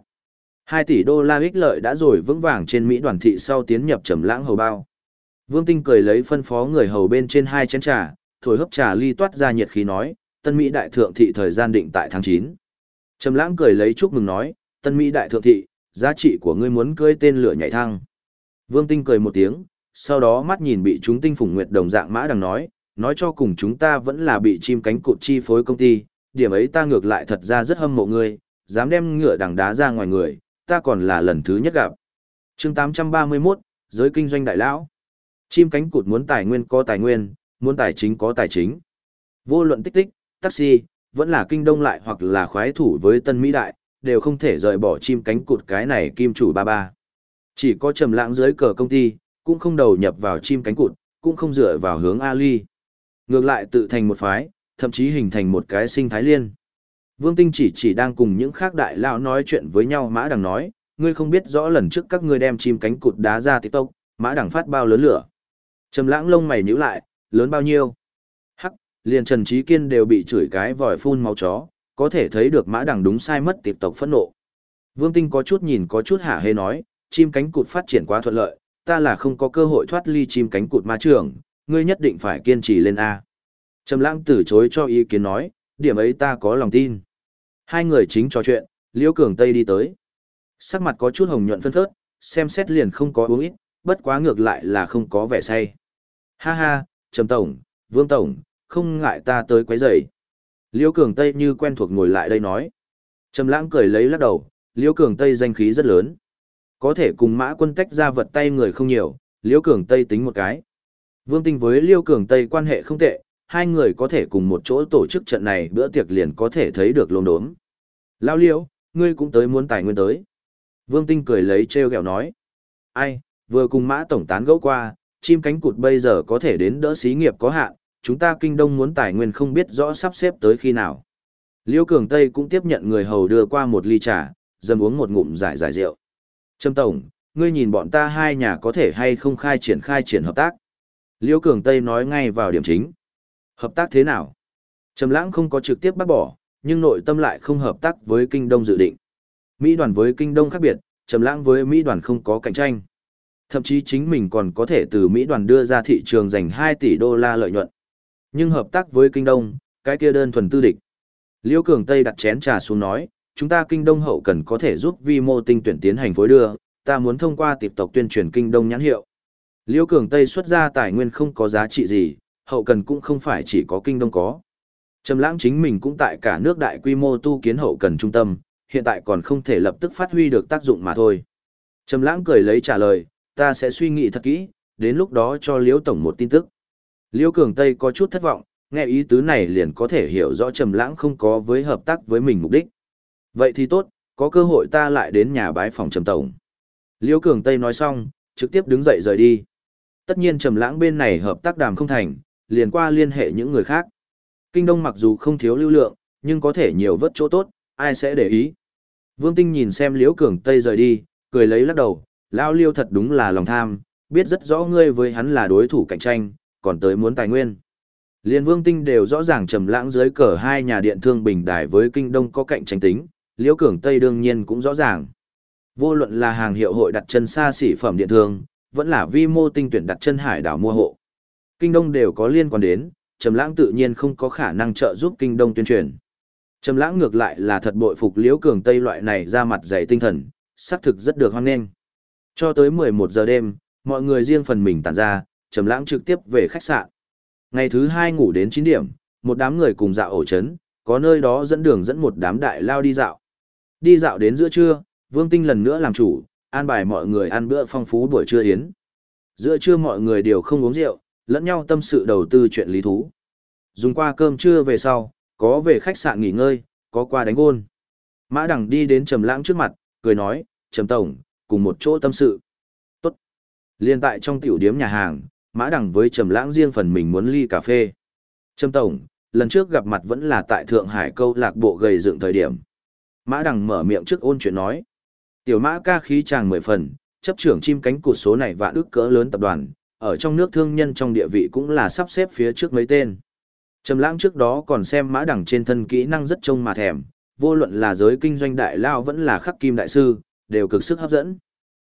2 tỷ đô la ích lợi đã rồi vững vàng trên Mỹ đoàn thị sau tiến nhập trầm lãng hầu bao. Vương Tinh cười lấy phân phó người hầu bên trên hai chén trà, thổi hấp trà ly toát ra nhiệt khí nói, Tân Mỹ đại thượng thị thời gian định tại tháng 9. Trầm lãng cười lấy chúc mừng nói, Tân Mỹ đại thượng thị, giá trị của ngươi muốn cưới tên lửa nhảy thăng. Vương Tinh cười một tiếng, sau đó mắt nhìn bị chúng tinh phùng nguyệt đồng dạng mã đằng nói, nói cho cùng chúng ta vẫn là bị chim cánh cụt chi phối công ty, điểm ấy ta ngược lại thật ra rất hâm mộ ngươi, dám đem ngựa đằng đá ra ngoài người, ta còn là lần thứ nhất gặp. chương 831, giới kinh doanh đại lão. Chim cánh cụt muốn tài nguyên có tài nguyên, muốn tài chính có tài chính. Vô luận tích tích, taxi, vẫn là kinh đông lại hoặc là khoái thủ với tân Mỹ đại, đều không thể rời bỏ chim cánh cụt cái này kim chủ ba ba. Chỉ có trầm lãng dưới cờ công ty, cũng không đầu nhập vào chim cánh cụt, cũng không dựa vào hướng Ali. Ngược lại tự thành một phái, thậm chí hình thành một cái sinh thái liên. Vương Tinh chỉ chỉ đang cùng những khác đại lão nói chuyện với nhau Mã Đằng nói, ngươi không biết rõ lần trước các ngươi đem chim cánh cụt đá ra TikTok, Mã Đằng phát bao lớn lửa. Trầm lãng lông mày nhíu lại, lớn bao nhiêu? Hắc, liền Trần Trí Kiên đều bị chửi cái vòi phun máu chó, có thể thấy được Mã Đằng đúng sai mất TikTok phẫn nộ. Vương Tinh có chút nhìn có chút hả hê nói, chim cánh cụt phát triển quá thuận lợi, ta là không có cơ hội thoát ly chim cánh cụt ma trường, ngươi nhất định phải kiên trì lên A. Trầm lãng từ chối cho ý kiến nói, điểm ấy ta có lòng tin. Hai người chính trò chuyện, Liễu Cường Tây đi tới. Sắc mặt có chút hồng nhuận phân phớt, xem xét liền không có uống ít, bất quá ngược lại là không có vẻ say. Ha ha, Trầm Tổng, Vương Tổng, không ngại ta tới quấy rầy. liễu Cường Tây như quen thuộc ngồi lại đây nói. Trầm Lãng cười lấy lắc đầu, liễu Cường Tây danh khí rất lớn. Có thể cùng Mã Quân tách ra vật tay người không nhiều, Liêu Cường Tây tính một cái. Vương Tinh với Liêu Cường Tây quan hệ không tệ, hai người có thể cùng một chỗ tổ chức trận này bữa tiệc liền có thể thấy được lồn đốm. Lao Liêu, ngươi cũng tới muốn tài nguyên tới. Vương Tinh cười lấy treo gẹo nói. Ai, vừa cùng Mã Tổng tán gẫu qua, chim cánh cụt bây giờ có thể đến đỡ xí nghiệp có hạn, chúng ta kinh đông muốn tài nguyên không biết rõ sắp xếp tới khi nào. Liêu Cường Tây cũng tiếp nhận người hầu đưa qua một ly trà, dần uống một ngụm giải giải rượu. Trâm Tổng, ngươi nhìn bọn ta hai nhà có thể hay không khai triển khai triển hợp tác. Liễu Cường Tây nói ngay vào điểm chính. Hợp tác thế nào? Trầm Lãng không có trực tiếp bác bỏ, nhưng nội tâm lại không hợp tác với Kinh Đông dự định. Mỹ đoàn với Kinh Đông khác biệt, Trầm Lãng với Mỹ đoàn không có cạnh tranh. Thậm chí chính mình còn có thể từ Mỹ đoàn đưa ra thị trường dành 2 tỷ đô la lợi nhuận. Nhưng hợp tác với Kinh Đông, cái kia đơn thuần tư địch. Liễu Cường Tây đặt chén trà xuống nói, chúng ta Kinh Đông hậu cần có thể giúp vi mô tinh tuyển tiến hành phối đưa, ta muốn thông qua tiệp tộc tuyên truyền Kinh Đông nhãn hiệu. Liêu Cường Tây xuất ra tài nguyên không có giá trị gì, hậu cần cũng không phải chỉ có Kinh Đông có. Trầm lãng chính mình cũng tại cả nước đại quy mô tu kiến hậu cần trung tâm, hiện tại còn không thể lập tức phát huy được tác dụng mà thôi. Trầm lãng cười lấy trả lời, ta sẽ suy nghĩ thật kỹ, đến lúc đó cho Liễu Tổng một tin tức. Liễu Cường Tây có chút thất vọng, nghe ý tứ này liền có thể hiểu rõ Trầm lãng không có với hợp tác với mình mục đích. Vậy thì tốt, có cơ hội ta lại đến nhà bái phòng Trầm Tổng. Liễu Cường Tây nói xong, trực tiếp đứng dậy rời đi. Tất nhiên Trầm lãng bên này hợp tác đàm không thành, liền qua liên hệ những người khác. Kinh Đông mặc dù không thiếu lưu lượng, nhưng có thể nhiều vớt chỗ tốt, ai sẽ để ý. Vương Tinh nhìn xem Liễu Cường Tây rời đi, cười lấy lắc đầu, lão Liêu thật đúng là lòng tham, biết rất rõ ngươi với hắn là đối thủ cạnh tranh, còn tới muốn tài nguyên. Liên Vương Tinh đều rõ ràng trầm lãng dưới cờ hai nhà điện thương bình đài với Kinh Đông có cạnh tranh tính, Liễu Cường Tây đương nhiên cũng rõ ràng. Vô luận là hàng hiệu hội đặt chân xa xỉ phẩm điện thương, vẫn là vi mô tinh tuyển đặt chân hải đảo mua hộ. Kinh Đông đều có liên quan đến, Trầm Lãng tự nhiên không có khả năng trợ giúp Kinh Đông tuyên truyền. Trầm Lãng ngược lại là thật bội phục Liễu Cường Tây loại này ra mặt dày tinh thần, xác thực rất được hoan nghênh. Cho tới 11 giờ đêm, mọi người riêng phần mình tản ra, Trầm Lãng trực tiếp về khách sạn. Ngày thứ 2 ngủ đến 9 điểm, một đám người cùng dạo ổ trấn, có nơi đó dẫn đường dẫn một đám đại lao đi dạo. Đi dạo đến giữa trưa, Vương Tinh lần nữa làm chủ, an bài mọi người ăn bữa phong phú buổi trưa yến. Giữa trưa mọi người đều không uống rượu, lẫn nhau tâm sự đầu tư chuyện lý thú. Dùng qua cơm trưa về sau, có về khách sạn nghỉ ngơi, có qua đánh gôn. Mã Đằng đi đến Trầm Lãng trước mặt, cười nói, "Trầm tổng, cùng một chỗ tâm sự." "Tốt." Liên tại trong tiểu điếm nhà hàng, Mã Đằng với Trầm Lãng riêng phần mình muốn ly cà phê. "Trầm tổng, lần trước gặp mặt vẫn là tại Thượng Hải câu lạc bộ gầy dựng thời điểm." Mã Đằng mở miệng trước ôn chuyện nói. Tiểu Mã ca khí chàng mười phần, chấp trưởng chim cánh cụt số này vạn ước cỡ lớn tập đoàn, ở trong nước thương nhân trong địa vị cũng là sắp xếp phía trước mấy tên. Trầm lãng trước đó còn xem mã đẳng trên thân kỹ năng rất trông mà thèm, vô luận là giới kinh doanh đại lao vẫn là khắc kim đại sư, đều cực sức hấp dẫn.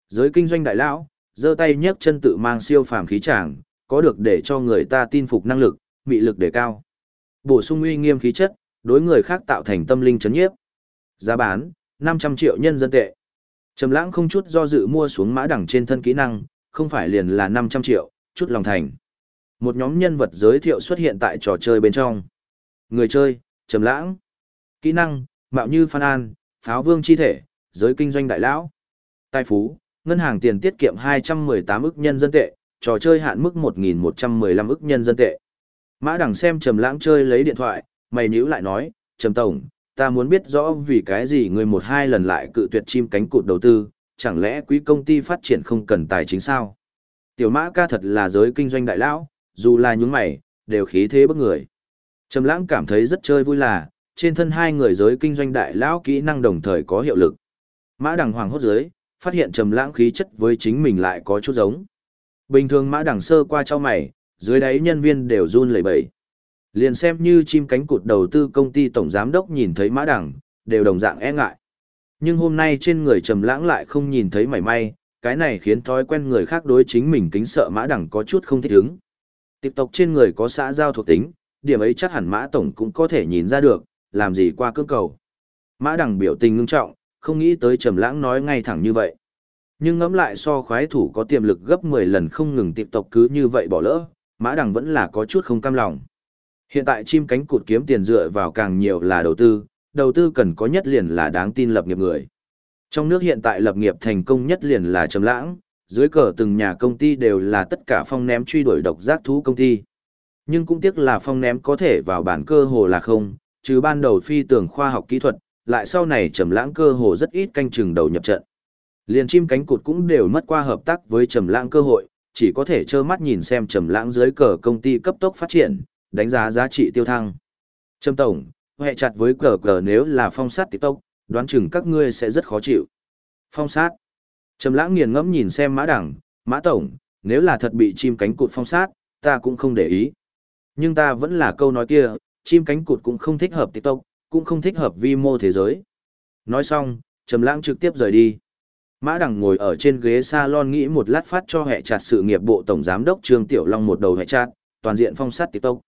Giới kinh doanh đại lão, giơ tay nhấc chân tự mang siêu phàm khí tràng, có được để cho người ta tin phục năng lực, mị lực đề cao. Bổ sung uy nghiêm khí chất, đối người khác tạo thành tâm linh chấn nhiếp. Giá bán, 500 triệu nhân dân tệ. Trầm lãng không chút do dự mua xuống mã đẳng trên thân kỹ năng, không phải liền là 500 triệu, chút lòng thành. Một nhóm nhân vật giới thiệu xuất hiện tại trò chơi bên trong. Người chơi, Trầm Lãng. Kỹ năng, mạo như Phan An, pháo vương chi thể, giới kinh doanh đại lão. Tài phú, ngân hàng tiền tiết kiệm 218 ức nhân dân tệ, trò chơi hạn mức 1115 ức nhân dân tệ. Mã Đằng xem Trầm Lãng chơi lấy điện thoại, mày nhíu lại nói, "Trầm tổng, ta muốn biết rõ vì cái gì người một hai lần lại cự tuyệt chim cánh cụt đầu tư, chẳng lẽ quý công ty phát triển không cần tài chính sao? Tiểu mã ca thật là giới kinh doanh đại lão, dù là những mày, đều khí thế bức người. Trầm lãng cảm thấy rất chơi vui là, trên thân hai người giới kinh doanh đại lão kỹ năng đồng thời có hiệu lực. Mã đằng hoàng hốt giới, phát hiện trầm lãng khí chất với chính mình lại có chút giống. Bình thường mã đằng sơ qua cho mày, dưới đáy nhân viên đều run lẩy bẩy. Liền xem như chim cánh cụt đầu tư công ty tổng giám đốc nhìn thấy mã đẳng đều đồng dạng e ngại. Nhưng hôm nay trên người trầm lãng lại không nhìn thấy mảy may, cái này khiến thói quen người khác đối chính mình kính sợ mã đẳng có chút không thích ứng. Tiếp tộc trên người có xã giao thuộc tính, điểm ấy chắc hẳn mã tổng cũng có thể nhìn ra được, làm gì qua cơ cầu. Mã đẳng biểu tình ngưng trọng, không nghĩ tới trầm lãng nói ngay thẳng như vậy. Nhưng ngẫm lại so khoái thủ có tiềm lực gấp 10 lần không ngừng tiếp tộc cứ như vậy bỏ lỡ, Mã Đằng vẫn là có chút không cam lòng. Hiện tại chim cánh cụt kiếm tiền dựa vào càng nhiều là đầu tư, đầu tư cần có nhất liền là đáng tin lập nghiệp người. Trong nước hiện tại lập nghiệp thành công nhất liền là Trầm Lãng, dưới cờ từng nhà công ty đều là tất cả phong ném truy đuổi độc giác thú công ty. Nhưng cũng tiếc là phong ném có thể vào bản cơ hồ là không, trừ ban đầu phi tưởng khoa học kỹ thuật, lại sau này Trầm Lãng cơ hồ rất ít canh chừng đầu nhập trận. Liền chim cánh cụt cũng đều mất qua hợp tác với Trầm Lãng cơ hội, chỉ có thể trơ mắt nhìn xem Trầm Lãng dưới cờ công ty cấp tốc phát triển, đánh giá giá trị tiêu thăng. Trầm tổng, hệ chặt với cờ cờ nếu là phong sát TikTok, đoán chừng các ngươi sẽ rất khó chịu. Phong sát. Trầm lãng nghiền ngẫm nhìn xem mã đẳng, mã tổng, nếu là thật bị chim cánh cụt phong sát, ta cũng không để ý. Nhưng ta vẫn là câu nói kia, chim cánh cụt cũng không thích hợp TikTok, cũng không thích hợp vi mô thế giới. Nói xong, Trầm lãng trực tiếp rời đi. Mã Đằng ngồi ở trên ghế salon nghĩ một lát phát cho hệ chặt sự nghiệp bộ tổng giám đốc Trương Tiểu Long một đầu hệ chặt, toàn diện phong sát TikTok.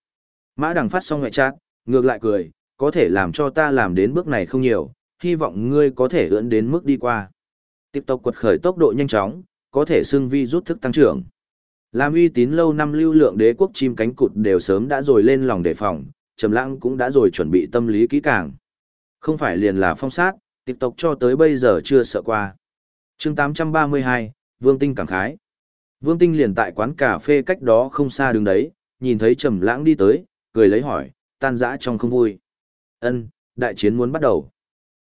Mã Đằng phát xong ngoại chặt, ngược lại cười, có thể làm cho ta làm đến bước này không nhiều, hy vọng ngươi có thể ưỡn đến mức đi qua. Tiếp tục quật khởi tốc độ nhanh chóng, có thể xưng vi rút thức tăng trưởng. Làm uy tín lâu năm lưu lượng đế quốc chim cánh cụt đều sớm đã rồi lên lòng đề phòng, Trầm Lãng cũng đã rồi chuẩn bị tâm lý kỹ càng. Không phải liền là phong sát, tiếp tục cho tới bây giờ chưa sợ qua. Chương 832, Vương Tinh cảm khái. Vương Tinh liền tại quán cà phê cách đó không xa đứng đấy, nhìn thấy Trầm Lãng đi tới, cười lấy hỏi, tan dã trong không vui. Ân, đại chiến muốn bắt đầu.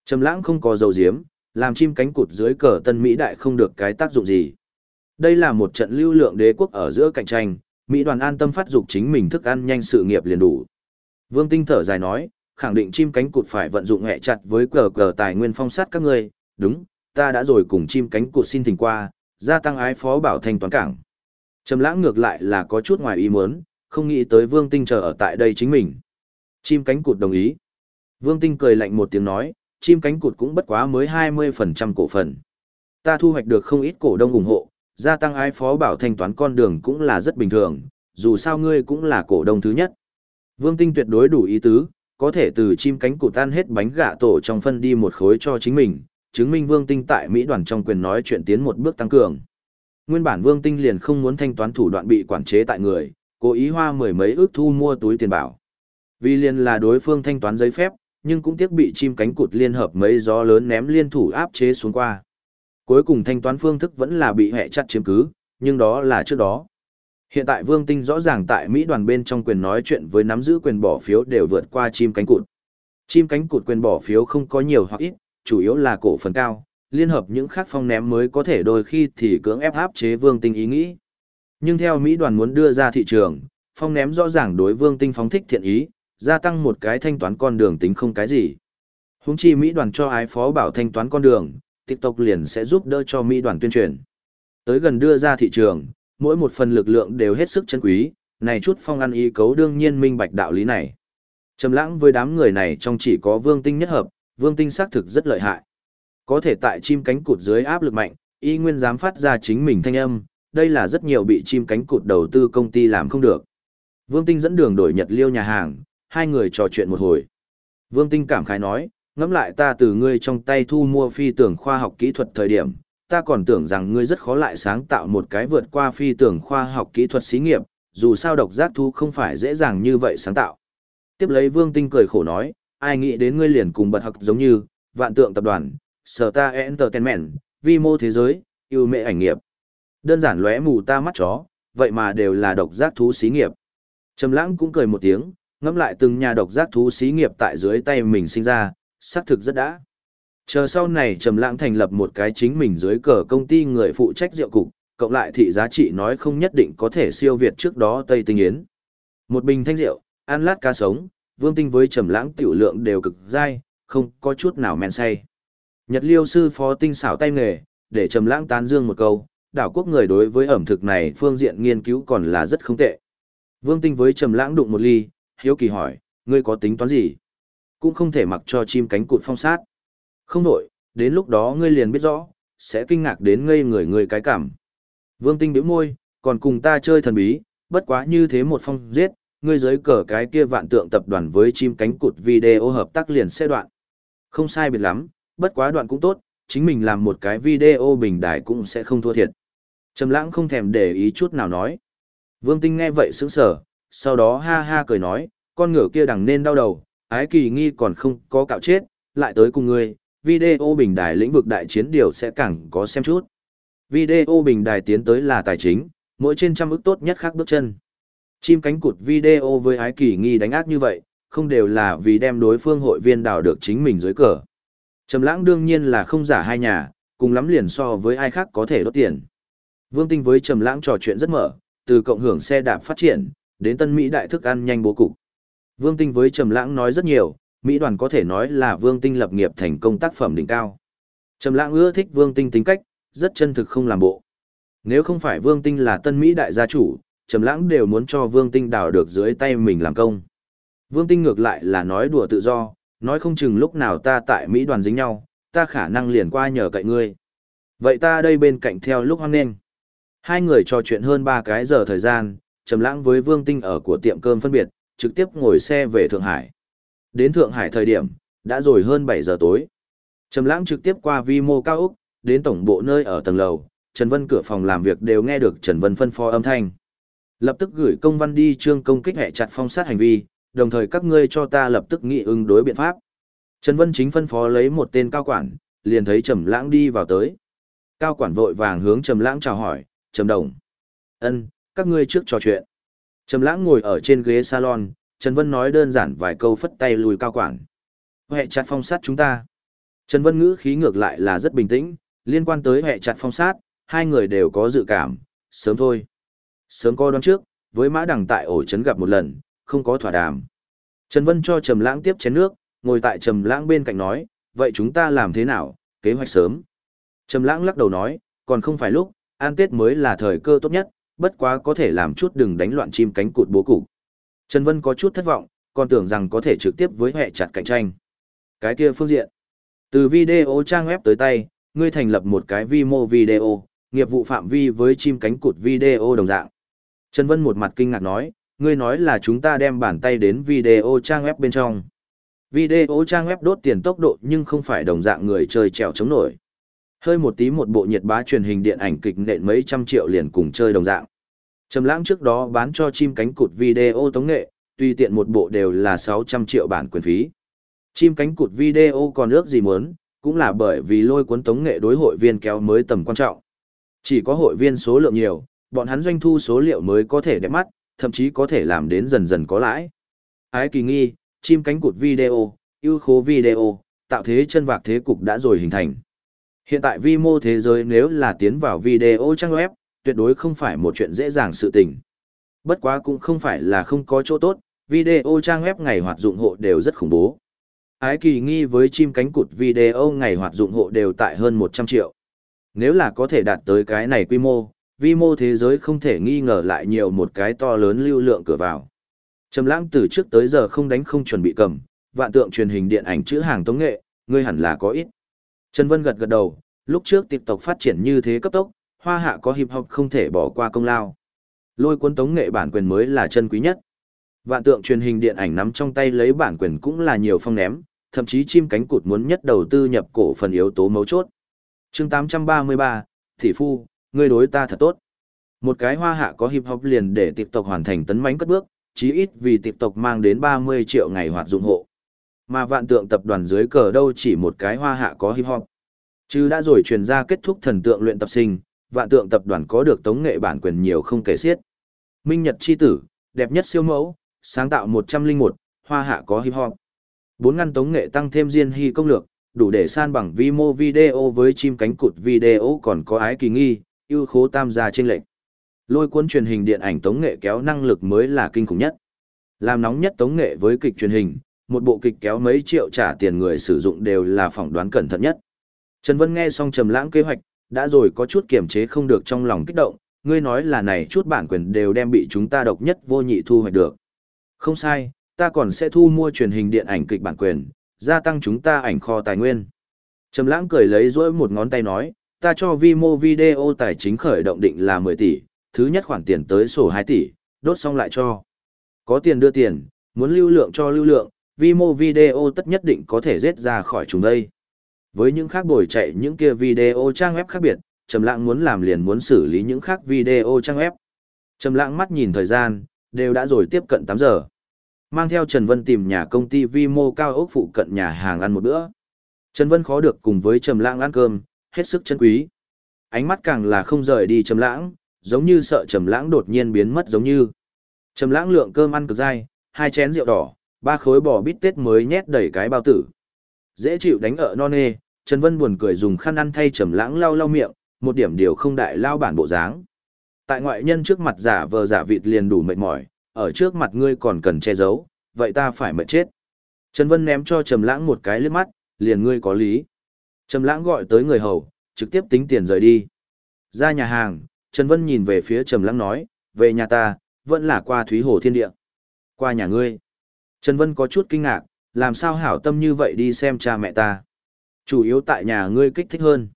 Trầm lãng không có dầu diếm, làm chim cánh cụt dưới cờ tân Mỹ đại không được cái tác dụng gì. Đây là một trận lưu lượng đế quốc ở giữa cạnh tranh, Mỹ đoàn an tâm phát dục chính mình thức ăn nhanh sự nghiệp liền đủ. Vương Tinh thở dài nói, khẳng định chim cánh cụt phải vận dụng hệ chặt với cờ cờ tài nguyên phong sát các ngươi, đúng, ta đã rồi cùng chim cánh cụt xin thỉnh qua, gia tăng ái phó bảo thành toán cảng. Trầm lãng ngược lại là có chút ngoài ý muốn, không nghĩ tới Vương Tinh chờ ở tại đây chính mình. Chim cánh cụt đồng ý. Vương Tinh cười lạnh một tiếng nói, chim cánh cụt cũng bất quá mới 20% cổ phần. Ta thu hoạch được không ít cổ đông ủng hộ, gia tăng ai phó bảo thanh toán con đường cũng là rất bình thường, dù sao ngươi cũng là cổ đông thứ nhất. Vương Tinh tuyệt đối đủ ý tứ, có thể từ chim cánh cụt tan hết bánh gạ tổ trong phân đi một khối cho chính mình, chứng minh Vương Tinh tại Mỹ đoàn trong quyền nói chuyện tiến một bước tăng cường. Nguyên bản Vương Tinh liền không muốn thanh toán thủ đoạn bị quản chế tại người, cố ý hoa mười mấy ước thu mua túi tiền bảo. Vì liền là đối phương thanh toán giấy phép, nhưng cũng tiếc bị chim cánh cụt liên hợp mấy gió lớn ném liên thủ áp chế xuống qua. Cuối cùng thanh toán phương thức vẫn là bị hệ chặt chiếm cứ, nhưng đó là trước đó. Hiện tại Vương Tinh rõ ràng tại Mỹ đoàn bên trong quyền nói chuyện với nắm giữ quyền bỏ phiếu đều vượt qua chim cánh cụt. Chim cánh cụt quyền bỏ phiếu không có nhiều hoặc ít, chủ yếu là cổ phần cao, liên hợp những khác phong ném mới có thể đôi khi thì cưỡng ép áp chế Vương Tinh ý nghĩ. Nhưng theo Mỹ đoàn muốn đưa ra thị trường, phong ném rõ ràng đối Vương Tinh phóng thích thiện ý, gia tăng một cái thanh toán con đường tính không cái gì. Húng chi Mỹ đoàn cho ái phó bảo thanh toán con đường, TikTok liền sẽ giúp đỡ cho Mỹ đoàn tuyên truyền. Tới gần đưa ra thị trường, mỗi một phần lực lượng đều hết sức chân quý, này chút phong ăn ý cấu đương nhiên minh bạch đạo lý này. Trầm lãng với đám người này trong chỉ có vương tinh nhất hợp, vương tinh xác thực rất lợi hại. Có thể tại chim cánh cụt dưới áp lực mạnh, y nguyên dám phát ra chính mình thanh âm, đây là rất nhiều bị chim cánh cụt đầu tư công ty làm không được. Vương Tinh dẫn đường đổi Nhật Liêu nhà hàng, hai người trò chuyện một hồi. Vương Tinh cảm khái nói, ngẫm lại ta từ ngươi trong tay thu mua phi tưởng khoa học kỹ thuật thời điểm, ta còn tưởng rằng ngươi rất khó lại sáng tạo một cái vượt qua phi tưởng khoa học kỹ thuật xí nghiệp, dù sao độc giác thu không phải dễ dàng như vậy sáng tạo. Tiếp lấy Vương Tinh cười khổ nói, ai nghĩ đến ngươi liền cùng bật học giống như, vạn tượng tập đoàn, sở ta entertainment, vi mô thế giới, yêu mẹ ảnh nghiệp. Đơn giản lóe mù ta mắt chó, vậy mà đều là độc giác thú xí nghiệp. Trầm lãng cũng cười một tiếng, ngẫm lại từng nhà độc giác thú xí nghiệp tại dưới tay mình sinh ra, xác thực rất đã. Chờ sau này Trầm Lãng thành lập một cái chính mình dưới cờ công ty người phụ trách rượu cục, cộng lại thị giá trị nói không nhất định có thể siêu việt trước đó Tây Tinh Yến. Một bình thanh rượu, ăn lát cá sống, Vương Tinh với Trầm Lãng tiểu lượng đều cực dai, không có chút nào men say. Nhật Liêu sư phó tinh xảo tay nghề, để Trầm Lãng tán dương một câu, đảo quốc người đối với ẩm thực này phương diện nghiên cứu còn là rất không tệ. Vương Tinh với Trầm Lãng đụng một ly, hiếu kỳ hỏi, ngươi có tính toán gì? Cũng không thể mặc cho chim cánh cụt phong sát. Không đổi, đến lúc đó ngươi liền biết rõ, sẽ kinh ngạc đến ngây người người cái cảm. Vương Tinh bĩu môi, còn cùng ta chơi thần bí, bất quá như thế một phong giết, ngươi dưới cờ cái kia vạn tượng tập đoàn với chim cánh cụt video hợp tác liền sẽ đoạn. Không sai biệt lắm, bất quá đoạn cũng tốt, chính mình làm một cái video bình đài cũng sẽ không thua thiệt. Trầm lãng không thèm để ý chút nào nói. Vương Tinh nghe vậy sững sờ, sau đó ha ha cười nói, con ngựa kia đằng nên đau đầu, ái kỳ nghi còn không có cạo chết, lại tới cùng ngươi, video bình đài lĩnh vực đại chiến điều sẽ càng có xem chút. Video bình đài tiến tới là tài chính, mỗi trên trăm ức tốt nhất khác bước chân. Chim cánh cụt video với ái kỳ nghi đánh ác như vậy, không đều là vì đem đối phương hội viên đào được chính mình dưới cờ. Trầm lãng đương nhiên là không giả hai nhà, cùng lắm liền so với ai khác có thể đốt tiền. Vương Tinh với Trầm lãng trò chuyện rất mở, từ cộng hưởng xe đạp phát triển, đến tân Mỹ đại thức ăn nhanh bố cục. Vương Tinh với Trầm lãng nói rất nhiều, Mỹ đoàn có thể nói là Vương Tinh lập nghiệp thành công tác phẩm đỉnh cao. Trầm lãng ưa thích Vương Tinh tính cách, rất chân thực không làm bộ. Nếu không phải Vương Tinh là tân Mỹ đại gia chủ, Trầm lãng đều muốn cho Vương Tinh đào được dưới tay mình làm công. Vương Tinh ngược lại là nói đùa tự do, nói không chừng lúc nào ta tại Mỹ đoàn dính nhau, ta khả năng liền qua nhờ cậy ngươi. Vậy ta đây bên cạnh theo lúc hoang nên. Hai người trò chuyện hơn ba cái giờ thời gian, Trầm lãng với Vương Tinh ở của tiệm cơm phân biệt, trực tiếp ngồi xe về Thượng Hải. Đến Thượng Hải thời điểm, đã rồi hơn 7 giờ tối. Trầm lãng trực tiếp qua vi mô cao ốc, đến tổng bộ nơi ở tầng lầu, Trần Vân cửa phòng làm việc đều nghe được Trần Vân phân phó âm thanh. Lập tức gửi công văn đi trương công kích hệ chặt phong sát hành vi, đồng thời các ngươi cho ta lập tức nghị ứng đối biện pháp. Trần Vân chính phân phó lấy một tên cao quản, liền thấy Trầm Lãng đi vào tới. Cao quản vội vàng hướng Trầm Lãng chào hỏi, "Trầm đồng." "Ân, các ngươi trước trò chuyện." Trầm Lãng ngồi ở trên ghế salon, Trần Vân nói đơn giản vài câu phất tay lùi cao quản. "Hệ chặt phong sát chúng ta." Trần Vân ngữ khí ngược lại là rất bình tĩnh, liên quan tới hệ chặt phong sát, hai người đều có dự cảm, sớm thôi. Sớm coi đoán trước, với mã đằng tại ổ trấn gặp một lần, không có thỏa đàm. Trần Vân cho Trầm Lãng tiếp chén nước, ngồi tại Trầm Lãng bên cạnh nói, vậy chúng ta làm thế nào, kế hoạch sớm. Trầm Lãng lắc đầu nói, còn không phải lúc, an Tết mới là thời cơ tốt nhất, bất quá có thể làm chút đừng đánh loạn chim cánh cụt bố cục. Trần Vân có chút thất vọng, còn tưởng rằng có thể trực tiếp với hệ chặt cạnh tranh. Cái kia phương diện. Từ video trang web tới tay, ngươi thành lập một cái vi mô video, nghiệp vụ phạm vi với chim cánh cụt video đồng dạng. Trần Vân một mặt kinh ngạc nói, ngươi nói là chúng ta đem bàn tay đến video trang web bên trong. Video trang web đốt tiền tốc độ nhưng không phải đồng dạng người chơi trèo chống nổi. Hơi một tí một bộ nhiệt bá truyền hình điện ảnh kịch nện mấy trăm triệu liền cùng chơi đồng dạng. Trầm lãng trước đó bán cho chim cánh cụt video tống nghệ, tùy tiện một bộ đều là 600 triệu bản quyền phí. Chim cánh cụt video còn ước gì muốn, cũng là bởi vì lôi cuốn tống nghệ đối hội viên kéo mới tầm quan trọng. Chỉ có hội viên số lượng nhiều, bọn hắn doanh thu số liệu mới có thể đẹp mắt, thậm chí có thể làm đến dần dần có lãi. Ái kỳ nghi, chim cánh cụt video, ưu khố video, tạo thế chân vạc thế cục đã rồi hình thành. Hiện tại vi mô thế giới nếu là tiến vào video trang web, tuyệt đối không phải một chuyện dễ dàng sự tình. Bất quá cũng không phải là không có chỗ tốt, video trang web ngày hoạt dụng hộ đều rất khủng bố. Ái kỳ nghi với chim cánh cụt video ngày hoạt dụng hộ đều tại hơn 100 triệu. Nếu là có thể đạt tới cái này quy mô, vi mô thế giới không thể nghi ngờ lại nhiều một cái to lớn lưu lượng cửa vào. Trầm lãng từ trước tới giờ không đánh không chuẩn bị cầm, vạn tượng truyền hình điện ảnh chữ hàng tống nghệ, ngươi hẳn là có ít. Trần Vân gật gật đầu, lúc trước TikTok phát triển như thế cấp tốc, hoa hạ có hiệp học không thể bỏ qua công lao. Lôi cuốn tống nghệ bản quyền mới là chân quý nhất. Vạn tượng truyền hình điện ảnh nắm trong tay lấy bản quyền cũng là nhiều phong ném, thậm chí chim cánh cụt muốn nhất đầu tư nhập cổ phần yếu tố mấu chốt. Chương 833, Thị Phu, ngươi đối ta thật tốt. Một cái hoa hạ có hiệp học liền để tiệp tộc hoàn thành tấn mánh cất bước, chí ít vì tiệp tộc mang đến 30 triệu ngày hoạt dụng hộ. Mà vạn tượng tập đoàn dưới cờ đâu chỉ một cái hoa hạ có hip hop. Chứ đã rồi truyền ra kết thúc thần tượng luyện tập sinh, vạn tượng tập đoàn có được tống nghệ bản quyền nhiều không kể xiết. Minh Nhật chi tử, đẹp nhất siêu mẫu, sáng tạo 101, hoa hạ có hip hop. Bốn ngăn tống nghệ tăng thêm diên hy công lược, đủ để san bằng vi mô video với chim cánh cụt video còn có ái kỳ nghi, ưu khố tam gia trên lệnh. Lôi cuốn truyền hình điện ảnh tống nghệ kéo năng lực mới là kinh khủng nhất. Làm nóng nhất tống nghệ với kịch truyền hình, một bộ kịch kéo mấy triệu trả tiền người sử dụng đều là phỏng đoán cẩn thận nhất. Trần Vân nghe xong trầm lãng kế hoạch, đã rồi có chút kiềm chế không được trong lòng kích động, ngươi nói là này chút bản quyền đều đem bị chúng ta độc nhất vô nhị thu hoạch được. Không sai, ta còn sẽ thu mua truyền hình điện ảnh kịch bản quyền, gia tăng chúng ta ảnh kho tài nguyên. Trầm lãng cười lấy rỗi một ngón tay nói, ta cho Vimo video tài chính khởi động định là 10 tỷ, thứ nhất khoản tiền tới sổ 2 tỷ, đốt xong lại cho. Có tiền đưa tiền, muốn lưu lượng cho lưu lượng, Vimo video tất nhất định có thể rết ra khỏi chúng đây. Với những khác bồi chạy những kia video trang web khác biệt, Trầm Lãng muốn làm liền muốn xử lý những khác video trang web. Trầm Lãng mắt nhìn thời gian, đều đã rồi tiếp cận 8 giờ. Mang theo Trần Vân tìm nhà công ty vi mô cao ốc phụ cận nhà hàng ăn một bữa. Trần Vân khó được cùng với Trầm Lãng ăn cơm, hết sức chân quý. Ánh mắt càng là không rời đi Trầm Lãng, giống như sợ Trầm Lãng đột nhiên biến mất giống như. Trầm Lãng lượng cơm ăn cực dai, hai chén rượu đỏ, ba khối bò bít tết mới nhét đầy cái bao tử. Dễ chịu đánh ở non nê, Trần Vân buồn cười dùng khăn ăn thay Trầm Lãng lau lau miệng, một điểm điều không đại lao bản bộ dáng. Tại ngoại nhân trước mặt giả vờ giả vịt liền đủ mệt mỏi, ở trước mặt ngươi còn cần che giấu, vậy ta phải mệt chết. Trần Vân ném cho Trầm Lãng một cái liếc mắt, liền ngươi có lý. Trầm Lãng gọi tới người hầu, trực tiếp tính tiền rời đi. Ra nhà hàng, Trần Vân nhìn về phía Trầm Lãng nói, về nhà ta, vẫn là qua Thúy Hồ Thiên Địa. Qua nhà ngươi. Trần Vân có chút kinh ngạc, làm sao hảo tâm như vậy đi xem cha mẹ ta. Chủ yếu tại nhà ngươi kích thích hơn.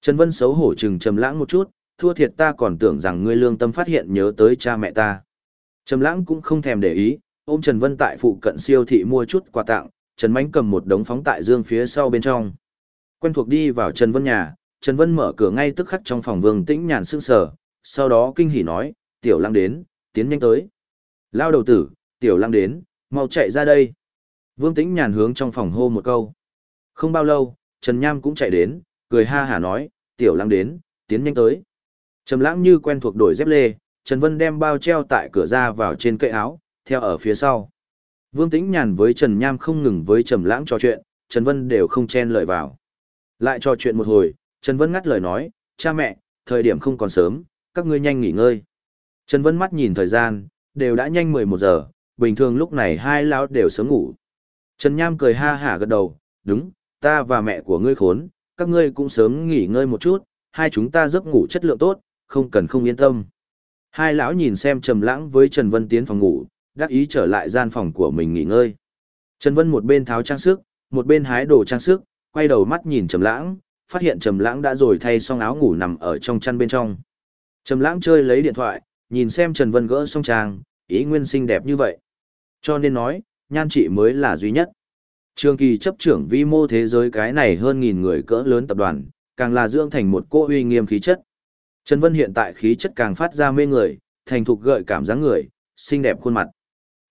Trần Vân xấu hổ chừng Trầm Lãng một chút, thua thiệt ta còn tưởng rằng ngươi lương tâm phát hiện nhớ tới cha mẹ ta. Trầm Lãng cũng không thèm để ý, ôm Trần Vân tại phụ cận siêu thị mua chút quà tặng, Trần Mánh cầm một đống phóng tại dương phía sau bên trong. Quen thuộc đi vào Trần Vân nhà, Trần Vân mở cửa ngay tức khắc trong phòng Vương Tĩnh Nhàn sững sờ, sau đó kinh hỉ nói, "Tiểu Lăng đến, tiến nhanh tới." Lao đầu tử, "Tiểu Lăng đến, mau chạy ra đây." Vương Tĩnh Nhàn hướng trong phòng hô một câu. Không bao lâu, Trần Nham cũng chạy đến, cười ha hả nói, "Tiểu lãng đến, tiến nhanh tới." Trầm Lãng như quen thuộc đổi dép lê, Trần Vân đem bao treo tại cửa ra vào trên cậy áo, theo ở phía sau. Vương Tĩnh Nhàn với Trần Nham không ngừng với Trầm Lãng trò chuyện, Trần Vân đều không chen lời vào. Lại trò chuyện một hồi, Trần Vân ngắt lời nói, cha mẹ, thời điểm không còn sớm, các ngươi nhanh nghỉ ngơi. Trần Vân mắt nhìn thời gian, đều đã nhanh 11 giờ, bình thường lúc này hai lão đều sớm ngủ. Trần Nham cười ha hả gật đầu, đúng, ta và mẹ của ngươi khốn, các ngươi cũng sớm nghỉ ngơi một chút, hai chúng ta giấc ngủ chất lượng tốt, không cần không yên tâm. Hai lão nhìn xem Trầm Lãng với Trần Vân tiến phòng ngủ, đáp ý trở lại gian phòng của mình nghỉ ngơi. Trần Vân một bên tháo trang sức, một bên hái đồ trang sức, quay đầu mắt nhìn Trầm Lãng, phát hiện Trầm Lãng đã rồi thay xong áo ngủ nằm ở trong chăn bên trong. Trầm Lãng chơi lấy điện thoại, nhìn xem Trần Vân gỡ xong trang, ý nguyên xinh đẹp như vậy. Cho nên nói, nhan trị mới là duy nhất. Trường kỳ chấp trưởng vi mô thế giới cái này hơn nghìn người cỡ lớn tập đoàn, càng là dưỡng thành một cô uy nghiêm khí chất. Trần Vân hiện tại khí chất càng phát ra mê người, thành thục gợi cảm dáng người, xinh đẹp khuôn mặt.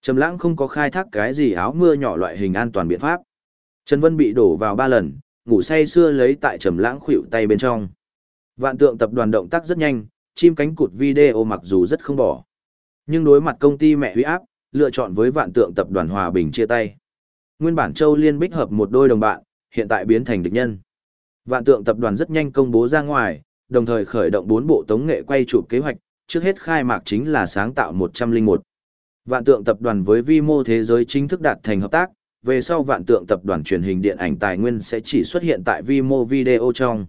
Trầm Lãng không có khai thác cái gì áo mưa nhỏ loại hình an toàn biện pháp. Trần Vân bị đổ vào ba lần, ngủ say xưa lấy tại Trầm Lãng khuỷu tay bên trong. Vạn Tượng tập đoàn động tác rất nhanh, chim cánh cụt video mặc dù rất không bỏ. Nhưng đối mặt công ty mẹ huy áp, lựa chọn với Vạn Tượng tập đoàn hòa bình chia tay. Nguyên bản Châu Liên Bích hợp một đôi đồng bạn, hiện tại biến thành địch nhân. Vạn Tượng tập đoàn rất nhanh công bố ra ngoài, đồng thời khởi động bốn bộ tống nghệ quay chụp kế hoạch, trước hết khai mạc chính là sáng tạo 101. Vạn tượng tập đoàn với vi mô thế giới chính thức đạt thành hợp tác, về sau vạn tượng tập đoàn truyền hình điện ảnh tài nguyên sẽ chỉ xuất hiện tại vi mô video trong.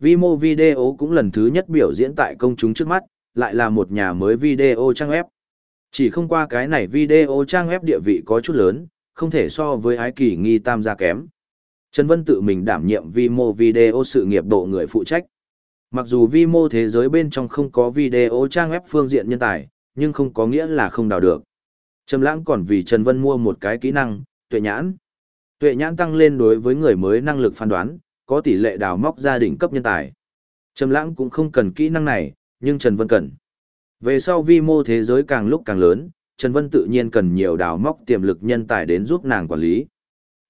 Vi mô video cũng lần thứ nhất biểu diễn tại công chúng trước mắt, lại là một nhà mới video trang web. Chỉ không qua cái này video trang web địa vị có chút lớn, không thể so với ái kỳ nghi tam gia kém. Trần Vân tự mình đảm nhiệm vi mô video sự nghiệp độ người phụ trách. Mặc dù vi mô thế giới bên trong không có video trang web phương diện nhân tài, nhưng không có nghĩa là không đào được. Trầm lãng còn vì Trần Vân mua một cái kỹ năng, tuệ nhãn. Tuệ nhãn tăng lên đối với người mới năng lực phán đoán, có tỷ lệ đào móc gia đình cấp nhân tài. Trầm lãng cũng không cần kỹ năng này, nhưng Trần Vân cần. Về sau vi mô thế giới càng lúc càng lớn, Trần Vân tự nhiên cần nhiều đào móc tiềm lực nhân tài đến giúp nàng quản lý.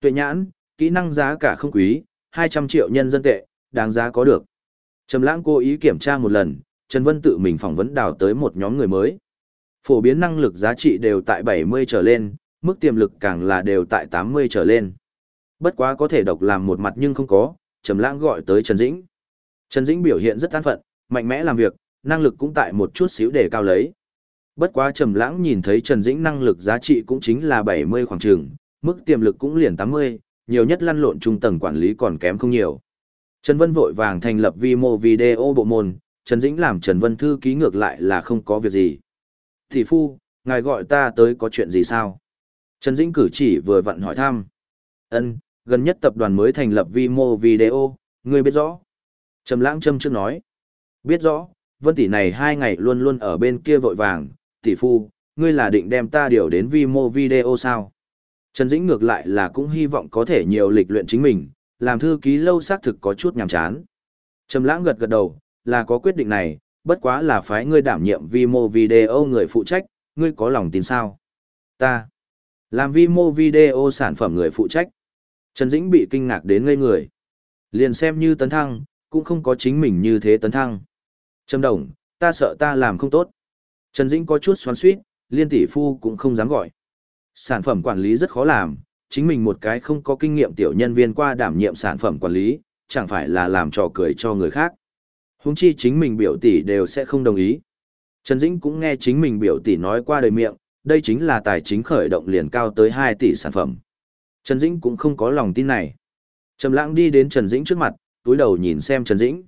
Tuệ nhãn, kỹ năng giá cả không quý, 200 triệu nhân dân tệ, đáng giá có được. Trầm lãng cố ý kiểm tra một lần, Trần Vân tự mình phỏng vấn đào tới một nhóm người mới. Phổ biến năng lực giá trị đều tại 70 trở lên, mức tiềm lực càng là đều tại 80 trở lên. Bất quá có thể độc làm một mặt nhưng không có, Trầm lãng gọi tới Trần Dĩnh. Trần Dĩnh biểu hiện rất an phận, mạnh mẽ làm việc, năng lực cũng tại một chút xíu để cao lấy. Bất quá Trầm lãng nhìn thấy Trần Dĩnh năng lực giá trị cũng chính là 70 khoảng chừng, mức tiềm lực cũng liền 80, nhiều nhất lăn lộn trung tầng quản lý còn kém không nhiều. Trần Vân vội vàng thành lập vi mô video bộ môn, Trần Dĩnh làm Trần Vân thư ký ngược lại là không có việc gì. Thị phu, ngài gọi ta tới có chuyện gì sao? Trần Dĩnh cử chỉ vừa vặn hỏi thăm. Ân, gần nhất tập đoàn mới thành lập vi mô video, ngươi biết rõ. Trầm lãng châm trước nói. Biết rõ, Vân tỷ này hai ngày luôn luôn ở bên kia vội vàng, tỷ phu, ngươi là định đem ta điều đến vi mô video sao? Trần Dĩnh ngược lại là cũng hy vọng có thể nhiều lịch luyện chính mình, làm thư ký lâu xác thực có chút nhàm chán. Trầm lãng gật gật đầu, là có quyết định này, bất quá là phái ngươi đảm nhiệm vi mô video người phụ trách, ngươi có lòng tin sao? Ta. Làm vi mô video sản phẩm người phụ trách. Trần Dĩnh bị kinh ngạc đến ngây người. Liền xem như tấn thăng, cũng không có chính mình như thế tấn thăng. Trầm đồng, ta sợ ta làm không tốt. Trần Dĩnh có chút xoắn suýt, liên tỷ phu cũng không dám gọi. Sản phẩm quản lý rất khó làm, chính mình một cái không có kinh nghiệm tiểu nhân viên qua đảm nhiệm sản phẩm quản lý, chẳng phải là làm trò cười cho người khác. Huống chi chính mình biểu tỷ đều sẽ không đồng ý. Trần Dĩnh cũng nghe chính mình biểu tỷ nói qua đời miệng, đây chính là tài chính khởi động liền cao tới 2 tỷ sản phẩm. Trần Dĩnh cũng không có lòng tin này. Trầm lãng đi đến Trần Dĩnh trước mặt, túi đầu nhìn xem Trần Dĩnh.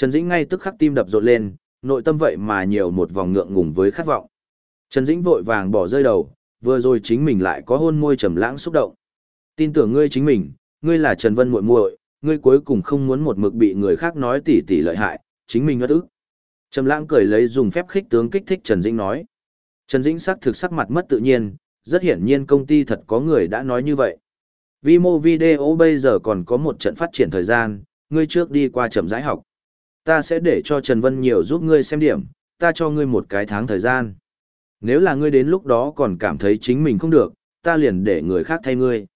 Trần Dĩnh ngay tức khắc tim đập rộn lên, nội tâm vậy mà nhiều một vòng ngượng ngùng với khát vọng. Trần Dĩnh vội vàng bỏ rơi đầu, vừa rồi chính mình lại có hôn môi trầm lãng xúc động. Tin tưởng ngươi chính mình, ngươi là Trần Vân muội muội, ngươi cuối cùng không muốn một mực bị người khác nói tỉ tỉ lợi hại, chính mình ngất ức. Trầm lãng cười lấy dùng phép khích tướng kích thích Trần Dĩnh nói. Trần Dĩnh sắc thực sắc mặt mất tự nhiên, rất hiển nhiên công ty thật có người đã nói như vậy. Vimo video bây giờ còn có một trận phát triển thời gian, ngươi trước đi qua chậm rãi học. Ta sẽ để cho Trần Vân nhiều giúp ngươi xem điểm, ta cho ngươi một cái tháng thời gian. Nếu là ngươi đến lúc đó còn cảm thấy chính mình không được, ta liền để người khác thay ngươi.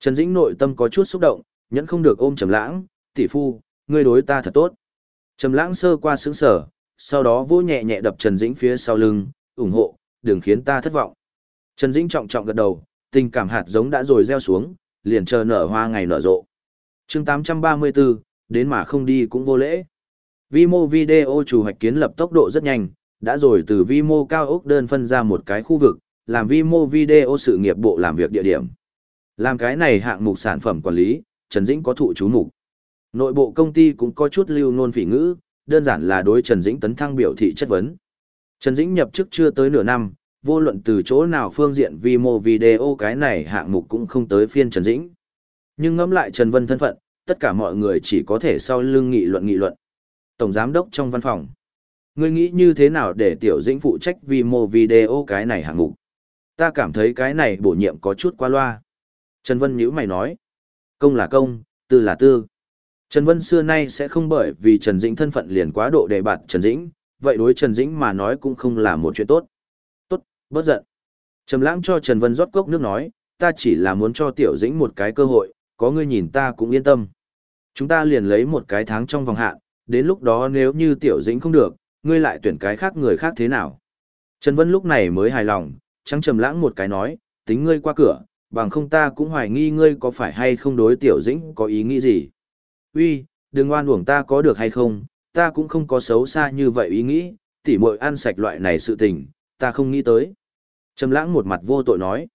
Trần Dĩnh nội tâm có chút xúc động, nhẫn không được ôm Trầm Lãng, tỷ phu, ngươi đối ta thật tốt. Trầm Lãng sơ qua sững sờ, sau đó vỗ nhẹ nhẹ đập Trần Dĩnh phía sau lưng, ủng hộ, đừng khiến ta thất vọng. Trần Dĩnh trọng trọng gật đầu, tình cảm hạt giống đã rồi gieo xuống, liền chờ nở hoa ngày nở rộ. Chương 834, đến mà không đi cũng vô lễ. Vimo video chủ hoạch kiến lập tốc độ rất nhanh, đã rồi từ Vimo cao ốc đơn phân ra một cái khu vực, làm Vimo video sự nghiệp bộ làm việc địa điểm. Làm cái này hạng mục sản phẩm quản lý, Trần Dĩnh có thụ chú mục. Nội bộ công ty cũng có chút lưu nôn phỉ ngữ, đơn giản là đối Trần Dĩnh tấn thăng biểu thị chất vấn. Trần Dĩnh nhập chức chưa tới nửa năm, vô luận từ chỗ nào phương diện Vimo video cái này hạng mục cũng không tới phiên Trần Dĩnh. Nhưng ngẫm lại Trần Vân thân phận, tất cả mọi người chỉ có thể sau lưng nghị luận nghị luận. Tổng giám đốc trong văn phòng. Ngươi nghĩ như thế nào để Tiểu Dĩnh phụ trách Vimo video cái này hạng mục? Ta cảm thấy cái này bổ nhiệm có chút qua loa. Trần Vân nhữ mày nói. Công là công, tư là tư. Trần Vân xưa nay sẽ không bởi vì Trần Dĩnh thân phận liền quá độ đề bạt Trần Dĩnh, vậy đối Trần Dĩnh mà nói cũng không là một chuyện tốt. Tốt, bớt giận. Trầm lãng cho Trần Vân rót cốc nước nói, ta chỉ là muốn cho Tiểu Dĩnh một cái cơ hội, có ngươi nhìn ta cũng yên tâm. Chúng ta liền lấy một cái tháng trong vòng hạn, đến lúc đó nếu như Tiểu Dĩnh không được, ngươi lại tuyển cái khác người khác thế nào. Trần Vân lúc này mới hài lòng, trắng trầm lãng một cái nói, tính ngươi qua cửa, bằng không ta cũng hoài nghi ngươi có phải hay không đối Tiểu Dĩnh có ý nghĩ gì. Uy, đừng oan uổng ta có được hay không, ta cũng không có xấu xa như vậy ý nghĩ, tỉ muội ăn sạch loại này sự tình, ta không nghĩ tới. Trầm lãng một mặt vô tội nói.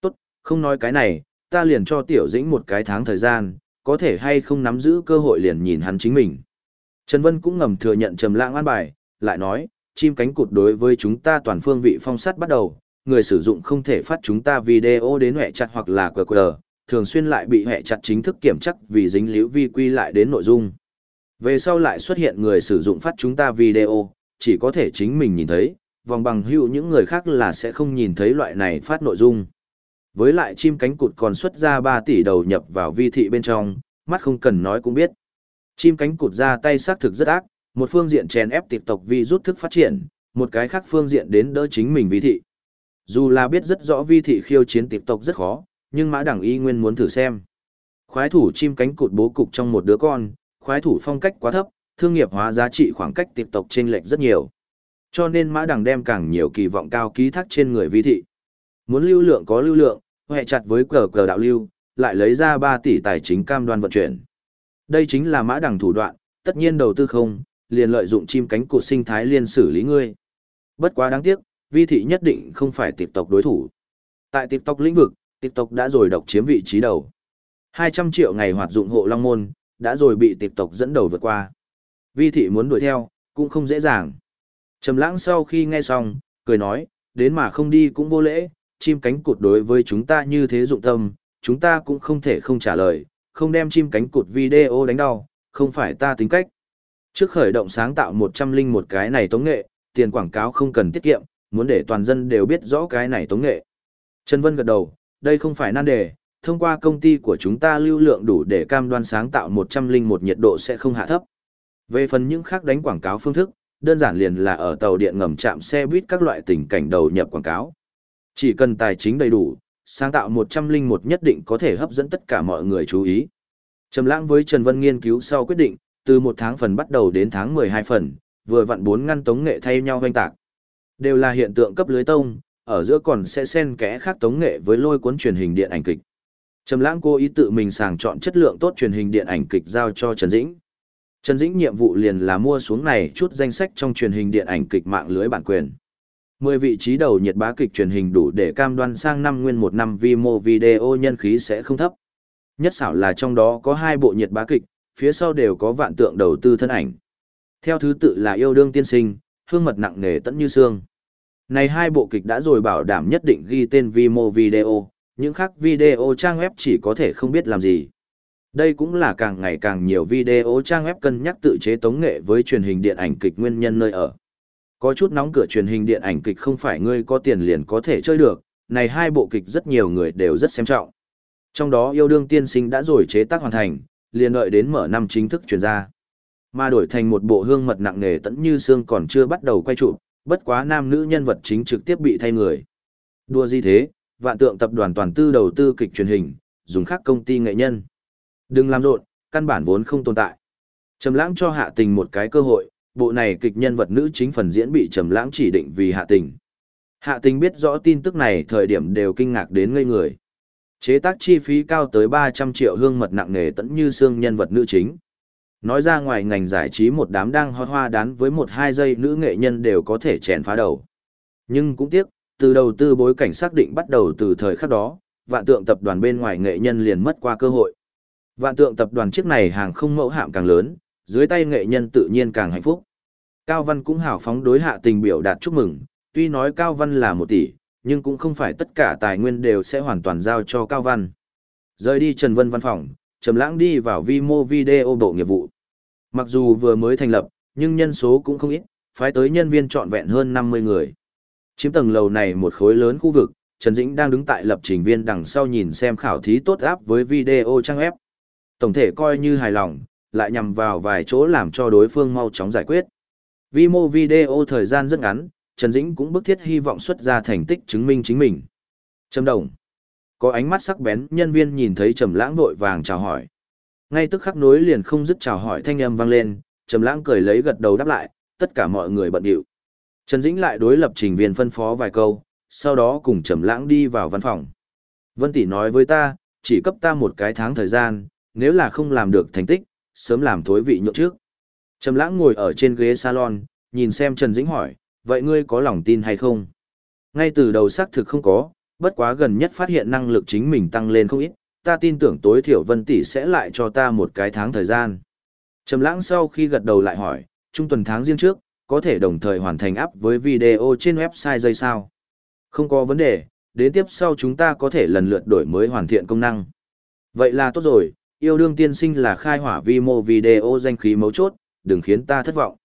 Tốt, không nói cái này, ta liền cho tiểu dĩnh một cái tháng thời gian, có thể hay không nắm giữ cơ hội liền nhìn hắn chính mình. Trần Vân cũng ngầm thừa nhận trầm lãng an bài, lại nói, chim cánh cụt đối với chúng ta toàn phương vị phong sát bắt đầu, người sử dụng không thể phát chúng ta video đến hệ chặt hoặc là QR, thường xuyên lại bị hệ chặt chính thức kiểm chắc vì dính liễu vi quy lại đến nội dung. Về sau lại xuất hiện người sử dụng phát chúng ta video, chỉ có thể chính mình nhìn thấy, vòng bằng hữu những người khác là sẽ không nhìn thấy loại này phát nội dung. Với lại chim cánh cụt còn xuất ra 3 tỷ đầu nhập vào vi thị bên trong, mắt không cần nói cũng biết. Chim cánh cụt ra tay xác thực rất ác, một phương diện chèn ép tịp tộc vi rút thức phát triển, một cái khác phương diện đến đỡ chính mình vi thị. Dù là biết rất rõ vi thị khiêu chiến tịp tộc rất khó, nhưng mã đẳng y nguyên muốn thử xem. Khoái thủ chim cánh cụt bố cục trong một đứa con, khoái thủ phong cách quá thấp, thương nghiệp hóa giá trị khoảng cách tiếp tộc trên lệch rất nhiều. Cho nên mã đằng đem càng nhiều kỳ vọng cao ký thác trên người vi thị. Muốn lưu lượng có lưu lượng, hệ chặt với cờ cờ đạo lưu, lại lấy ra 3 tỷ tài chính cam đoan vận chuyển. Đây chính là mã đằng thủ đoạn, tất nhiên đầu tư không, liền lợi dụng chim cánh cụt sinh thái liên xử lý ngươi. Bất quá đáng tiếc, vi thị nhất định không phải tiếp tộc đối thủ. Tại tiếp tộc lĩnh vực, tiếp tộc đã rồi độc chiếm vị trí đầu. 200 triệu ngày hoạt dụng hộ long môn, đã rồi bị tiệp tộc dẫn đầu vượt qua. Vi thị muốn đuổi theo, cũng không dễ dàng. Trầm lãng sau khi nghe xong, cười nói, đến mà không đi cũng vô lễ, chim cánh cụt đối với chúng ta như thế dụng tâm, chúng ta cũng không thể không trả lời, không đem chim cánh cụt video đánh đau, không phải ta tính cách. Trước khởi động sáng tạo 101 cái này tống nghệ, tiền quảng cáo không cần tiết kiệm, muốn để toàn dân đều biết rõ cái này tống nghệ. Trần Vân gật đầu, đây không phải nan đề, thông qua công ty của chúng ta lưu lượng đủ để cam đoan sáng tạo 101 nhiệt độ sẽ không hạ thấp. Về phần những khác đánh quảng cáo phương thức, đơn giản liền là ở tàu điện ngầm chạm xe buýt các loại tình cảnh đầu nhập quảng cáo. Chỉ cần tài chính đầy đủ, sáng tạo 101 nhất định có thể hấp dẫn tất cả mọi người chú ý. Trầm lãng với Trần Vân nghiên cứu sau quyết định, từ một tháng phần bắt đầu đến tháng 12 phần, vừa vặn bốn ngăn tống nghệ thay nhau hoành tạc. Đều là hiện tượng cấp lưới tông, ở giữa còn sẽ xen kẽ khác tống nghệ với lôi cuốn truyền hình điện ảnh kịch. Trầm lãng cố ý tự mình sàng chọn chất lượng tốt truyền hình điện ảnh kịch giao cho Trần Dĩnh. Trần Dĩnh nhiệm vụ liền là mua xuống này chút danh sách trong truyền hình điện ảnh kịch mạng lưới bản quyền. 10 vị trí đầu nhiệt bá kịch truyền hình đủ để cam đoan sang năm nguyên một năm vi mô video nhân khí sẽ không thấp. Nhất xảo là trong đó có hai bộ nhiệt bá kịch, phía sau đều có vạn tượng đầu tư thân ảnh. Theo thứ tự là yêu đương tiên sinh, hương mật nặng nề tận như xương. Này hai bộ kịch đã rồi bảo đảm nhất định ghi tên Vimo Video, những khác video trang web chỉ có thể không biết làm gì. Đây cũng là càng ngày càng nhiều video trang web cân nhắc tự chế tống nghệ với truyền hình điện ảnh kịch nguyên nhân nơi ở. Có chút nóng cửa truyền hình điện ảnh kịch không phải ngươi có tiền liền có thể chơi được, này hai bộ kịch rất nhiều người đều rất xem trọng. Trong đó yêu đương tiên sinh đã rồi chế tác hoàn thành, liền đợi đến mở năm chính thức truyền ra. Mà đổi thành một bộ hương mật nặng nề tẫn như xương còn chưa bắt đầu quay chụp, bất quá nam nữ nhân vật chính trực tiếp bị thay người. Đua gì thế, vạn tượng tập đoàn toàn tư đầu tư kịch truyền hình, dùng khác công ty nghệ nhân. Đừng làm rộn, căn bản vốn không tồn tại. Trầm lãng cho hạ tình một cái cơ hội, bộ này kịch nhân vật nữ chính phần diễn bị trầm lãng chỉ định vì hạ tình. Hạ tình biết rõ tin tức này thời điểm đều kinh ngạc đến ngây người. Chế tác chi phí cao tới 300 triệu hương mật nặng nề tẫn như xương nhân vật nữ chính. Nói ra ngoài ngành giải trí một đám đang hot hoa đán với một hai giây nữ nghệ nhân đều có thể chèn phá đầu. Nhưng cũng tiếc, từ đầu tư bối cảnh xác định bắt đầu từ thời khắc đó, vạn tượng tập đoàn bên ngoài nghệ nhân liền mất qua cơ hội. Vạn tượng tập đoàn chiếc này hàng không mẫu hạm càng lớn, dưới tay nghệ nhân tự nhiên càng hạnh phúc. Cao Văn cũng hào phóng đối hạ tình biểu đạt chúc mừng, tuy nói Cao Văn là một tỷ, nhưng cũng không phải tất cả tài nguyên đều sẽ hoàn toàn giao cho Cao Văn. Rời đi Trần Vân văn phòng, Trầm Lãng đi vào Vimo Video bộ nghiệp vụ. Mặc dù vừa mới thành lập, nhưng nhân số cũng không ít, phái tới nhân viên trọn vẹn hơn 50 người. Chiếm tầng lầu này một khối lớn khu vực, Trần Dĩnh đang đứng tại lập trình viên đằng sau nhìn xem khảo thí tốt áp với video trang ép. Tổng thể coi như hài lòng, lại nhằm vào vài chỗ làm cho đối phương mau chóng giải quyết. Vimo video thời gian rất ngắn, Trần Dĩnh cũng bức thiết hy vọng xuất ra thành tích chứng minh chính mình. Trầm Đồng. Có ánh mắt sắc bén, nhân viên nhìn thấy Trầm Lãng vội vàng chào hỏi. Ngay tức khắc nối liền không dứt chào hỏi thanh âm vang lên, Trầm Lãng cười lấy gật đầu đáp lại, tất cả mọi người bận rộn. Trần Dĩnh lại đối lập trình viên phân phó vài câu, sau đó cùng Trầm Lãng đi vào văn phòng. Vân tỷ nói với ta, chỉ cấp ta một cái tháng thời gian, nếu là không làm được thành tích, sớm làm thối vị nhượng trước. Trầm Lãng ngồi ở trên ghế salon, nhìn xem Trần Dĩnh hỏi, vậy ngươi có lòng tin hay không? Ngay từ đầu xác thực không có, bất quá gần nhất phát hiện năng lực chính mình tăng lên không ít, ta tin tưởng tối thiểu Vân tỷ sẽ lại cho ta một cái tháng thời gian. Trầm Lãng sau khi gật đầu lại hỏi, trung tuần tháng riêng trước, có thể đồng thời hoàn thành áp với video trên website dây sao? Không có vấn đề, đến tiếp sau chúng ta có thể lần lượt đổi mới hoàn thiện công năng. Vậy là tốt rồi, yêu đương tiên sinh là khai hỏa vi mô video danh khí mấu chốt, đừng khiến ta thất vọng.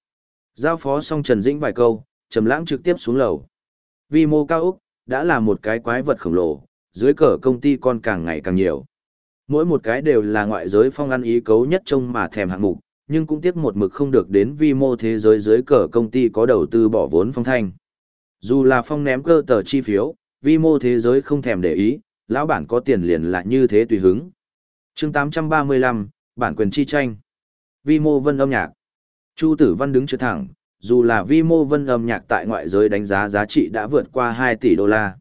Giao phó xong Trần Dĩnh vài câu, Trầm Lãng trực tiếp xuống lầu. Vi mô cao Úc, đã là một cái quái vật khổng lồ, dưới cờ công ty con càng ngày càng nhiều. Mỗi một cái đều là ngoại giới phong ăn ý cấu nhất trông mà thèm hạng mục, nhưng cũng tiếc một mực không được đến vi mô thế giới dưới cờ công ty có đầu tư bỏ vốn phong thanh. Dù là phong ném cơ tờ chi phiếu, vi mô thế giới không thèm để ý, lão bản có tiền liền lại như thế tùy hứng chương 835, bản quyền chi tranh. Vi mô vân âm nhạc. Chu tử văn đứng chưa thẳng, dù là vi mô vân âm nhạc tại ngoại giới đánh giá giá trị đã vượt qua 2 tỷ đô la.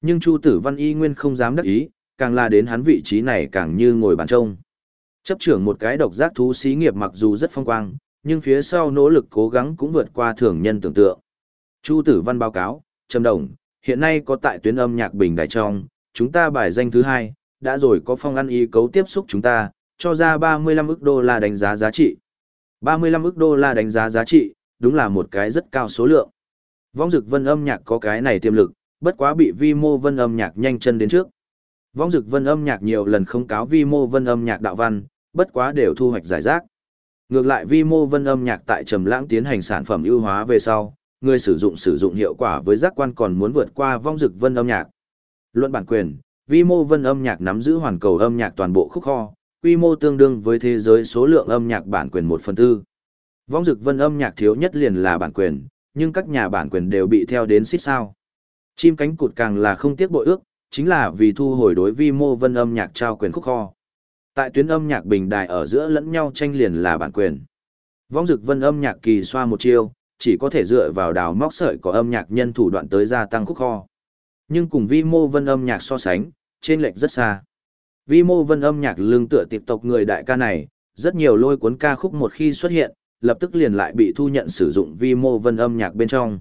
Nhưng Chu tử văn y nguyên không dám đắc ý, càng là đến hắn vị trí này càng như ngồi bàn trông. Chấp trưởng một cái độc giác thú xí nghiệp mặc dù rất phong quang, nhưng phía sau nỗ lực cố gắng cũng vượt qua thường nhân tưởng tượng. Chu Tử Văn báo cáo, Trầm Đồng, hiện nay có tại tuyến âm nhạc bình đại trong, chúng ta bài danh thứ hai, đã rồi có phong ăn y cấu tiếp xúc chúng ta, cho ra 35 ức đô la đánh giá giá trị. 35 ức đô la đánh giá giá trị, đúng là một cái rất cao số lượng. Vong Dực Vân âm nhạc có cái này tiềm lực, bất quá bị vi mô vân âm nhạc nhanh chân đến trước. Vong Dực Vân âm nhạc nhiều lần không cáo vi mô vân âm nhạc đạo văn, bất quá đều thu hoạch giải rác. Ngược lại vi mô vân âm nhạc tại Trầm Lãng tiến hành sản phẩm ưu hóa về sau, người sử dụng sử dụng hiệu quả với giác quan còn muốn vượt qua vong dực vân âm nhạc. Luận bản quyền, Vi mô vân âm nhạc nắm giữ hoàn cầu âm nhạc toàn bộ khúc kho, quy mô tương đương với thế giới số lượng âm nhạc bản quyền 1 phần tư. Vong dực vân âm nhạc thiếu nhất liền là bản quyền, nhưng các nhà bản quyền đều bị theo đến xích sao. Chim cánh cụt càng là không tiếc bội ước, chính là vì thu hồi đối vi mô vân âm nhạc trao quyền khúc kho. Tại tuyến âm nhạc bình đài ở giữa lẫn nhau tranh liền là bản quyền. Vong dực vân âm nhạc kỳ xoa một chiêu, chỉ có thể dựa vào đào móc sợi có âm nhạc nhân thủ đoạn tới gia tăng khúc kho. Nhưng cùng vi mô vân âm nhạc so sánh, trên lệch rất xa. Vi mô vân âm nhạc lương tựa tiệp tộc người đại ca này, rất nhiều lôi cuốn ca khúc một khi xuất hiện, lập tức liền lại bị thu nhận sử dụng vi mô vân âm nhạc bên trong.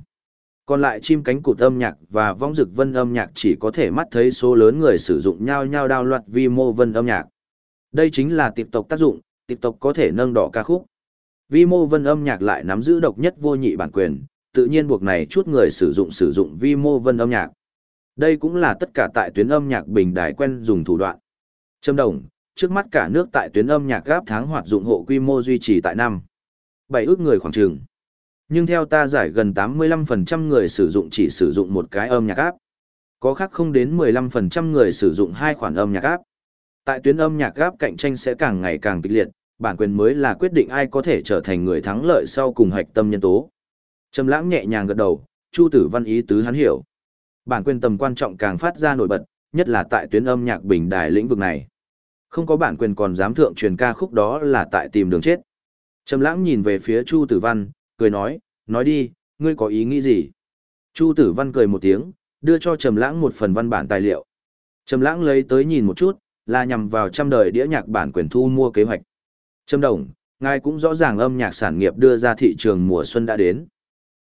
Còn lại chim cánh cụt âm nhạc và vong dực vân âm nhạc chỉ có thể mắt thấy số lớn người sử dụng nhau nhau đao loạt vi mô vân âm nhạc. Đây chính là tiệp tộc tác dụng, tiệp tộc có thể nâng đỏ ca khúc. Vi mô vân âm nhạc lại nắm giữ độc nhất vô nhị bản quyền, tự nhiên buộc này chút người sử dụng sử dụng vi mô vân âm nhạc. Đây cũng là tất cả tại tuyến âm nhạc bình đài quen dùng thủ đoạn. Trâm đồng, trước mắt cả nước tại tuyến âm nhạc gáp tháng hoạt dụng hộ quy mô duy trì tại năm. bảy ước người khoảng trường. Nhưng theo ta giải gần 85% người sử dụng chỉ sử dụng một cái âm nhạc áp. Có khác không đến 15% người sử dụng hai khoản âm nhạc áp. Tại tuyến âm nhạc áp cạnh tranh sẽ càng ngày càng kịch liệt, bản quyền mới là quyết định ai có thể trở thành người thắng lợi sau cùng hạch tâm nhân tố. Trầm lãng nhẹ nhàng gật đầu, Chu Tử Văn ý tứ hắn hiểu. Bản quyền tầm quan trọng càng phát ra nổi bật, nhất là tại tuyến âm nhạc bình đài lĩnh vực này. Không có bản quyền còn dám thượng truyền ca khúc đó là tại tìm đường chết. Trầm lãng nhìn về phía Chu Tử Văn, cười nói, nói đi, ngươi có ý nghĩ gì? Chu Tử Văn cười một tiếng, đưa cho Trầm lãng một phần văn bản tài liệu. Trầm lãng lấy tới nhìn một chút, là nhằm vào trăm đời đĩa nhạc bản quyền thu mua kế hoạch. Trầm đồng, ngài cũng rõ ràng âm nhạc sản nghiệp đưa ra thị trường mùa xuân đã đến.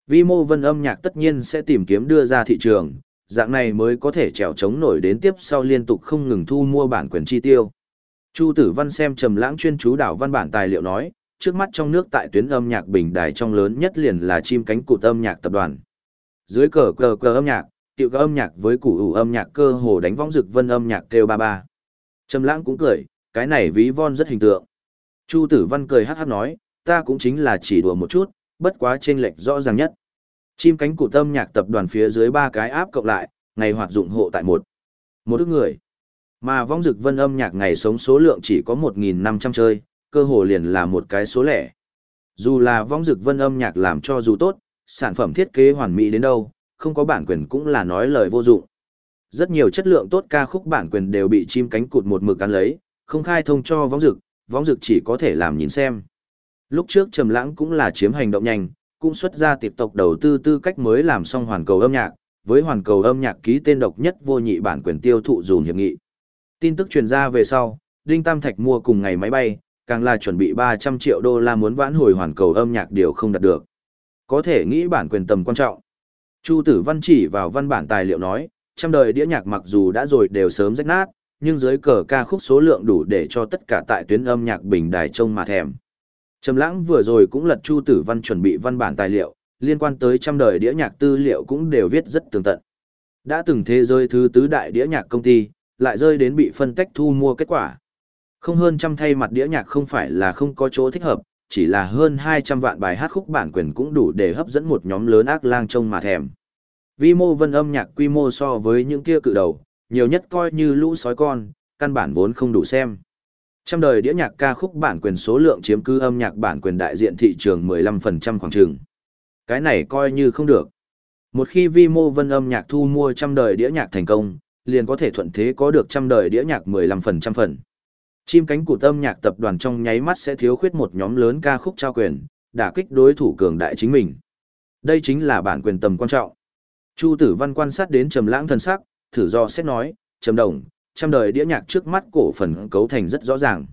Vi mô vân âm nhạc tất nhiên sẽ tìm kiếm đưa ra thị trường, dạng này mới có thể trèo chống nổi đến tiếp sau liên tục không ngừng thu mua bản quyền chi tiêu. Chu Tử Văn xem trầm lãng chuyên chú đảo văn bản tài liệu nói, trước mắt trong nước tại tuyến âm nhạc bình đài trong lớn nhất liền là chim cánh cụt âm nhạc tập đoàn. Dưới cờ cờ cờ âm nhạc, tiểu cơ âm nhạc với củ ủ âm nhạc cơ hồ đánh võng rực vân âm nhạc kêu ba ba. Trầm lãng cũng cười, cái này ví von rất hình tượng. Chu Tử Văn cười hắc hắc nói, ta cũng chính là chỉ đùa một chút, bất quá chênh lệch rõ ràng nhất. Chim cánh cụt âm nhạc tập đoàn phía dưới ba cái áp cộng lại, ngày hoạt dụng hộ tại một. Một ức người. Mà vong dực vân âm nhạc ngày sống số lượng chỉ có 1.500 chơi, cơ hồ liền là một cái số lẻ. Dù là vong dực vân âm nhạc làm cho dù tốt, sản phẩm thiết kế hoàn mỹ đến đâu, không có bản quyền cũng là nói lời vô dụng. Rất nhiều chất lượng tốt ca khúc bản quyền đều bị chim cánh cụt một mực ăn lấy, không khai thông cho vong dực, vong dực chỉ có thể làm nhìn xem. Lúc trước Trầm Lãng cũng là chiếm hành động nhanh, cũng xuất ra tiệp tộc đầu tư tư cách mới làm xong hoàn cầu âm nhạc, với hoàn cầu âm nhạc ký tên độc nhất vô nhị bản quyền tiêu thụ dùn hiệp nghị. Tin tức truyền ra về sau, Đinh Tam Thạch mua cùng ngày máy bay, càng là chuẩn bị 300 triệu đô la muốn vãn hồi hoàn cầu âm nhạc điều không đạt được. Có thể nghĩ bản quyền tầm quan trọng. Chu Tử Văn chỉ vào văn bản tài liệu nói, trăm đời đĩa nhạc mặc dù đã rồi đều sớm rách nát, nhưng dưới cờ ca khúc số lượng đủ để cho tất cả tại tuyến âm nhạc bình đài trông mà thèm. Trầm Lãng vừa rồi cũng lật Chu Tử Văn chuẩn bị văn bản tài liệu, liên quan tới trăm đời đĩa nhạc tư liệu cũng đều viết rất tường tận. Đã từng thế giới thứ tứ đại đĩa nhạc công ty, lại rơi đến bị phân tách thu mua kết quả. Không hơn trăm thay mặt đĩa nhạc không phải là không có chỗ thích hợp, chỉ là hơn 200 vạn bài hát khúc bản quyền cũng đủ để hấp dẫn một nhóm lớn ác lang trông mà thèm. Vi mô vân âm nhạc quy mô so với những kia cự đầu, nhiều nhất coi như lũ sói con, căn bản vốn không đủ xem. Trăm đời đĩa nhạc ca khúc bản quyền số lượng chiếm cứ âm nhạc bản quyền đại diện thị trường 15% khoảng trường. Cái này coi như không được. Một khi vi mô vân âm nhạc thu mua trăm đời đĩa nhạc thành công, liền có thể thuận thế có được trăm đời đĩa nhạc 15% phần. Chim cánh cụt âm nhạc tập đoàn trong nháy mắt sẽ thiếu khuyết một nhóm lớn ca khúc trao quyền, đả kích đối thủ cường đại chính mình. Đây chính là bản quyền tầm quan trọng. Chu Tử Văn quan sát đến trầm lãng thần sắc, thử do xét nói, trầm đồng, trăm đời đĩa nhạc trước mắt cổ phần cấu thành rất rõ ràng.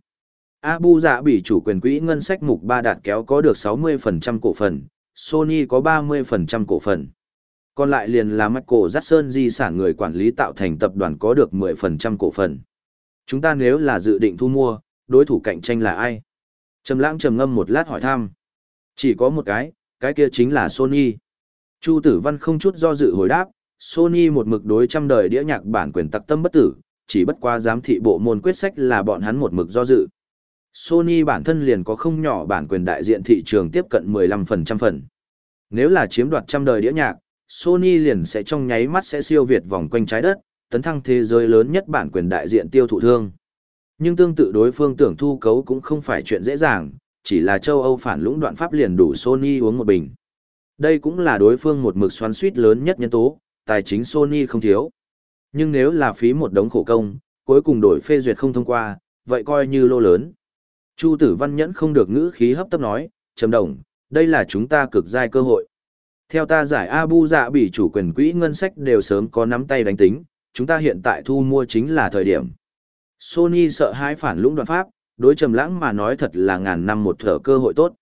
Abu Dạ bị chủ quyền quỹ ngân sách mục ba đạt kéo có được 60% cổ phần, Sony có 30% cổ phần. Còn lại liền là Michael Jackson di sản người quản lý tạo thành tập đoàn có được 10% cổ phần. Chúng ta nếu là dự định thu mua, đối thủ cạnh tranh là ai? Trầm lãng trầm ngâm một lát hỏi thăm. Chỉ có một cái, cái kia chính là Sony. Chu Tử Văn không chút do dự hồi đáp, Sony một mực đối trăm đời đĩa nhạc bản quyền tặc tâm bất tử, chỉ bất qua giám thị bộ môn quyết sách là bọn hắn một mực do dự. Sony bản thân liền có không nhỏ bản quyền đại diện thị trường tiếp cận 15% phần. Nếu là chiếm đoạt trăm đời đĩa nhạc, Sony liền sẽ trong nháy mắt sẽ siêu việt vòng quanh trái đất, tấn thăng thế giới lớn nhất bản quyền đại diện tiêu thụ thương. Nhưng tương tự đối phương tưởng thu cấu cũng không phải chuyện dễ dàng, chỉ là châu Âu phản lũng đoạn pháp liền đủ Sony uống một bình. Đây cũng là đối phương một mực xoắn suýt lớn nhất nhân tố, tài chính Sony không thiếu. Nhưng nếu là phí một đống khổ công, cuối cùng đổi phê duyệt không thông qua, vậy coi như lô lớn. Chu tử văn nhẫn không được ngữ khí hấp tấp nói, trầm đồng, đây là chúng ta cực giai cơ hội. Theo ta giải Abu dạ bị chủ quyền quỹ ngân sách đều sớm có nắm tay đánh tính, chúng ta hiện tại thu mua chính là thời điểm. Sony sợ hãi phản lũng đoạn pháp, đối trầm lãng mà nói thật là ngàn năm một thở cơ hội tốt.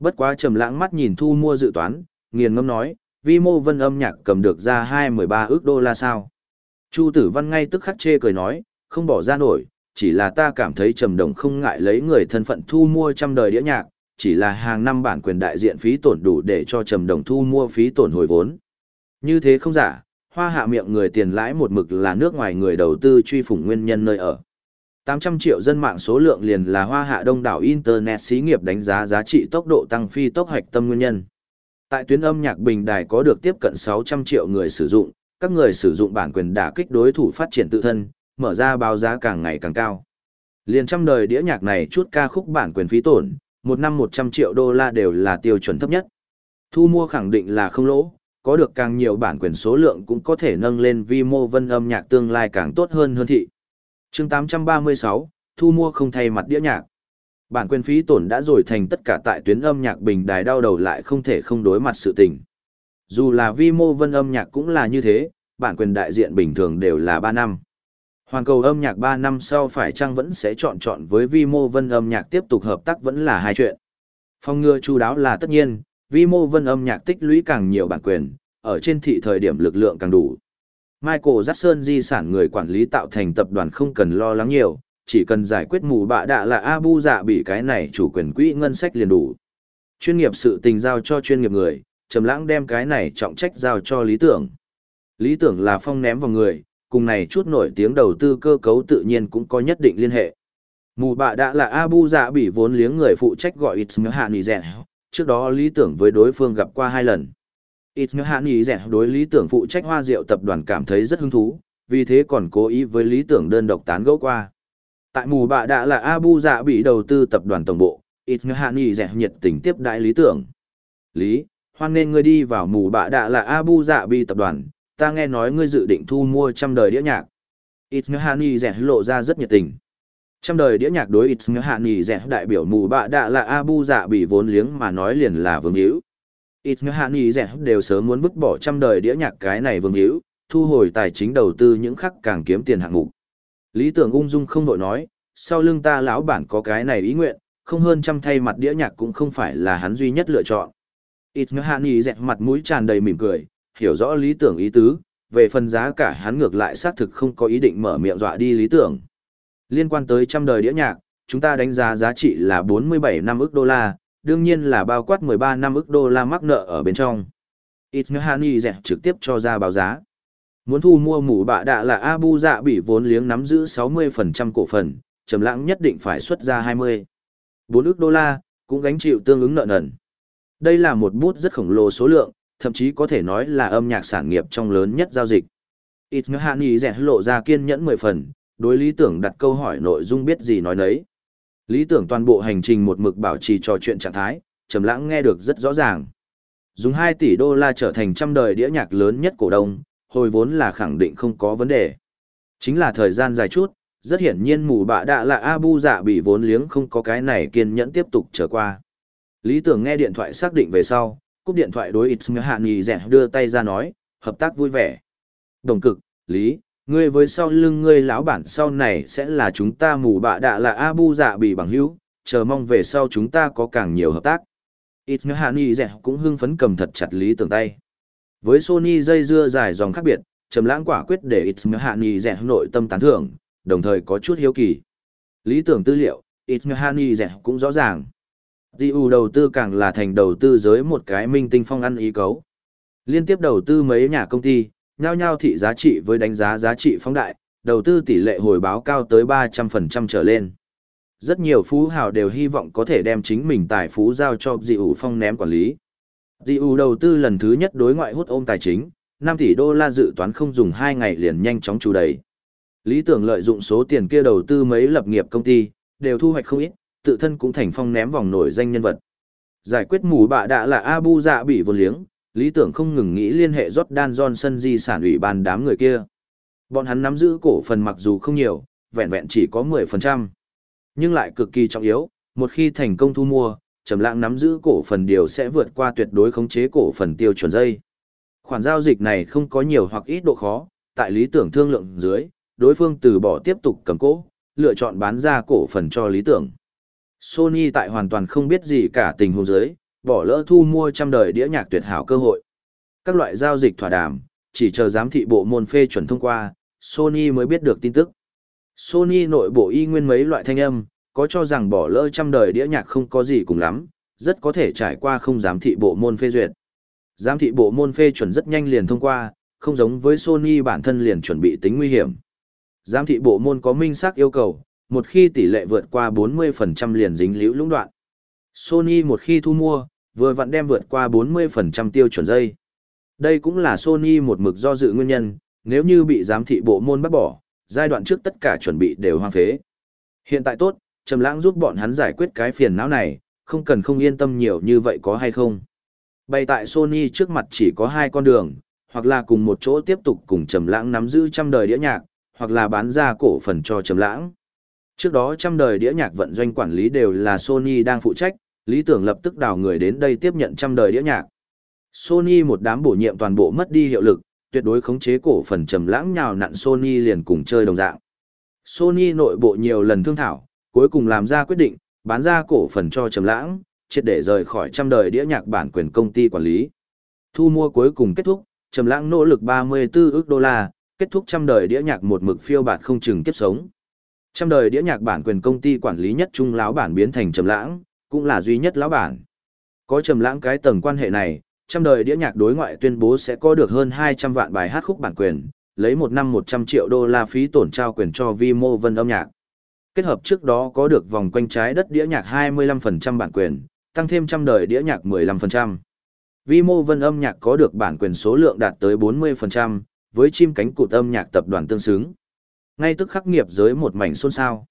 Bất quá trầm lãng mắt nhìn thu mua dự toán, nghiền ngâm nói, vi mô vân âm nhạc cầm được ra hai mười ba ước đô la sao. Chu tử văn ngay tức khắc chê cười nói, không bỏ ra nổi, chỉ là ta cảm thấy trầm đồng không ngại lấy người thân phận thu mua trăm đời đĩa nhạc, chỉ là hàng năm bản quyền đại diện phí tổn đủ để cho trầm đồng thu mua phí tổn hồi vốn. Như thế không giả, hoa hạ miệng người tiền lãi một mực là nước ngoài người đầu tư truy phủng nguyên nhân nơi ở. 800 triệu dân mạng số lượng liền là hoa hạ đông đảo Internet xí nghiệp đánh giá giá trị tốc độ tăng phi tốc hoạch tâm nguyên nhân. Tại tuyến âm nhạc bình đài có được tiếp cận 600 triệu người sử dụng, các người sử dụng bản quyền đả kích đối thủ phát triển tự thân, mở ra báo giá càng ngày càng cao. Liền trăm đời đĩa nhạc này chút ca khúc bản quyền phí tổn, một năm 100 triệu đô la đều là tiêu chuẩn thấp nhất. Thu mua khẳng định là không lỗ, có được càng nhiều bản quyền số lượng cũng có thể nâng lên vi mô vân âm nhạc tương lai càng tốt hơn hơn thị. chương 836, thu mua không thay mặt đĩa nhạc. Bản quyền phí tổn đã rồi thành tất cả tại tuyến âm nhạc bình đài đau đầu lại không thể không đối mặt sự tình. Dù là vi mô vân âm nhạc cũng là như thế, bản quyền đại diện bình thường đều là 3 năm. Hoàn cầu âm nhạc 3 năm sau phải chăng vẫn sẽ chọn chọn với vi mô vân âm nhạc tiếp tục hợp tác vẫn là hai chuyện. Phong ngừa chu đáo là tất nhiên, vi mô vân âm nhạc tích lũy càng nhiều bản quyền, ở trên thị thời điểm lực lượng càng đủ. Michael Jackson di sản người quản lý tạo thành tập đoàn không cần lo lắng nhiều, chỉ cần giải quyết mù bạ đạ là Abu dạ bị cái này chủ quyền quỹ ngân sách liền đủ. Chuyên nghiệp sự tình giao cho chuyên nghiệp người, trầm lãng đem cái này trọng trách giao cho lý tưởng. Lý tưởng là phong ném vào người, cùng này chút nổi tiếng đầu tư cơ cấu tự nhiên cũng có nhất định liên hệ. Mù bạ đã là Abu dạ bị vốn liếng người phụ trách gọi Ismail Hạ Dẹn, trước đó lý tưởng với đối phương gặp qua hai lần. Ismail Hạ Dẹn đối lý tưởng phụ trách hoa rượu tập đoàn cảm thấy rất hứng thú, vì thế còn cố ý với lý tưởng đơn độc tán gẫu qua. Tại mù bạ đã là Abu dạ bị đầu tư tập đoàn tổng bộ, Ismail Hạ Dẹn nhiệt tình tiếp đại lý tưởng. Lý, hoan nên ngươi đi vào mù bạ đạ là Abu dạ Bi tập đoàn, ta nghe nói ngươi dự định thu mua trăm đời đĩa nhạc. Ismahani rẻ lộ ra rất nhiệt tình. Trăm đời đĩa nhạc đối Ismahani rẻ đại biểu mù bạ đạ là Abu dạ Bi vốn liếng mà nói liền là vương hữu. Ismahani rẻ đều sớm muốn vứt bỏ trăm đời đĩa nhạc cái này vương hữu, thu hồi tài chính đầu tư những khắc càng kiếm tiền hạng mục. Lý tưởng ung dung không đội nói, sau lưng ta lão bản có cái này ý nguyện, không hơn trăm thay mặt đĩa nhạc cũng không phải là hắn duy nhất lựa chọn. Ismahani rẻ mặt mũi tràn đầy mỉm cười, hiểu rõ lý tưởng ý tứ, về phần giá cả hắn ngược lại xác thực không có ý định mở miệng dọa đi lý tưởng. Liên quan tới trăm đời đĩa nhạc, chúng ta đánh giá giá trị là 47 năm ức đô la, đương nhiên là bao quát 13 năm ức đô la mắc nợ ở bên trong. Ismahani dẹp trực tiếp cho ra báo giá. Muốn thu mua mũ bạ đạ là Abu Dạ bị vốn liếng nắm giữ 60% cổ phần, trầm lãng nhất định phải xuất ra 20. 4 ức đô la, cũng gánh chịu tương ứng nợ nần. Đây là một bút rất khổng lồ số lượng, thậm chí có thể nói là âm nhạc sản nghiệp trong lớn nhất giao dịch. Ít ngỡ hạn ý rẻ lộ ra kiên nhẫn mười phần, đối lý tưởng đặt câu hỏi nội dung biết gì nói nấy. Lý tưởng toàn bộ hành trình một mực bảo trì trò chuyện trạng thái, trầm lãng nghe được rất rõ ràng. Dùng 2 tỷ đô la trở thành trăm đời đĩa nhạc lớn nhất cổ đông, hồi vốn là khẳng định không có vấn đề. Chính là thời gian dài chút, rất hiển nhiên mù bạ đạ là Abu dạ bị vốn liếng không có cái này kiên nhẫn tiếp tục trở qua. Lý tưởng nghe điện thoại xác định về sau, cúp điện thoại đối ít hạ nghỉ rẻ đưa tay ra nói, hợp tác vui vẻ. Đồng cực, Lý, ngươi với sau lưng ngươi lão bản sau này sẽ là chúng ta mù bạ đạ là Abu dạ bị bằng hữu, chờ mong về sau chúng ta có càng nhiều hợp tác. Ít hạ nghỉ rẻ cũng hưng phấn cầm thật chặt Lý tưởng tay. Với Sony dây dưa dài dòng khác biệt, trầm lãng quả quyết để ít hạ nghỉ rẻ nội tâm tán thưởng, đồng thời có chút hiếu kỳ. Lý tưởng tư liệu, ít hạ nghỉ rẻ cũng rõ ràng. GU đầu tư càng là thành đầu tư giới một cái minh tinh phong ăn ý cấu. Liên tiếp đầu tư mấy nhà công ty, nhao nhao thị giá trị với đánh giá giá trị phóng đại, đầu tư tỷ lệ hồi báo cao tới 300% trở lên. Rất nhiều phú hào đều hy vọng có thể đem chính mình tài phú giao cho GU phong ném quản lý. GU đầu tư lần thứ nhất đối ngoại hút ôm tài chính, 5 tỷ đô la dự toán không dùng 2 ngày liền nhanh chóng chủ đầy. Lý tưởng lợi dụng số tiền kia đầu tư mấy lập nghiệp công ty, đều thu hoạch không ít, tự thân cũng thành phong ném vòng nổi danh nhân vật. Giải quyết mù bạ đã là Abu Dạ bị vô liếng, lý tưởng không ngừng nghĩ liên hệ Jordan Johnson di sản ủy ban đám người kia. Bọn hắn nắm giữ cổ phần mặc dù không nhiều, vẹn vẹn chỉ có 10%. Nhưng lại cực kỳ trọng yếu, một khi thành công thu mua, Trầm Lãng nắm giữ cổ phần điều sẽ vượt qua tuyệt đối khống chế cổ phần tiêu chuẩn dây. Khoản giao dịch này không có nhiều hoặc ít độ khó, tại lý tưởng thương lượng dưới, đối phương từ bỏ tiếp tục cầm cố, lựa chọn bán ra cổ phần cho lý tưởng. Sony tại hoàn toàn không biết gì cả tình huống dưới, bỏ lỡ thu mua trăm đời đĩa nhạc tuyệt hảo cơ hội. Các loại giao dịch thỏa đàm, chỉ chờ giám thị bộ môn phê chuẩn thông qua, Sony mới biết được tin tức. Sony nội bộ y nguyên mấy loại thanh âm, có cho rằng bỏ lỡ trăm đời đĩa nhạc không có gì cùng lắm, rất có thể trải qua không giám thị bộ môn phê duyệt. Giám thị bộ môn phê chuẩn rất nhanh liền thông qua, không giống với Sony bản thân liền chuẩn bị tính nguy hiểm. Giám thị bộ môn có minh xác yêu cầu, một khi tỷ lệ vượt qua 40% liền dính liễu lũng đoạn. Sony một khi thu mua, vừa vặn đem vượt qua 40% tiêu chuẩn dây. Đây cũng là Sony một mực do dự nguyên nhân, nếu như bị giám thị bộ môn bắt bỏ, giai đoạn trước tất cả chuẩn bị đều hoang phế. Hiện tại tốt, Trầm Lãng giúp bọn hắn giải quyết cái phiền não này, không cần không yên tâm nhiều như vậy có hay không. Bày tại Sony trước mặt chỉ có hai con đường, hoặc là cùng một chỗ tiếp tục cùng Trầm Lãng nắm giữ trăm đời đĩa nhạc, hoặc là bán ra cổ phần cho Trầm Lãng. Trước đó trăm đời đĩa nhạc vận doanh quản lý đều là Sony đang phụ trách, lý tưởng lập tức đào người đến đây tiếp nhận trăm đời đĩa nhạc. Sony một đám bổ nhiệm toàn bộ mất đi hiệu lực, tuyệt đối khống chế cổ phần trầm lãng nhào nặn Sony liền cùng chơi đồng dạng. Sony nội bộ nhiều lần thương thảo, cuối cùng làm ra quyết định, bán ra cổ phần cho trầm lãng, triệt để rời khỏi trăm đời đĩa nhạc bản quyền công ty quản lý. Thu mua cuối cùng kết thúc, trầm lãng nỗ lực 34 ức đô la, kết thúc trăm đời đĩa nhạc một mực phiêu bạt không chừng kiếp sống. Trăm đời đĩa nhạc bản quyền công ty quản lý nhất trung lão bản biến thành trầm lãng, cũng là duy nhất lão bản. Có trầm lãng cái tầng quan hệ này, trăm đời đĩa nhạc đối ngoại tuyên bố sẽ có được hơn 200 vạn bài hát khúc bản quyền, lấy một năm 100 triệu đô la phí tổn trao quyền cho Vimo Vân âm nhạc. Kết hợp trước đó có được vòng quanh trái đất đĩa nhạc 25% bản quyền, tăng thêm trăm đời đĩa nhạc 15%. Vimo Vân âm nhạc có được bản quyền số lượng đạt tới 40%, với chim cánh cụt âm nhạc tập đoàn tương xứng. Ngay tức khắc nghiệp giới một mảnh xôn xao.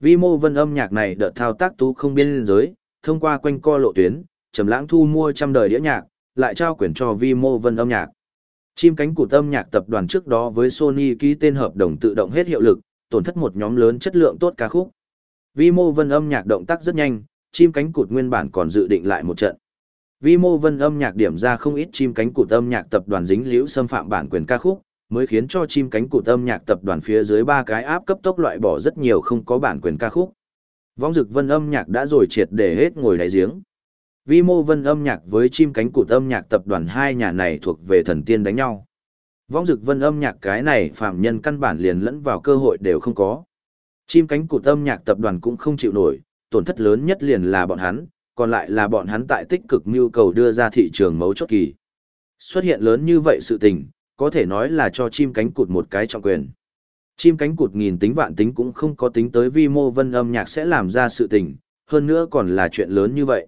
Vi mô vân âm nhạc này đợt thao tác tú không biên giới, thông qua quanh co lộ tuyến, trầm lãng thu mua trăm đời đĩa nhạc, lại trao quyền cho vi mô vân âm nhạc. Chim cánh cụt âm nhạc tập đoàn trước đó với Sony ký tên hợp đồng tự động hết hiệu lực, tổn thất một nhóm lớn chất lượng tốt ca khúc. Vi mô vân âm nhạc động tác rất nhanh, chim cánh cụt nguyên bản còn dự định lại một trận. Vi mô vân âm nhạc điểm ra không ít chim cánh cụt âm nhạc tập đoàn dính liễu xâm phạm bản quyền ca khúc, mới khiến cho chim cánh cụt âm nhạc tập đoàn phía dưới ba cái áp cấp tốc loại bỏ rất nhiều không có bản quyền ca khúc. Vong Dực Vân âm nhạc đã rồi triệt để hết ngồi đáy giếng. Vi mô vân âm nhạc với chim cánh cụt âm nhạc tập đoàn hai nhà này thuộc về thần tiên đánh nhau. Vong Dực Vân âm nhạc cái này phạm nhân căn bản liền lẫn vào cơ hội đều không có. Chim cánh cụt âm nhạc tập đoàn cũng không chịu nổi, tổn thất lớn nhất liền là bọn hắn, còn lại là bọn hắn tại tích cực nhu cầu đưa ra thị trường mấu chốt kỳ. Xuất hiện lớn như vậy sự tình, có thể nói là cho chim cánh cụt một cái trọng quyền. Chim cánh cụt nghìn tính vạn tính cũng không có tính tới vi mô vân âm nhạc sẽ làm ra sự tình, hơn nữa còn là chuyện lớn như vậy.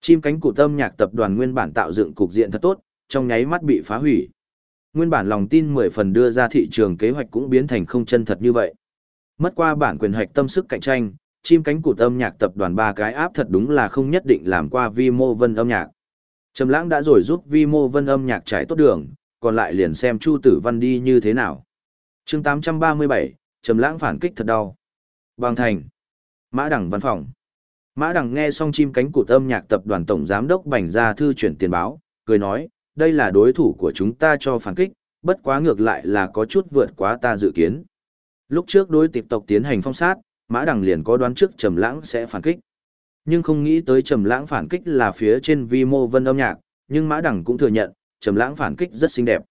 Chim cánh cụt âm nhạc tập đoàn nguyên bản tạo dựng cục diện thật tốt, trong nháy mắt bị phá hủy. Nguyên bản lòng tin 10 phần đưa ra thị trường kế hoạch cũng biến thành không chân thật như vậy. Mất qua bản quyền hoạch tâm sức cạnh tranh, chim cánh cụt âm nhạc tập đoàn ba cái áp thật đúng là không nhất định làm qua vi mô vân âm nhạc. Trầm lãng đã rồi giúp vi mô vân âm nhạc trải tốt đường, còn lại liền xem Chu Tử Văn đi như thế nào. chương 837, Trầm Lãng phản kích thật đau. Bằng thành. Mã Đằng văn phòng. Mã Đằng nghe xong chim cánh cụt âm nhạc tập đoàn tổng giám đốc Bành ra thư chuyển tiền báo, cười nói, đây là đối thủ của chúng ta cho phản kích, bất quá ngược lại là có chút vượt quá ta dự kiến. Lúc trước đối tiếp tộc tiến hành phong sát, Mã Đằng liền có đoán trước Trầm Lãng sẽ phản kích. Nhưng không nghĩ tới Trầm Lãng phản kích là phía trên vi mô vân âm nhạc, nhưng Mã Đằng cũng thừa nhận, trầm lãng phản kích rất xinh đẹp.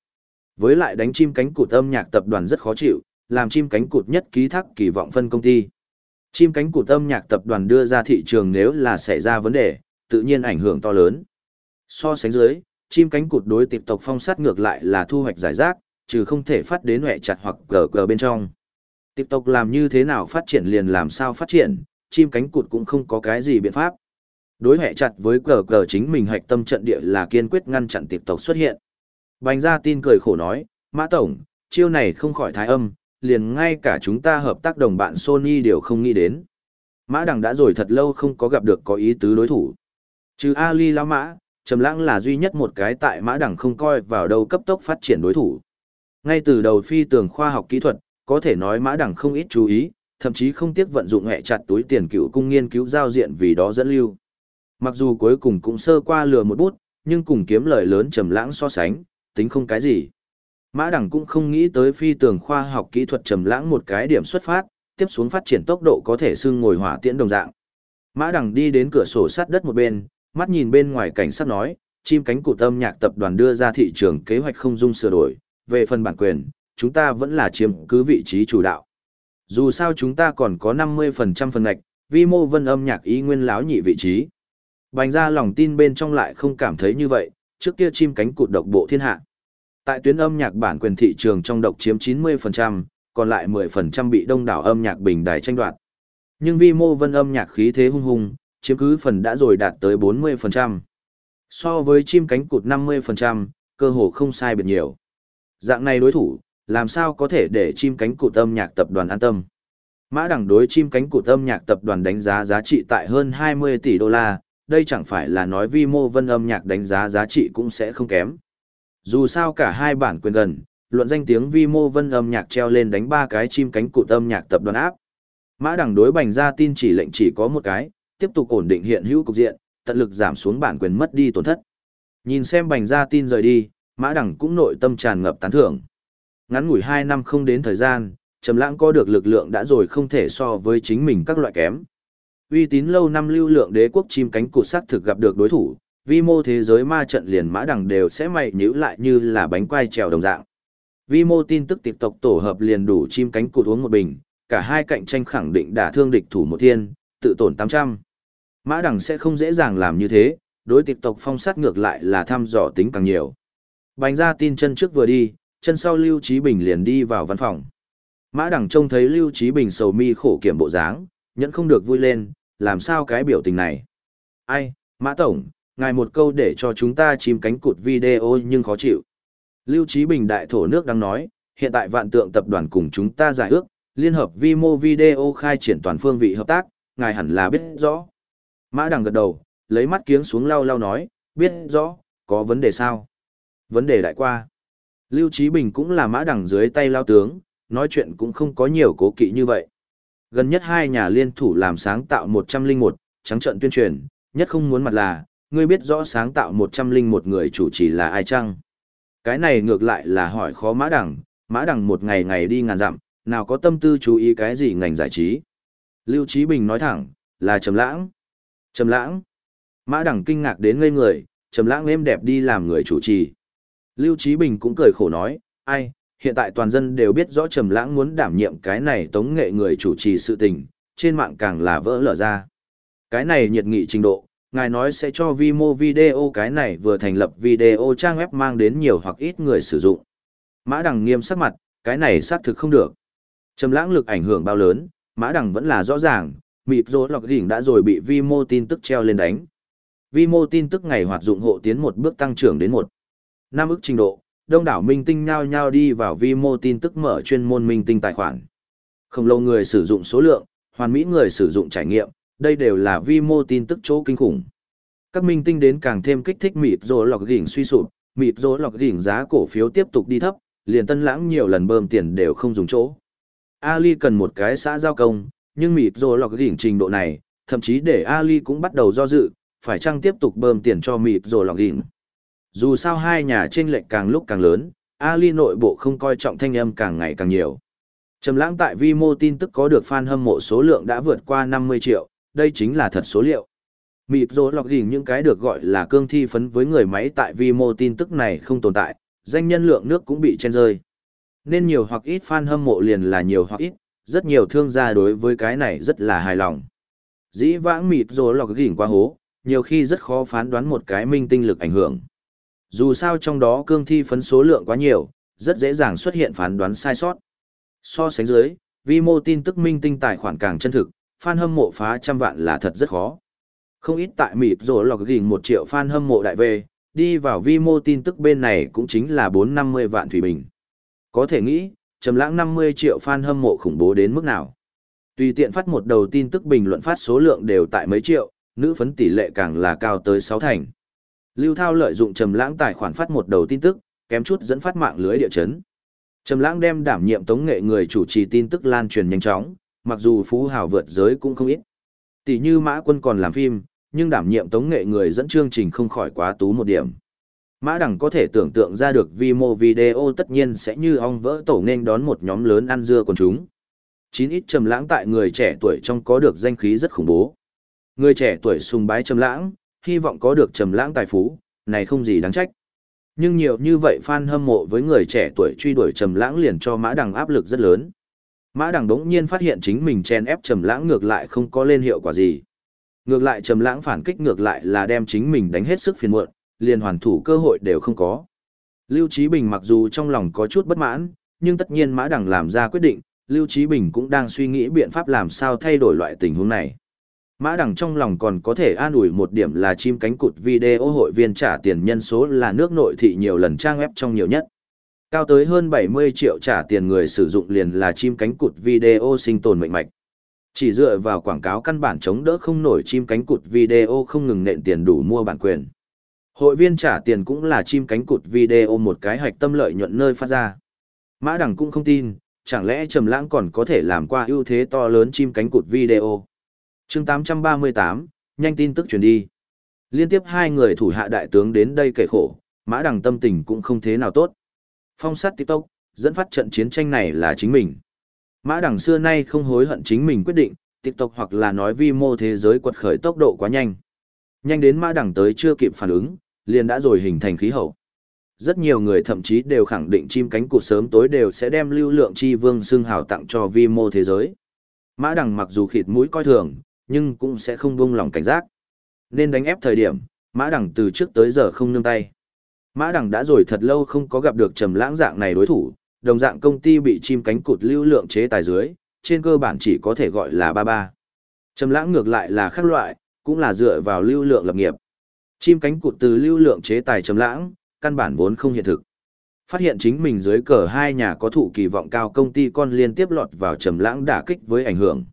Với lại đánh chim cánh cụt âm nhạc tập đoàn rất khó chịu, làm chim cánh cụt nhất ký thác kỳ vọng phân công ty. Chim cánh cụt âm nhạc tập đoàn đưa ra thị trường nếu là xảy ra vấn đề, tự nhiên ảnh hưởng to lớn. So sánh dưới, chim cánh cụt đối tiếp tộc phong sát ngược lại là thu hoạch giải rác, trừ không thể phát đến hệ chặt hoặc gờ gờ bên trong. Tiếp tộc làm như thế nào phát triển liền làm sao phát triển, chim cánh cụt cũng không có cái gì biện pháp. Đối hệ chặt với cờ cờ chính mình hạch tâm trận địa là kiên quyết ngăn chặn tiệp tộc xuất hiện. Bành gia tin cười khổ nói, Mã Tổng, chiêu này không khỏi thái âm, liền ngay cả chúng ta hợp tác đồng bạn Sony đều không nghĩ đến. Mã Đằng đã rồi thật lâu không có gặp được có ý tứ đối thủ. Trừ Ali Lão Mã, Trầm Lãng là duy nhất một cái tại Mã Đằng không coi vào đâu cấp tốc phát triển đối thủ. Ngay từ đầu phi tường khoa học kỹ thuật, có thể nói Mã Đằng không ít chú ý, thậm chí không tiếc vận dụng hệ chặt túi tiền cựu cung nghiên cứu giao diện vì đó dẫn lưu. Mặc dù cuối cùng cũng sơ qua lừa một bút, nhưng cùng kiếm lời lớn Trầm Lãng so sánh, tính không cái gì. Mã Đằng cũng không nghĩ tới phi tường khoa học kỹ thuật Trầm Lãng một cái điểm xuất phát, tiếp xuống phát triển tốc độ có thể xưng ngồi hỏa tiễn đồng dạng. Mã Đằng đi đến cửa sổ sát đất một bên, mắt nhìn bên ngoài cảnh sát nói, chim cánh cụt âm nhạc tập đoàn đưa ra thị trường kế hoạch không dung sửa đổi, về phần bản quyền, chúng ta vẫn là chiếm cứ vị trí chủ đạo. Dù sao chúng ta còn có 50% phần ngạch, vi mô vân âm nhạc ý nguyên láo nhị vị trí. Bành ra lòng tin bên trong lại không cảm thấy như vậy, trước kia chim cánh cụt độc bộ thiên hạ. Tại tuyến âm nhạc bản quyền thị trường trong độc chiếm 90%, còn lại 10% bị đông đảo âm nhạc bình đài tranh đoạt. Nhưng vi mô vân âm nhạc khí thế hung hùng, chiếm cứ phần đã rồi đạt tới 40%. So với chim cánh cụt 50%, cơ hồ không sai biệt nhiều. Dạng này đối thủ, làm sao có thể để chim cánh cụt âm nhạc tập đoàn an tâm. Mã đẳng đối chim cánh cụt âm nhạc tập đoàn đánh giá giá trị tại hơn 20 tỷ đô la, đây chẳng phải là nói vi mô vân âm nhạc đánh giá giá trị cũng sẽ không kém. Dù sao cả hai bản quyền gần, luận danh tiếng vi mô vân âm nhạc treo lên đánh ba cái chim cánh cụt âm nhạc tập đoàn áp. Mã đẳng đối bành ra tin chỉ lệnh chỉ có một cái, tiếp tục ổn định hiện hữu cục diện, tận lực giảm xuống bản quyền mất đi tổn thất. Nhìn xem bành ra tin rời đi, mã đẳng cũng nội tâm tràn ngập tán thưởng. Ngắn ngủi 2 năm không đến thời gian, Trầm Lãng có được lực lượng đã rồi không thể so với chính mình các loại kém. Uy tín lâu năm lưu lượng đế quốc chim cánh cụt sắc thực gặp được đối thủ, vi mô thế giới ma trận liền mã đằng đều sẽ mày nhữ lại như là bánh quai trèo đồng dạng. Vi mô tin tức tiệp tộc tổ hợp liền đủ chim cánh cụt uống một bình, cả hai cạnh tranh khẳng định đả thương địch thủ một thiên, tự tổn 800. Mã đằng sẽ không dễ dàng làm như thế, đối tiệp tộc phong sát ngược lại là thăm dò tính càng nhiều. Bánh ra tin chân trước vừa đi, chân sau Lưu Trí Bình liền đi vào văn phòng. Mã đằng trông thấy Lưu Trí Bình sầu mi khổ kiểm bộ dáng, nhẫn không được vui lên, làm sao cái biểu tình này. Ai, Mã Tổng, ngài một câu để cho chúng ta chìm cánh cụt video nhưng khó chịu. Lưu Trí Bình đại thổ nước đang nói, hiện tại vạn tượng tập đoàn cùng chúng ta giải ước, liên hợp vi mô video khai triển toàn phương vị hợp tác, ngài hẳn là biết rõ. Mã đằng gật đầu, lấy mắt kiếng xuống lau lau nói, biết rõ, có vấn đề sao? Vấn đề đại qua. Lưu Trí Bình cũng là mã đằng dưới tay lao tướng, nói chuyện cũng không có nhiều cố kỵ như vậy. Gần nhất hai nhà liên thủ làm sáng tạo 101, trắng trận tuyên truyền, nhất không muốn mặt là, ngươi biết rõ sáng tạo 101 người chủ trì là ai chăng? Cái này ngược lại là hỏi khó mã đằng, mã đằng một ngày ngày đi ngàn dặm, nào có tâm tư chú ý cái gì ngành giải trí. Lưu Trí Bình nói thẳng, là Trầm Lãng. Trầm Lãng. Mã đằng kinh ngạc đến ngây người, Trầm Lãng êm đẹp đi làm người chủ trì. Lưu Trí Bình cũng cười khổ nói, ai, hiện tại toàn dân đều biết rõ Trầm Lãng muốn đảm nhiệm cái này tống nghệ người chủ trì sự tình, trên mạng càng là vỡ lở ra. Cái này nhiệt nghị trình độ, ngài nói sẽ cho Vimo video cái này vừa thành lập video trang web mang đến nhiều hoặc ít người sử dụng. Mã Đằng nghiêm sắc mặt, cái này xác thực không được. Trầm lãng lực ảnh hưởng bao lớn, Mã Đằng vẫn là rõ ràng, mịp rốt lọc đỉnh đã rồi bị Vimo tin tức treo lên đánh. Vimo tin tức ngày hoạt dụng hộ tiến một bước tăng trưởng đến một năm ức trình độ, đông đảo minh tinh nhao nhao đi vào vi mô tin tức mở chuyên môn minh tinh tài khoản. Không lâu người sử dụng số lượng, hoàn mỹ người sử dụng trải nghiệm, đây đều là vi mô tin tức chỗ kinh khủng. Các minh tinh đến càng thêm kích thích mịt rồ lọc gỉnh suy sụp, mịt rồ lọc gỉnh giá cổ phiếu tiếp tục đi thấp, liền tân lãng nhiều lần bơm tiền đều không dùng chỗ. Ali cần một cái xã giao công, nhưng mịt rồ lọc gỉnh trình độ này, thậm chí để Ali cũng bắt đầu do dự, phải chăng tiếp tục bơm tiền cho mịt rồ lọc gỉnh. Dù sao hai nhà trên lệnh càng lúc càng lớn, Ali nội bộ không coi trọng thanh âm càng ngày càng nhiều. Trầm lãng tại vi mô tin tức có được fan hâm mộ số lượng đã vượt qua 50 triệu, đây chính là thật số liệu. Mịp rô lọc gìn những cái được gọi là cương thi phấn với người máy tại vi mô tin tức này không tồn tại, danh nhân lượng nước cũng bị chen rơi. Nên nhiều hoặc ít fan hâm mộ liền là nhiều hoặc ít, rất nhiều thương gia đối với cái này rất là hài lòng. Dĩ vãng mịp rô lọc gìn quá hố, nhiều khi rất khó phán đoán một cái minh tinh lực ảnh hưởng. Dù sao trong đó cương thi phấn số lượng quá nhiều, rất dễ dàng xuất hiện phán đoán sai sót. So sánh dưới, vi mô tin tức minh tinh tài khoản càng chân thực, fan hâm mộ phá trăm vạn là thật rất khó. Không ít tại mịt rổ lọc gỉnh một triệu fan hâm mộ đại về, đi vào vi mô tin tức bên này cũng chính là 450 vạn thủy bình. Có thể nghĩ, Trầm Lãng 50 triệu fan hâm mộ khủng bố đến mức nào. Tùy tiện phát một đầu tin tức bình luận phát số lượng đều tại mấy triệu, nữ phấn tỷ lệ càng là cao tới 6 thành. Lưu Thao lợi dụng Trầm Lãng tài khoản phát một đầu tin tức, kém chút dẫn phát mạng lưới địa chấn. Trầm Lãng đem đảm nhiệm tống nghệ người chủ trì tin tức lan truyền nhanh chóng, mặc dù phú hào vượt giới cũng không ít. Tỷ như Mã Quân còn làm phim, nhưng đảm nhiệm tống nghệ người dẫn chương trình không khỏi quá tú một điểm. Mã đẳng có thể tưởng tượng ra được vi mô video tất nhiên sẽ như ong vỡ tổ nên đón một nhóm lớn ăn dưa con chúng. Chín ít trầm lãng tại người trẻ tuổi trong có được danh khí rất khủng bố. Người trẻ tuổi sùng bái trầm lãng, hy vọng có được trầm lãng tài phú, này không gì đáng trách. Nhưng nhiều như vậy fan hâm mộ với người trẻ tuổi truy đuổi trầm lãng liền cho Mã Đằng áp lực rất lớn. Mã Đằng đống nhiên phát hiện chính mình chen ép trầm lãng ngược lại không có lên hiệu quả gì. Ngược lại trầm lãng phản kích ngược lại là đem chính mình đánh hết sức phiền muộn, liền hoàn thủ cơ hội đều không có. Lưu Chí Bình mặc dù trong lòng có chút bất mãn, nhưng tất nhiên Mã Đằng làm ra quyết định, Lưu Chí Bình cũng đang suy nghĩ biện pháp làm sao thay đổi loại tình huống này. Mã Đằng trong lòng còn có thể an ủi một điểm là chim cánh cụt video hội viên trả tiền nhân số là nước nội thị nhiều lần trang web trong nhiều nhất. Cao tới hơn 70 triệu trả tiền người sử dụng liền là chim cánh cụt video sinh tồn mệnh mạch. Chỉ dựa vào quảng cáo căn bản chống đỡ không nổi chim cánh cụt video không ngừng nện tiền đủ mua bản quyền. Hội viên trả tiền cũng là chim cánh cụt video một cái hạch tâm lợi nhuận nơi phát ra. Mã Đằng cũng không tin, chẳng lẽ Trầm Lãng còn có thể làm qua ưu thế to lớn chim cánh cụt video. Chương 838, nhanh tin tức truyền đi. Liên tiếp hai người thủ hạ đại tướng đến đây kể khổ, Mã Đằng tâm tình cũng không thế nào tốt. Phong sát TikTok, dẫn phát trận chiến tranh này là chính mình. Mã Đằng xưa nay không hối hận chính mình quyết định, TikTok hoặc là nói vi mô thế giới quật khởi tốc độ quá nhanh. Nhanh đến Mã Đằng tới chưa kịp phản ứng, liền đã rồi hình thành khí hậu. Rất nhiều người thậm chí đều khẳng định chim cánh cụt sớm tối đều sẽ đem lưu lượng chi vương xưng hào tặng cho vi mô thế giới. Mã Đằng mặc dù khịt mũi coi thường, nhưng cũng sẽ không buông lòng cảnh giác. Nên đánh ép thời điểm, Mã Đằng từ trước tới giờ không nương tay. Mã Đằng đã rồi thật lâu không có gặp được trầm lãng dạng này đối thủ, đồng dạng công ty bị chim cánh cụt lưu lượng chế tài dưới, trên cơ bản chỉ có thể gọi là ba ba. Trầm lãng ngược lại là khác loại, cũng là dựa vào lưu lượng lập nghiệp. Chim cánh cụt từ lưu lượng chế tài trầm lãng, căn bản vốn không hiện thực. Phát hiện chính mình dưới cờ hai nhà có thụ kỳ vọng cao công ty con liên tiếp lọt vào trầm lãng đả kích với ảnh hưởng.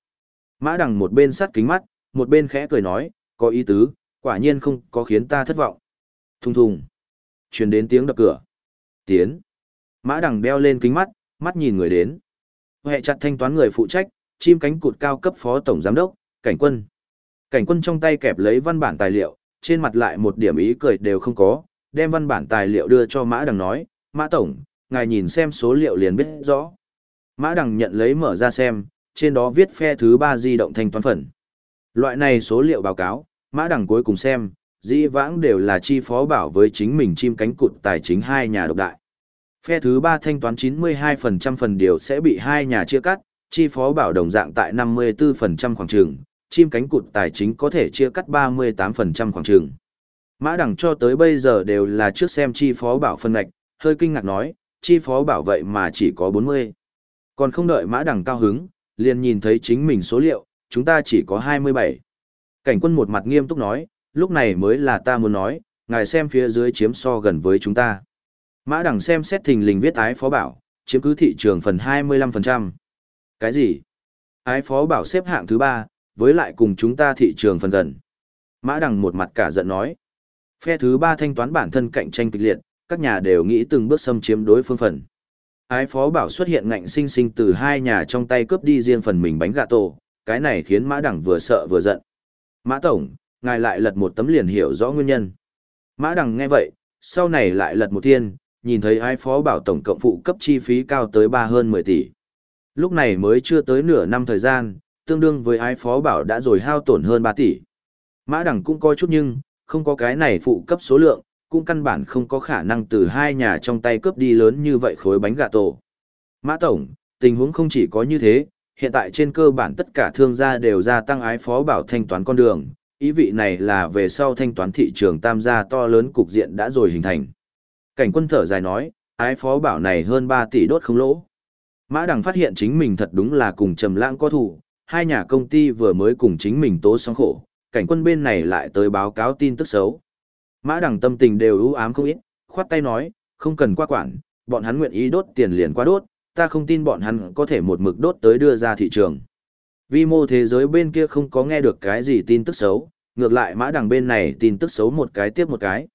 Mã đằng một bên sắt kính mắt, một bên khẽ cười nói, có ý tứ, quả nhiên không có khiến ta thất vọng. Thùng thùng. Truyền đến tiếng đập cửa. Tiến. Mã đằng đeo lên kính mắt, mắt nhìn người đến. Hệ chặt thanh toán người phụ trách, chim cánh cụt cao cấp phó tổng giám đốc, cảnh quân. Cảnh quân trong tay kẹp lấy văn bản tài liệu, trên mặt lại một điểm ý cười đều không có, đem văn bản tài liệu đưa cho Mã Đằng nói, Mã Tổng, ngài nhìn xem số liệu liền biết rõ. Mã Đằng nhận lấy mở ra xem, trên đó viết phe thứ ba di động thanh toán phần. Loại này số liệu báo cáo, Mã Đằng cuối cùng xem, di vãng đều là chi phó bảo với chính mình chim cánh cụt tài chính hai nhà độc đại. Phe thứ ba thanh toán 92% phần điều sẽ bị hai nhà chia cắt, chi phó bảo đồng dạng tại 54% khoảng trường, chim cánh cụt tài chính có thể chia cắt 38% khoảng trường. Mã đẳng cho tới bây giờ đều là trước xem chi phó bảo phân ngạch, hơi kinh ngạc nói, chi phó bảo vậy mà chỉ có 40. Còn không đợi mã đẳng cao hứng, liền nhìn thấy chính mình số liệu, chúng ta chỉ có 27. Cảnh quân một mặt nghiêm túc nói, lúc này mới là ta muốn nói, ngài xem phía dưới chiếm so gần với chúng ta. Mã đẳng xem xét thình lình viết ái phó bảo, chiếm cứ thị trường phần 25%. Cái gì? Ái phó bảo xếp hạng thứ 3, với lại cùng chúng ta thị trường phần gần. Mã đằng một mặt cả giận nói. Phe thứ 3 thanh toán bản thân cạnh tranh kịch liệt, các nhà đều nghĩ từng bước xâm chiếm đối phương phần. Ái phó bảo xuất hiện ngạnh sinh sinh từ hai nhà trong tay cướp đi riêng phần mình bánh gà tổ, cái này khiến mã Đẳng vừa sợ vừa giận. Mã tổng, ngài lại lật một tấm liền hiểu rõ nguyên nhân. Mã Đẳng nghe vậy, sau này lại lật một thiên, nhìn thấy Ái phó bảo tổng cộng phụ cấp chi phí cao tới ba hơn 10 tỷ. Lúc này mới chưa tới nửa năm thời gian, tương đương với Ái phó bảo đã rồi hao tổn hơn ba tỷ. Mã đẳng cũng coi chút nhưng, không có cái này phụ cấp số lượng, cũng căn bản không có khả năng từ hai nhà trong tay cướp đi lớn như vậy khối bánh gà tổ. Mã Tổng, tình huống không chỉ có như thế, hiện tại trên cơ bản tất cả thương gia đều gia tăng ái phó bảo thanh toán con đường, ý vị này là về sau thanh toán thị trường tam gia to lớn cục diện đã rồi hình thành. Cảnh quân thở dài nói, ái phó bảo này hơn 3 tỷ đốt không lỗ. Mã Đằng phát hiện chính mình thật đúng là cùng Trầm Lãng có thủ, hai nhà công ty vừa mới cùng chính mình tố xong khổ, cảnh quân bên này lại tới báo cáo tin tức xấu. Mã đằng tâm tình đều ưu ám không ít, khoát tay nói, không cần qua quản, bọn hắn nguyện ý đốt tiền liền qua đốt, ta không tin bọn hắn có thể một mực đốt tới đưa ra thị trường. Vi mô thế giới bên kia không có nghe được cái gì tin tức xấu, ngược lại mã đằng bên này tin tức xấu một cái tiếp một cái.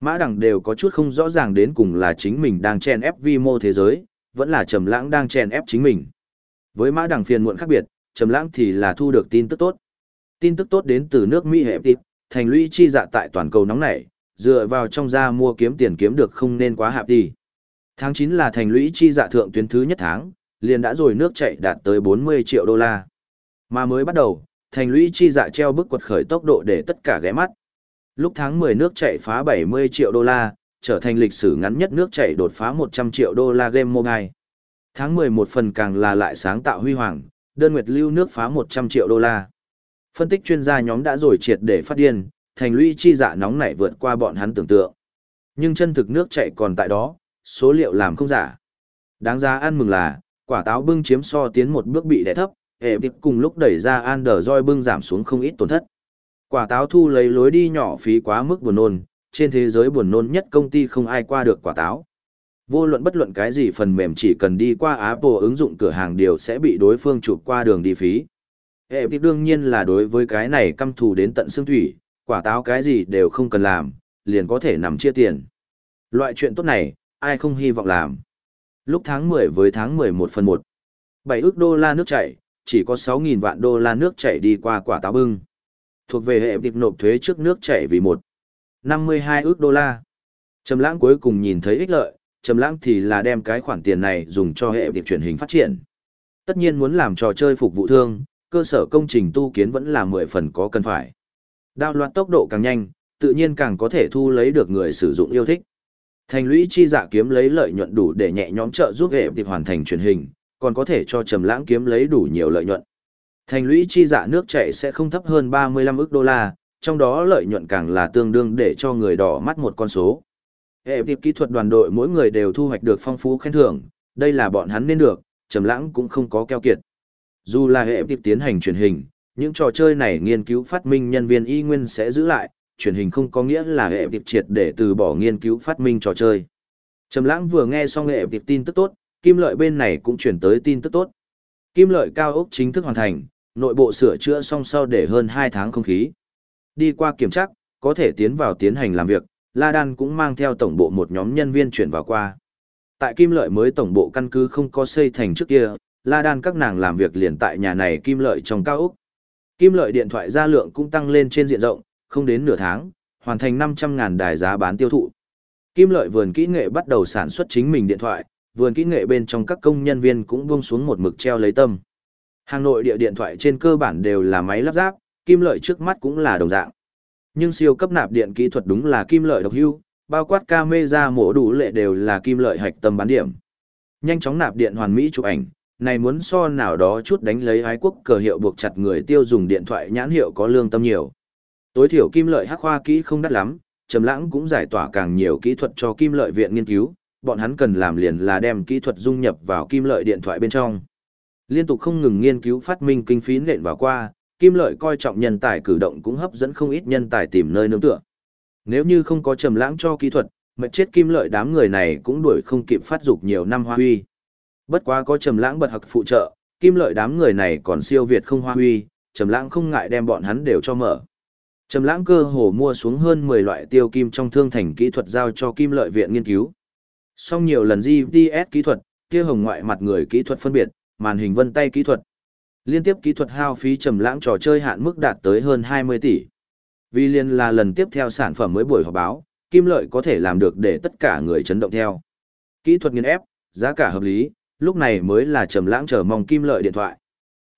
Mã đằng đều có chút không rõ ràng đến cùng là chính mình đang chen ép vi mô thế giới, vẫn là trầm lãng đang chen ép chính mình. Với mã đằng phiền muộn khác biệt, trầm lãng thì là thu được tin tức tốt. Tin tức tốt đến từ nước Mỹ hệ tịp, thành lũy chi dạ tại toàn cầu nóng nảy, dựa vào trong ra mua kiếm tiền kiếm được không nên quá hạp đi. Tháng 9 là thành lũy chi dạ thượng tuyến thứ nhất tháng, liền đã rồi nước chạy đạt tới 40 triệu đô la. Mà mới bắt đầu, thành lũy chi dạ treo bức quật khởi tốc độ để tất cả ghé mắt. Lúc tháng 10 nước chạy phá 70 triệu đô la, trở thành lịch sử ngắn nhất nước chạy đột phá 100 triệu đô la game mobile. Tháng 11 phần càng là lại sáng tạo huy hoàng, đơn nguyệt lưu nước phá 100 triệu đô la. Phân tích chuyên gia nhóm đã rồi triệt để phát điên, thành lũy chi dạ nóng nảy vượt qua bọn hắn tưởng tượng. Nhưng chân thực nước chạy còn tại đó, số liệu làm không giả. Đáng giá ăn mừng là, quả táo bưng chiếm so tiến một bước bị đè thấp, hệ tiệp cùng lúc đẩy ra Android bưng giảm xuống không ít tổn thất. Quả táo thu lấy lối đi nhỏ phí quá mức buồn nôn, trên thế giới buồn nôn nhất công ty không ai qua được quả táo. Vô luận bất luận cái gì phần mềm chỉ cần đi qua Apple ứng dụng cửa hàng đều sẽ bị đối phương chụp qua đường đi phí. Hệ tiệp đương nhiên là đối với cái này căm thù đến tận xương thủy, quả táo cái gì đều không cần làm, liền có thể nằm chia tiền. Loại chuyện tốt này, ai không hy vọng làm. Lúc tháng 10 với tháng 11 phần 1, 7 ước đô la nước chảy, chỉ có 6.000 vạn đô la nước chảy đi qua quả táo bưng. Thuộc về hệ tiệp nộp thuế trước nước chảy vì một 52 ước đô la. Trầm lãng cuối cùng nhìn thấy ích lợi, Trầm lãng thì là đem cái khoản tiền này dùng cho hệ tiệp truyền hình phát triển. Tất nhiên muốn làm trò chơi phục vụ thương, cơ sở công trình tu kiến vẫn là 10 phần có cần phải. Đao loạt tốc độ càng nhanh, tự nhiên càng có thể thu lấy được người sử dụng yêu thích. Thành lũy chi dạ kiếm lấy lợi nhuận đủ để nhẹ nhóm trợ giúp hệ tiệp hoàn thành truyền hình, còn có thể cho Trầm Lãng kiếm lấy đủ nhiều lợi nhuận. Thành lũy chi dạ nước chảy sẽ không thấp hơn 35 ức đô la, trong đó lợi nhuận càng là tương đương để cho người đỏ mắt một con số. Hệ tiệp kỹ thuật đoàn đội mỗi người đều thu hoạch được phong phú khen thưởng, đây là bọn hắn nên được, Trầm Lãng cũng không có keo kiệt. Dù là hệ tiếp tiến hành truyền hình, những trò chơi này nghiên cứu phát minh nhân viên y nguyên sẽ giữ lại, truyền hình không có nghĩa là hệ việc triệt để từ bỏ nghiên cứu phát minh trò chơi. Trầm Lãng vừa nghe xong hệ việc tin tức tốt, Kim Lợi bên này cũng chuyển tới tin tức tốt. Kim Lợi cao ốc chính thức hoàn thành, nội bộ sửa chữa xong sau để hơn 2 tháng không khí. Đi qua kiểm tra, có thể tiến vào tiến hành làm việc, La Đan cũng mang theo tổng bộ một nhóm nhân viên chuyển vào qua. Tại Kim Lợi mới tổng bộ căn cứ không có xây thành trước kia, La Đan các nàng làm việc liền tại nhà này Kim Lợi trong cao úc Kim Lợi điện thoại gia lượng cũng tăng lên trên diện rộng, không đến nửa tháng, hoàn thành năm trăm ngàn đài giá bán tiêu thụ. Kim Lợi vườn kỹ nghệ bắt đầu sản xuất chính mình điện thoại, vườn kỹ nghệ bên trong các công nhân viên cũng buông xuống một mực treo lấy tâm. Hà Nội địa điện thoại trên cơ bản đều là máy lắp ráp, Kim Lợi trước mắt cũng là đồng dạng. Nhưng siêu cấp nạp điện kỹ thuật đúng là Kim Lợi độc hưu, bao quát camera mổ đủ lệ đều là Kim Lợi hạch tâm bán điểm. Nhanh chóng nạp điện hoàn mỹ chụp ảnh, này muốn so nào đó chút đánh lấy ái quốc cờ hiệu buộc chặt người tiêu dùng điện thoại nhãn hiệu có lương tâm nhiều. Tối thiểu kim lợi hắc khoa kỹ không đắt lắm, Trầm Lãng cũng giải tỏa càng nhiều kỹ thuật cho kim lợi viện nghiên cứu, bọn hắn cần làm liền là đem kỹ thuật dung nhập vào kim lợi điện thoại bên trong. Liên tục không ngừng nghiên cứu phát minh kinh phí nện vào qua, kim lợi coi trọng nhân tài cử động cũng hấp dẫn không ít nhân tài tìm nơi nương tựa. Nếu như không có Trầm Lãng cho kỹ thuật, mệt chết kim lợi đám người này cũng đuổi không kịp phát dục nhiều năm hoa huy. Bất quá có Trầm Lãng bật học phụ trợ, kim lợi đám người này còn siêu việt không hoa huy, Trầm Lãng không ngại đem bọn hắn đều cho mở. Trầm lãng cơ hồ mua xuống hơn 10 loại tiêu kim trong thương thành kỹ thuật giao cho kim lợi viện nghiên cứu. Song nhiều lần GPS kỹ thuật, kia hồng ngoại mặt người kỹ thuật phân biệt, màn hình vân tay kỹ thuật. Liên tiếp kỹ thuật hao phí trầm lãng trò chơi hạn mức đạt tới hơn 20 tỷ. Vì liên là lần tiếp theo sản phẩm mới buổi họp báo, kim lợi có thể làm được để tất cả người chấn động theo. Kỹ thuật nghiên ép, giá cả hợp lý, lúc này mới là trầm lãng chờ mong kim lợi điện thoại.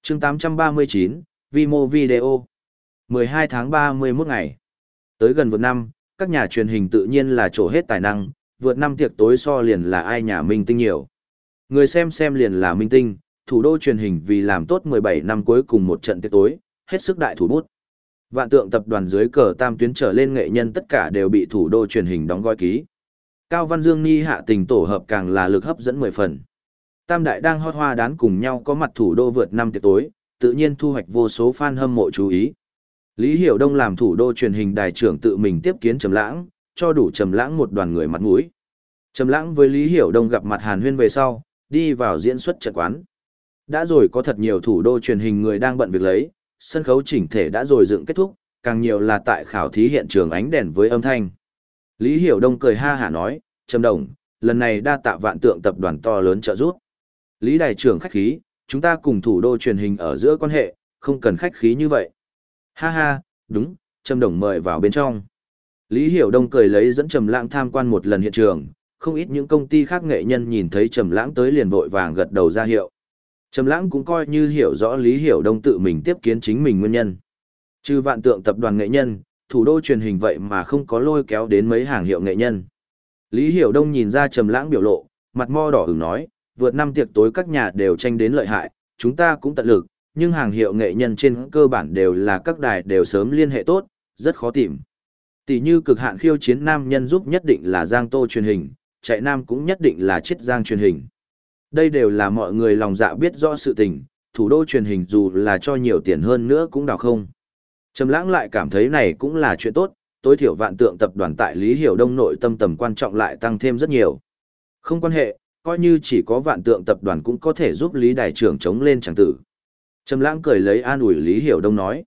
Chương 839, Vimo Video 12 tháng 31 ngày. Tới gần vượt năm, các nhà truyền hình tự nhiên là trổ hết tài năng, vượt năm tiệc tối so liền là ai nhà minh tinh nhiều. Người xem xem liền là minh tinh, thủ đô truyền hình vì làm tốt 17 năm cuối cùng một trận tiệc tối, hết sức đại thủ bút. Vạn tượng tập đoàn dưới cờ tam tuyến trở lên nghệ nhân tất cả đều bị thủ đô truyền hình đóng gói ký. Cao Văn Dương Ni hạ tình tổ hợp càng là lực hấp dẫn 10 phần. Tam đại đang hót hoa đán cùng nhau có mặt thủ đô vượt năm tiệc tối, tự nhiên thu hoạch vô số fan hâm mộ chú ý. Lý Hiểu Đông làm thủ đô truyền hình đài trưởng tự mình tiếp kiến Trầm Lãng, cho đủ Trầm Lãng một đoàn người mặt mũi. Trầm Lãng với Lý Hiểu Đông gặp mặt Hàn Huyên về sau, đi vào diễn xuất trận quán. Đã rồi có thật nhiều thủ đô truyền hình người đang bận việc lấy, sân khấu chỉnh thể đã rồi dựng kết thúc, càng nhiều là tại khảo thí hiện trường ánh đèn với âm thanh. Lý Hiểu Đông cười ha hả nói, Trầm Đồng, lần này đa tạ vạn tượng tập đoàn to lớn trợ giúp. Lý Đại trưởng khách khí, chúng ta cùng thủ đô truyền hình ở giữa quan hệ, không cần khách khí như vậy. Ha ha, đúng, Trầm Đồng mời vào bên trong. Lý Hiểu Đông cười lấy dẫn Trầm Lãng tham quan một lần hiện trường, không ít những công ty khác nghệ nhân nhìn thấy Trầm Lãng tới liền vội vàng gật đầu ra hiệu. Trầm Lãng cũng coi như hiểu rõ Lý Hiểu Đông tự mình tiếp kiến chính mình nguyên nhân. Trừ vạn tượng tập đoàn nghệ nhân, thủ đô truyền hình vậy mà không có lôi kéo đến mấy hàng hiệu nghệ nhân. Lý Hiểu Đông nhìn ra Trầm Lãng biểu lộ, mặt mo đỏ ửng nói, vượt năm tiệc tối các nhà đều tranh đến lợi hại, chúng ta cũng tận lực, nhưng hàng hiệu nghệ nhân trên cơ bản đều là các đài đều sớm liên hệ tốt, rất khó tìm. Tỷ như cực hạn khiêu chiến nam nhân giúp nhất định là Giang Tô truyền hình, chạy nam cũng nhất định là chết Giang truyền hình. Đây đều là mọi người lòng dạ biết rõ sự tình, thủ đô truyền hình dù là cho nhiều tiền hơn nữa cũng đào không. Trầm lãng lại cảm thấy này cũng là chuyện tốt, tối thiểu vạn tượng tập đoàn tại Lý Hiểu Đông nội tâm tầm quan trọng lại tăng thêm rất nhiều. Không quan hệ, coi như chỉ có vạn tượng tập đoàn cũng có thể giúp Lý Đại trưởng chống lên chẳng tử. Trầm lãng cười lấy an ủi Lý Hiểu Đông nói.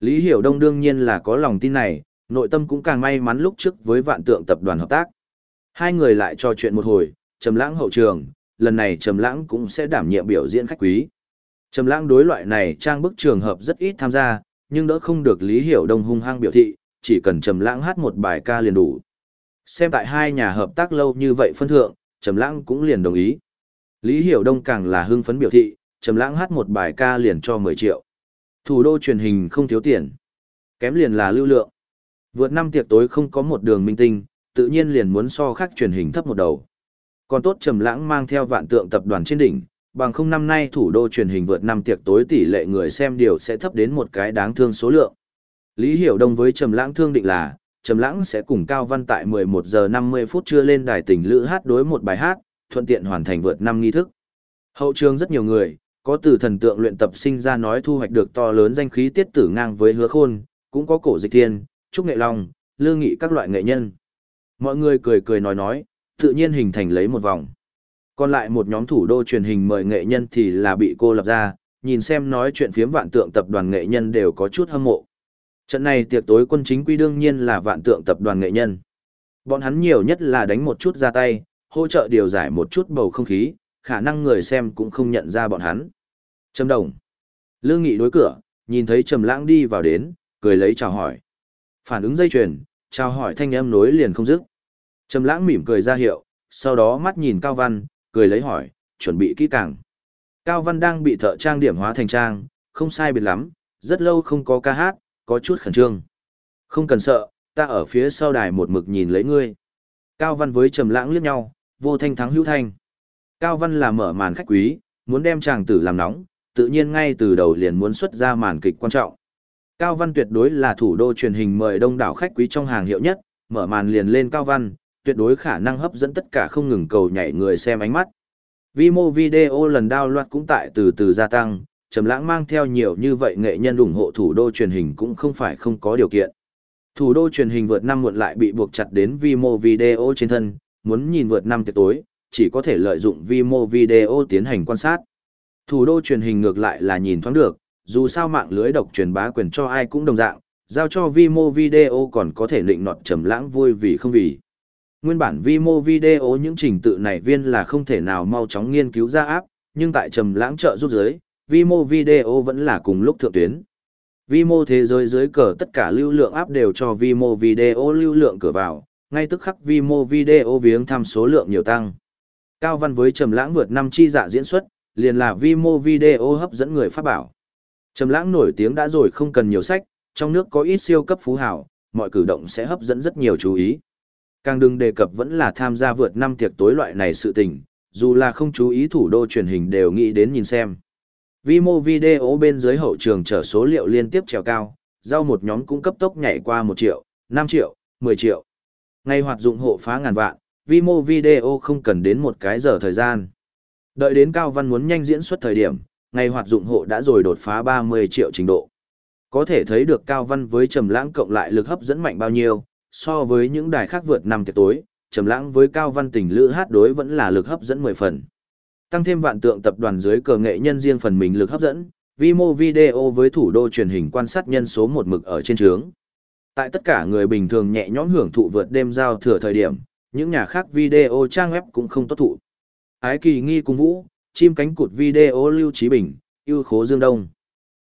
Lý Hiểu Đông đương nhiên là có lòng tin này, nội tâm cũng càng may mắn lúc trước với vạn tượng tập đoàn hợp tác. Hai người lại trò chuyện một hồi, Trầm lãng hậu trường, lần này Trầm lãng cũng sẽ đảm nhiệm biểu diễn khách quý. Trầm lãng đối loại này trang bức trường hợp rất ít tham gia, nhưng đỡ không được Lý Hiểu Đông hung hăng biểu thị, chỉ cần Trầm Lãng hát một bài ca liền đủ. Xem tại hai nhà hợp tác lâu như vậy phân thượng, Trầm Lãng cũng liền đồng ý. Lý Hiểu Đông càng là hưng phấn biểu thị, Trầm Lãng hát một bài ca liền cho 10 triệu. Thủ đô truyền hình không thiếu tiền, kém liền là lưu lượng. Vượt năm tiệc tối không có một đường minh tinh, tự nhiên liền muốn so khác truyền hình thấp một đầu. Còn tốt Trầm Lãng mang theo vạn tượng tập đoàn trên đỉnh, bằng không năm nay thủ đô truyền hình vượt năm tiệc tối tỷ lệ người xem điều sẽ thấp đến một cái đáng thương số lượng. Lý Hiểu Đông với Trầm Lãng thương định là, Trầm Lãng sẽ cùng Cao Văn tại 11 giờ 50 phút trưa lên đài tình lữ hát đối một bài hát, thuận tiện hoàn thành vượt năm nghi thức. Hậu trường rất nhiều người, có từ thần tượng luyện tập sinh ra nói thu hoạch được to lớn danh khí tiết tử ngang với Hứa Khôn, cũng có cổ dịch thiên, trúc nghệ long, lương nghị các loại nghệ nhân. Mọi người cười cười nói nói, tự nhiên hình thành lấy một vòng. Còn lại một nhóm thủ đô truyền hình mời nghệ nhân thì là bị cô lập ra, nhìn xem nói chuyện phiếm vạn tượng tập đoàn nghệ nhân đều có chút hâm mộ. Trận này tiệc tối quân chính quy đương nhiên là vạn tượng tập đoàn nghệ nhân. Bọn hắn nhiều nhất là đánh một chút ra tay, hỗ trợ điều giải một chút bầu không khí, khả năng người xem cũng không nhận ra bọn hắn. Trầm Đồng. Lương Nghị đối cửa, nhìn thấy Trầm Lãng đi vào đến, cười lấy chào hỏi. Phản ứng dây chuyền, chào hỏi thanh âm nối liền không dứt. Trầm Lãng mỉm cười ra hiệu, sau đó mắt nhìn Cao Văn, cười lấy hỏi, chuẩn bị kỹ càng. Cao Văn đang bị thợ trang điểm hóa thành trang, không sai biệt lắm, rất lâu không có ca hát, có chút khẩn trương. Không cần sợ, ta ở phía sau đài một mực nhìn lấy ngươi. Cao Văn với Trầm Lãng liếc nhau, vô thanh thắng hữu thanh. Cao Văn là mở màn khách quý, muốn đem chàng tử làm nóng, tự nhiên ngay từ đầu liền muốn xuất ra màn kịch quan trọng. Cao Văn tuyệt đối là thủ đô truyền hình mời đông đảo khách quý trong hàng hiệu nhất, mở màn liền lên Cao Văn, tuyệt đối khả năng hấp dẫn tất cả không ngừng cầu nhảy người xem ánh mắt. Vimo video lần download cũng tại từ từ gia tăng, Trầm Lãng mang theo nhiều như vậy nghệ nhân ủng hộ thủ đô truyền hình cũng không phải không có điều kiện. Thủ đô truyền hình vượt năm muộn lại bị buộc chặt đến Vimo video trên thân, muốn nhìn vượt năm tiệc tối, chỉ có thể lợi dụng Vimo video tiến hành quan sát. Thủ đô truyền hình ngược lại là nhìn thoáng được, dù sao mạng lưới độc truyền bá quyền cho ai cũng đồng dạng, giao cho Vimo video còn có thể lệnh nọt trầm lãng vui vì không vì. Nguyên bản vi mô video những trình tự này viên là không thể nào mau chóng nghiên cứu ra áp, nhưng tại trầm lãng trợ giúp giới, vi mô video vẫn là cùng lúc thượng tuyến. Vi mô thế giới dưới cờ tất cả lưu lượng áp đều cho vi mô video lưu lượng cửa vào, ngay tức khắc vi mô video viếng thăm số lượng nhiều tăng. Cao văn với trầm lãng vượt năm chi dạ diễn xuất, liền là vi mô video hấp dẫn người phát bảo. Trầm lãng nổi tiếng đã rồi không cần nhiều sách, trong nước có ít siêu cấp phú hào, mọi cử động sẽ hấp dẫn rất nhiều chú ý. Càng đừng đề cập vẫn là tham gia vượt năm tiệc tối loại này sự tình, dù là không chú ý thủ đô truyền hình đều nghĩ đến nhìn xem. Vimo video bên dưới hậu trường trở số liệu liên tiếp trèo cao, giao một nhóm cũng cấp tốc nhảy qua 1 triệu, 5 triệu, 10 triệu. Ngày hoạt dụng hộ phá ngàn vạn, Vimo video không cần đến một cái giờ thời gian. Đợi đến Cao Văn muốn nhanh diễn xuất thời điểm, ngày hoạt dụng hộ đã rồi đột phá 30 triệu trình độ. Có thể thấy được Cao Văn với Trầm Lãng cộng lại lực hấp dẫn mạnh bao nhiêu, so với những đài khác vượt năm tiệc tối, Trầm Lãng với Cao Văn tình lữ hát đối vẫn là lực hấp dẫn 10 phần. Tăng thêm vạn tượng tập đoàn dưới cờ nghệ nhân riêng phần mình lực hấp dẫn, vi mô video với thủ đô truyền hình quan sát nhân số một mực ở trên trướng. Tại tất cả người bình thường nhẹ nhõm hưởng thụ vượt đêm giao thừa thời điểm, những nhà khác video trang web cũng không tốt thụ. Ái kỳ nghi cung vũ, chim cánh cụt video lưu trí bình, yêu khố dương đông.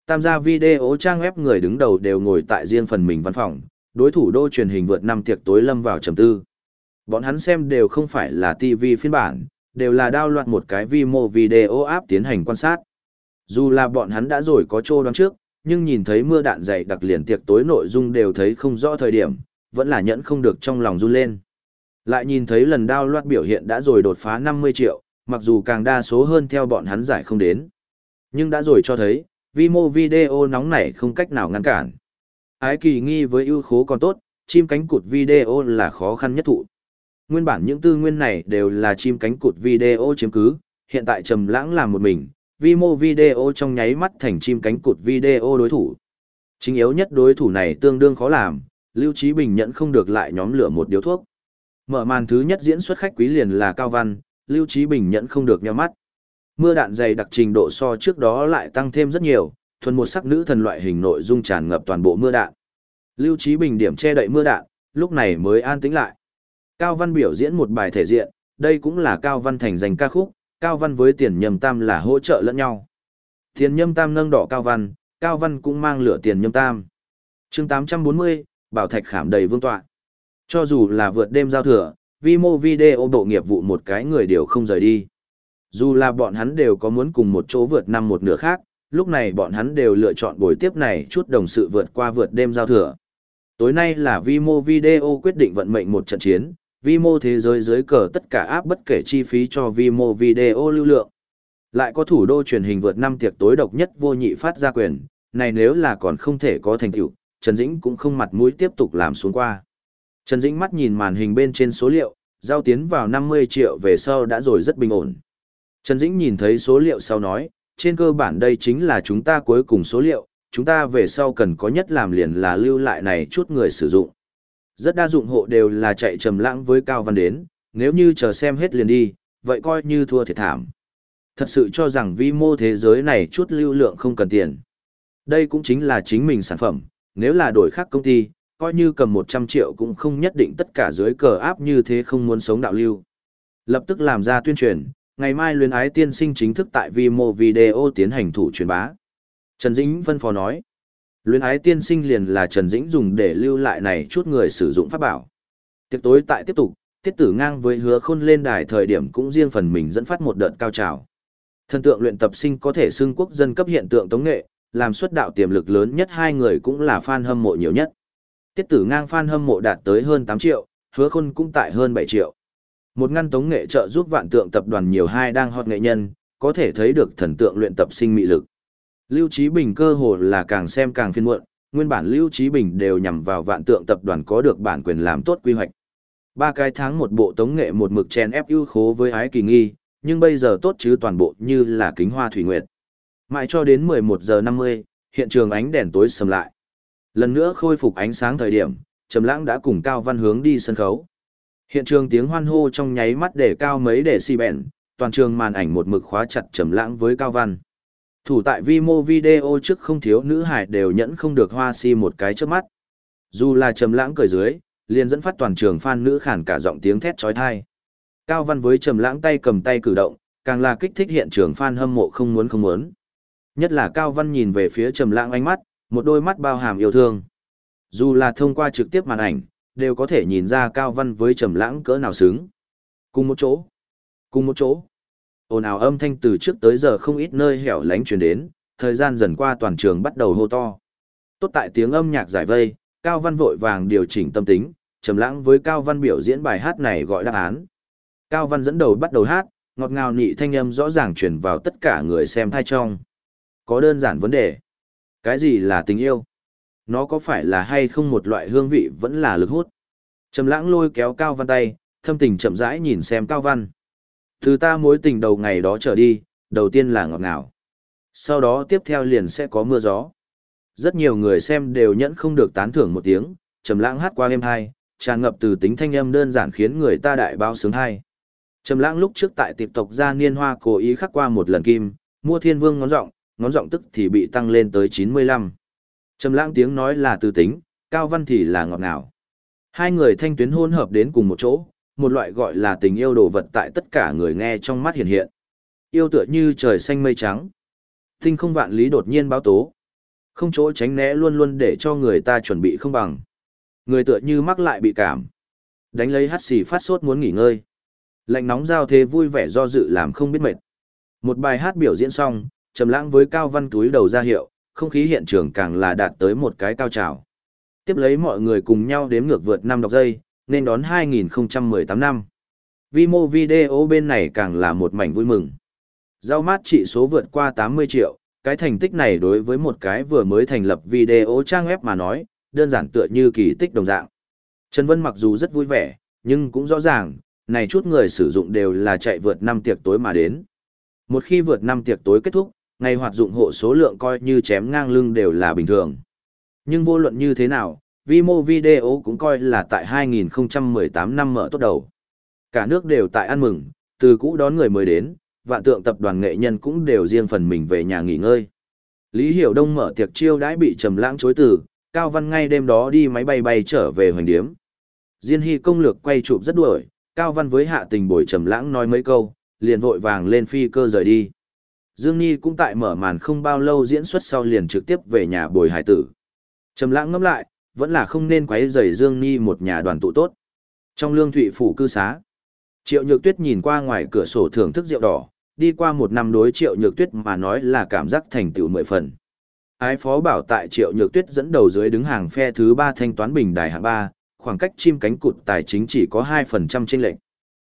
Tam gia video trang web người đứng đầu đều ngồi tại riêng phần mình văn phòng, đối thủ đô truyền hình vượt năm tiệc tối lâm vào trầm tư. Bọn hắn xem đều không phải là TV phiên bản, đều là đao loạt một cái vi mô video app tiến hành quan sát. Dù là bọn hắn đã rồi có trô đoán trước, nhưng nhìn thấy mưa đạn dày đặc liền tiệc tối nội dung đều thấy không rõ thời điểm, vẫn là nhẫn không được trong lòng run lên. Lại nhìn thấy lần đao loạt biểu hiện đã rồi đột phá 50 triệu, mặc dù càng đa số hơn theo bọn hắn giải không đến. Nhưng đã rồi cho thấy, vi mô video nóng này không cách nào ngăn cản. Ái kỳ nghi với ưu khố còn tốt, chim cánh cụt video là khó khăn nhất thụ. Nguyên bản những tư nguyên này đều là chim cánh cụt video chiếm cứ, hiện tại trầm lãng làm một mình, vi mô video trong nháy mắt thành chim cánh cụt video đối thủ. Chính yếu nhất đối thủ này tương đương khó làm, Lưu Chí Bình nhận không được lại nhóm lửa một điếu thuốc. Mở màn thứ nhất diễn xuất khách quý liền là Cao Văn, Lưu Chí Bình nhận không được nhíu mắt. Mưa đạn dày đặc trình độ so trước đó lại tăng thêm rất nhiều, thuần một sắc nữ thần loại hình nội dung tràn ngập toàn bộ mưa đạn. Lưu Chí Bình điểm che đậy mưa đạn, lúc này mới an tĩnh lại. Cao Văn biểu diễn một bài thể diện, đây cũng là Cao Văn thành danh ca khúc, Cao Văn với tiền nhâm tam là hỗ trợ lẫn nhau. Tiền nhâm tam nâng đỏ Cao Văn, Cao Văn cũng mang lửa tiền nhâm tam. chương 840, Bảo Thạch khảm đầy vương tọa. Cho dù là vượt đêm giao thừa, vi mô video bộ nghiệp vụ một cái người đều không rời đi. Dù là bọn hắn đều có muốn cùng một chỗ vượt năm một nửa khác, lúc này bọn hắn đều lựa chọn buổi tiếp này chút đồng sự vượt qua vượt đêm giao thừa. Tối nay là vi mô video quyết định vận mệnh một trận chiến, vi mô thế giới dưới cờ tất cả áp bất kể chi phí cho vi mô video lưu lượng. Lại có thủ đô truyền hình vượt năm tiệc tối độc nhất vô nhị phát ra quyền, này nếu là còn không thể có thành tựu, Trần Dĩnh cũng không mặt mũi tiếp tục làm xuống qua. Trần Dĩnh mắt nhìn màn hình bên trên số liệu, giao tiến vào 50 triệu về sau đã rồi rất bình ổn. Trần Dĩnh nhìn thấy số liệu sau nói, trên cơ bản đây chính là chúng ta cuối cùng số liệu, chúng ta về sau cần có nhất làm liền là lưu lại này chút người sử dụng. Rất đa dụng hộ đều là chạy trầm lãng với Cao Văn đến, nếu như chờ xem hết liền đi, vậy coi như thua thiệt thảm. Thật sự cho rằng vi mô thế giới này chút lưu lượng không cần tiền. Đây cũng chính là chính mình sản phẩm, nếu là đổi khác công ty, coi như cầm 100 triệu cũng không nhất định tất cả dưới cờ áp như thế không muốn sống đạo lưu. Lập tức làm ra tuyên truyền, ngày mai luyến ái tiên sinh chính thức tại vi mô Video tiến hành thủ truyền bá. Trần Dĩnh phân phó nói, luyến ái tiên sinh liền là Trần Dĩnh dùng để lưu lại này chút người sử dụng pháp bảo. Tiệc tối tại tiếp tục, tiết tử ngang với hứa khôn lên đài thời điểm cũng riêng phần mình dẫn phát một đợt cao trào. Thần tượng luyện tập sinh có thể xưng quốc dân cấp hiện tượng tống nghệ, làm xuất đạo tiềm lực lớn nhất hai người cũng là fan hâm mộ nhiều nhất. Tiết tử ngang fan hâm mộ đạt tới hơn 8 triệu, hứa khôn cũng tại hơn 7 triệu. Một ngăn tống nghệ trợ giúp vạn tượng tập đoàn nhiều hai đang hot nghệ nhân, có thể thấy được thần tượng luyện tập sinh mị lực. Lưu Trí Bình cơ hồ là càng xem càng phiên muộn, nguyên bản Lưu Trí Bình đều nhằm vào vạn tượng tập đoàn có được bản quyền làm tốt quy hoạch. Ba cái tháng một bộ tống nghệ một mực chen ép ưu khố với ái kỳ nghi, nhưng bây giờ tốt chứ toàn bộ như là kính hoa thủy nguyệt. Mãi cho đến 11 giờ 50, hiện trường ánh đèn tối sầm lại. Lần nữa khôi phục ánh sáng thời điểm, Trầm Lãng đã cùng Cao Văn hướng đi sân khấu. Hiện trường tiếng hoan hô trong nháy mắt để cao mấy để xi bèn, toàn trường màn ảnh một mực khóa chặt Trầm Lãng với Cao Văn. Thủ tại vi mô video trước không thiếu nữ hải đều nhẫn không được hoa si một cái trước mắt. Dù là Trầm Lãng cười dưới, liền dẫn phát toàn trường fan nữ khản cả giọng tiếng thét chói tai. Cao Văn với Trầm Lãng tay cầm tay cử động, càng là kích thích hiện trường fan hâm mộ không muốn không muốn. Nhất là Cao Văn nhìn về phía Trầm Lãng ánh mắt, một đôi mắt bao hàm yêu thương. Dù là thông qua trực tiếp màn ảnh, đều có thể nhìn ra Cao Văn với Trầm Lãng cỡ nào xứng. Cùng một chỗ, cùng một chỗ. Ồn ào âm thanh từ trước tới giờ không ít nơi hẻo lánh truyền đến, thời gian dần qua toàn trường bắt đầu hô to. Tốt tại tiếng âm nhạc giải vây, Cao Văn vội vàng điều chỉnh tâm tính, Trầm Lãng với Cao Văn biểu diễn bài hát này gọi đáp án. Cao Văn dẫn đầu bắt đầu hát, ngọt ngào nị thanh âm rõ ràng truyền vào tất cả người xem thai trong. Có đơn giản vấn đề. Cái gì là tình yêu? Nó có phải là hay không một loại hương vị vẫn là lực hút? Trầm lãng lôi kéo Cao Văn tay, thâm tình chậm rãi nhìn xem Cao Văn. Từ ta mối tình đầu ngày đó trở đi, đầu tiên là ngọt ngào. Sau đó tiếp theo liền sẽ có mưa gió. Rất nhiều người xem đều nhẫn không được tán thưởng một tiếng, trầm lãng hát qua êm hai, tràn ngập từ tính thanh âm đơn giản khiến người ta đại bao sướng hay. Trầm lãng lúc trước tại tiệp tộc gia niên hoa cố ý khắc qua một lần kim, mua thiên vương ngón rộng, ngón rộng tức thì bị tăng lên tới 95. Trầm lãng tiếng nói là từ tính, cao văn thì là ngọt ngào. Hai người thanh tuyến hôn hợp đến cùng một chỗ, một loại gọi là tình yêu đồ vật tại tất cả người nghe trong mắt hiện hiện. Yêu tựa như trời xanh mây trắng. Tinh không vạn lý đột nhiên báo tố. Không chỗ tránh né luôn luôn để cho người ta chuẩn bị không bằng. Người tựa như mắc lại bị cảm. Đánh lấy hắt xì phát sốt muốn nghỉ ngơi. Lạnh nóng giao thế vui vẻ do dự làm không biết mệt. Một bài hát biểu diễn xong, trầm lãng với cao văn túi đầu ra hiệu, không khí hiện trường càng là đạt tới một cái cao trào. Tiếp lấy mọi người cùng nhau đếm ngược vượt năm đọc giây, nên đón 2018 năm. Vi mô video bên này càng là một mảnh vui mừng. Giao mát trị số vượt qua 80 triệu, cái thành tích này đối với một cái vừa mới thành lập video trang web mà nói, đơn giản tựa như kỳ tích đồng dạng. Trần Vân mặc dù rất vui vẻ, nhưng cũng rõ ràng, này chút người sử dụng đều là chạy vượt năm tiệc tối mà đến. Một khi vượt năm tiệc tối kết thúc, ngày hoạt dụng hộ số lượng coi như chém ngang lưng đều là bình thường. Nhưng vô luận như thế nào, Vimo Video cũng coi là tại 2018 năm mở tốt đầu. Cả nước đều tại ăn mừng, từ cũ đón người mới đến, vạn tượng tập đoàn nghệ nhân cũng đều riêng phần mình về nhà nghỉ ngơi. Lý Hiểu Đông mở tiệc chiêu đãi bị trầm lãng chối từ, Cao Văn ngay đêm đó đi máy bay bay trở về hoành điếm. Diên Hy công lược quay chụp rất đuổi, Cao Văn với hạ tình bồi trầm lãng nói mấy câu, liền vội vàng lên phi cơ rời đi. Dương Nhi cũng tại mở màn không bao lâu diễn xuất sau liền trực tiếp về nhà bồi hải tử. Trầm lãng ngẫm lại, vẫn là không nên quấy rầy Dương Nhi một nhà đoàn tụ tốt. Trong lương thụy phủ cư xá, Triệu Nhược Tuyết nhìn qua ngoài cửa sổ thưởng thức rượu đỏ, đi qua một năm đối Triệu Nhược Tuyết mà nói là cảm giác thành tựu mười phần. Ái phó bảo tại Triệu Nhược Tuyết dẫn đầu dưới đứng hàng phe thứ ba thanh toán bình đài hạng ba, khoảng cách chim cánh cụt tài chính chỉ có hai phần trăm trên lệnh.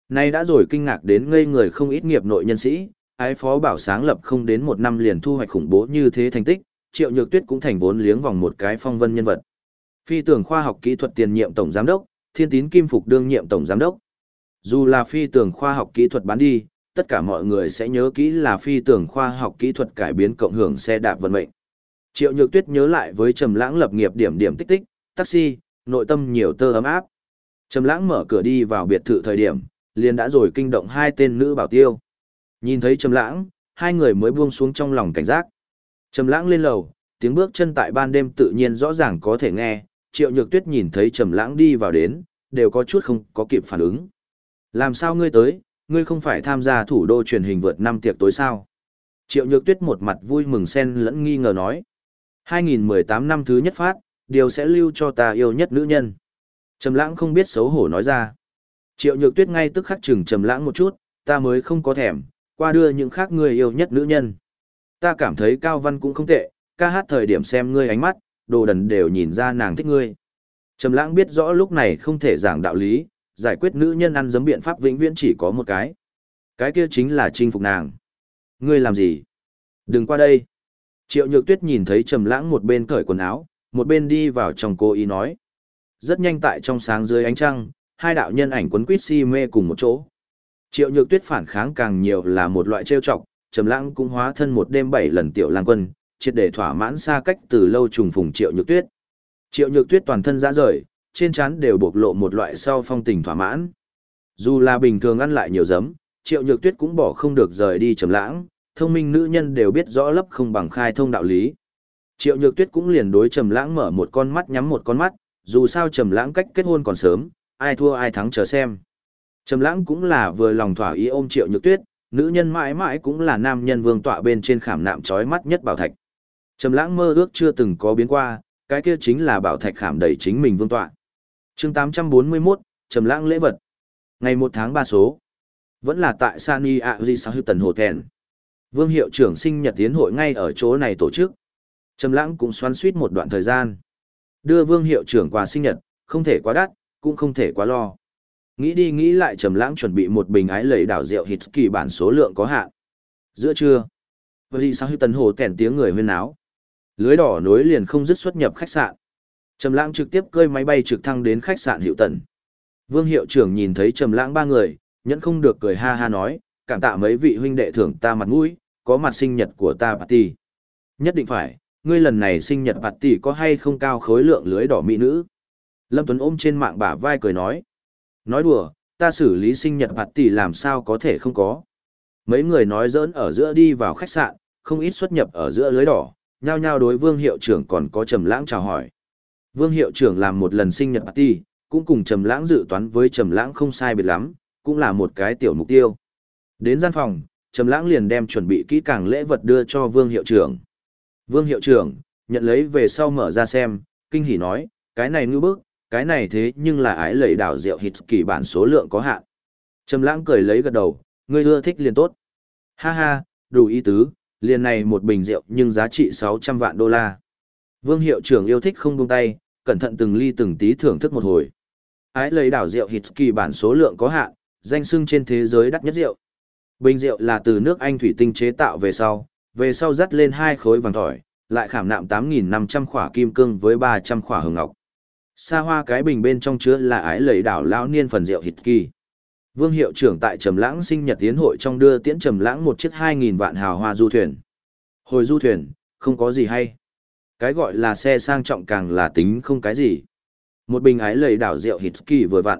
Nay đã rồi kinh ngạc đến ngây người không ít nghiệp nội nhân sĩ, ái phó bảo sáng lập không đến một năm liền thu hoạch khủng bố như thế thành tích, Triệu Nhược Tuyết cũng thành vốn liếng vòng một cái phong vân nhân vật. Phi tưởng khoa học kỹ thuật tiền nhiệm tổng giám đốc, Thiên Tín Kim Phục đương nhiệm tổng giám đốc. Dù là phi tưởng khoa học kỹ thuật bán đi, tất cả mọi người sẽ nhớ kỹ là phi tưởng khoa học kỹ thuật cải biến cộng hưởng xe đạp vận mệnh. Triệu Nhược Tuyết nhớ lại với Trầm Lãng lập nghiệp điểm điểm tích tích, taxi, nội tâm nhiều tơ ấm áp. Trầm Lãng mở cửa đi vào biệt thự thời điểm, liền đã rồi kinh động hai tên nữ bảo tiêu. Nhìn thấy Trầm Lãng, hai người mới buông xuống trong lòng cảnh giác. Trầm Lãng lên lầu, tiếng bước chân tại ban đêm tự nhiên rõ ràng có thể nghe, Triệu Nhược Tuyết nhìn thấy Trầm Lãng đi vào đến, đều có chút không có kịp phản ứng. Làm sao ngươi tới, ngươi không phải tham gia thủ đô truyền hình vượt năm tiệc tối sao? Triệu Nhược Tuyết một mặt vui mừng xen lẫn nghi ngờ nói. 2018 năm thứ nhất phát, điều sẽ lưu cho ta yêu nhất nữ nhân. Trầm lãng không biết xấu hổ nói ra. Triệu Nhược Tuyết ngay tức khắc chừng trầm lãng một chút, ta mới không có thèm, qua đưa những khác ngươi yêu nhất nữ nhân. Ta cảm thấy Cao Văn cũng không tệ, ca hát thời điểm xem ngươi ánh mắt, đồ đần đều nhìn ra nàng thích ngươi. Trầm lãng biết rõ lúc này không thể giảng đạo lý, giải quyết nữ nhân ăn giấm biện pháp vĩnh viễn chỉ có một cái. Cái kia chính là chinh phục nàng. Ngươi làm gì? Đừng qua đây. Triệu Nhược Tuyết nhìn thấy Trầm Lãng một bên cởi quần áo, một bên đi vào trong cô ý nói. Rất nhanh tại trong sáng dưới ánh trăng, hai đạo nhân ảnh quấn quýt si mê cùng một chỗ. Triệu Nhược Tuyết phản kháng càng nhiều là một loại trêu chọc, Trầm Lãng cũng hóa thân một đêm bảy lần tiểu lang quân, triệt để thỏa mãn xa cách từ lâu trùng phùng Triệu Nhược Tuyết. Triệu Nhược Tuyết toàn thân ra rời, trên trán đều bộc lộ một loại sau phong tình thỏa mãn. Dù là bình thường ăn lại nhiều giấm, Triệu Nhược Tuyết cũng bỏ không được rời đi Trầm Lãng, thông minh nữ nhân đều biết rõ lấp không bằng khai thông đạo lý. Triệu Nhược Tuyết cũng liền đối Trầm Lãng mở một con mắt nhắm một con mắt, dù sao Trầm Lãng cách kết hôn còn sớm, ai thua ai thắng chờ xem. Trầm Lãng cũng là vừa lòng thỏa ý ôm Triệu Nhược Tuyết, nữ nhân mãi mãi cũng là nam nhân vương tọa bên trên khảm nạm chói mắt nhất bảo thạch. Trầm Lãng mơ ước chưa từng có biến qua, cái kia chính là bảo thạch khảm đầy chính mình vương tọa. Chương 841, Trầm Lãng lễ vật. Ngày 1 tháng 3 số. Vẫn là tại Sani Aji Hilton Hotel. Vương hiệu trưởng sinh nhật tiến hội ngay ở chỗ này tổ chức. Trầm lãng cũng xoắn suýt một đoạn thời gian. Đưa vương hiệu trưởng quà sinh nhật, không thể quá đắt, cũng không thể quá lo. Nghĩ đi nghĩ lại trầm lãng chuẩn bị một bình ái lẩy đảo rượu hít kỳ bản số lượng có hạn. Giữa trưa, vì sao hư tần hồ Kèn tiếng người huyên náo. Lưới đỏ nối liền không dứt xuất nhập khách sạn. Trầm lãng trực tiếp cơi máy bay trực thăng đến khách sạn Hiệu Tần. Vương hiệu trưởng nhìn thấy trầm lãng ba người, nhẫn không được cười ha ha nói, cảm tạ mấy vị huynh đệ thưởng ta mặt mũi, có mặt sinh nhật của ta party. Nhất định phải, ngươi lần này sinh nhật bạt tỷ có hay không cao khối lượng lưới đỏ mỹ nữ? Lâm Tuấn ôm trên mạng bả vai cười nói. Nói đùa, ta xử lý sinh nhật bạt tỷ làm sao có thể không có. Mấy người nói giỡn ở giữa đi vào khách sạn, không ít xuất nhập ở giữa lưới đỏ, nhao nhao đối vương hiệu trưởng còn có trầm lãng chào hỏi. Vương hiệu trưởng làm một lần sinh nhật party, cũng cùng trầm lãng dự toán với trầm lãng không sai biệt lắm, cũng là một cái tiểu mục tiêu. Đến gian phòng, trầm lãng liền đem chuẩn bị kỹ càng lễ vật đưa cho vương hiệu trưởng. Vương hiệu trưởng, nhận lấy về sau mở ra xem, kinh hỉ nói, cái này ngư bức, cái này thế nhưng là ái lầy đảo rượu hịt kỳ bản số lượng có hạn. Trầm lãng cười lấy gật đầu, ngươi ưa thích liền tốt. Ha ha, đủ ý tứ, liền này một bình rượu nhưng giá trị 600 vạn đô la. Vương hiệu trưởng yêu thích không buông tay, cẩn thận từng ly từng tí thưởng thức một hồi. Ái lấy đảo rượu Hitsky bản số lượng có hạn, danh sưng trên thế giới đắt nhất rượu. Bình rượu là từ nước Anh thủy tinh chế tạo về sau, về sau dắt lên hai khối vàng tỏi, lại khảm nạm 8.500 khỏa kim cương với 300 khỏa hồng ngọc. Sa hoa cái bình bên trong chứa là ái lấy đảo lão niên phần rượu Hitsky. Vương hiệu trưởng tại Trầm Lãng sinh nhật tiến hội trong đưa tiễn Trầm Lãng một chiếc 2000 vạn hào hoa du thuyền. Hồi du thuyền, không có gì hay. Cái gọi là xe sang trọng càng là tính không cái gì. Một bình ái lầy đảo rượu hitski vừa vặn.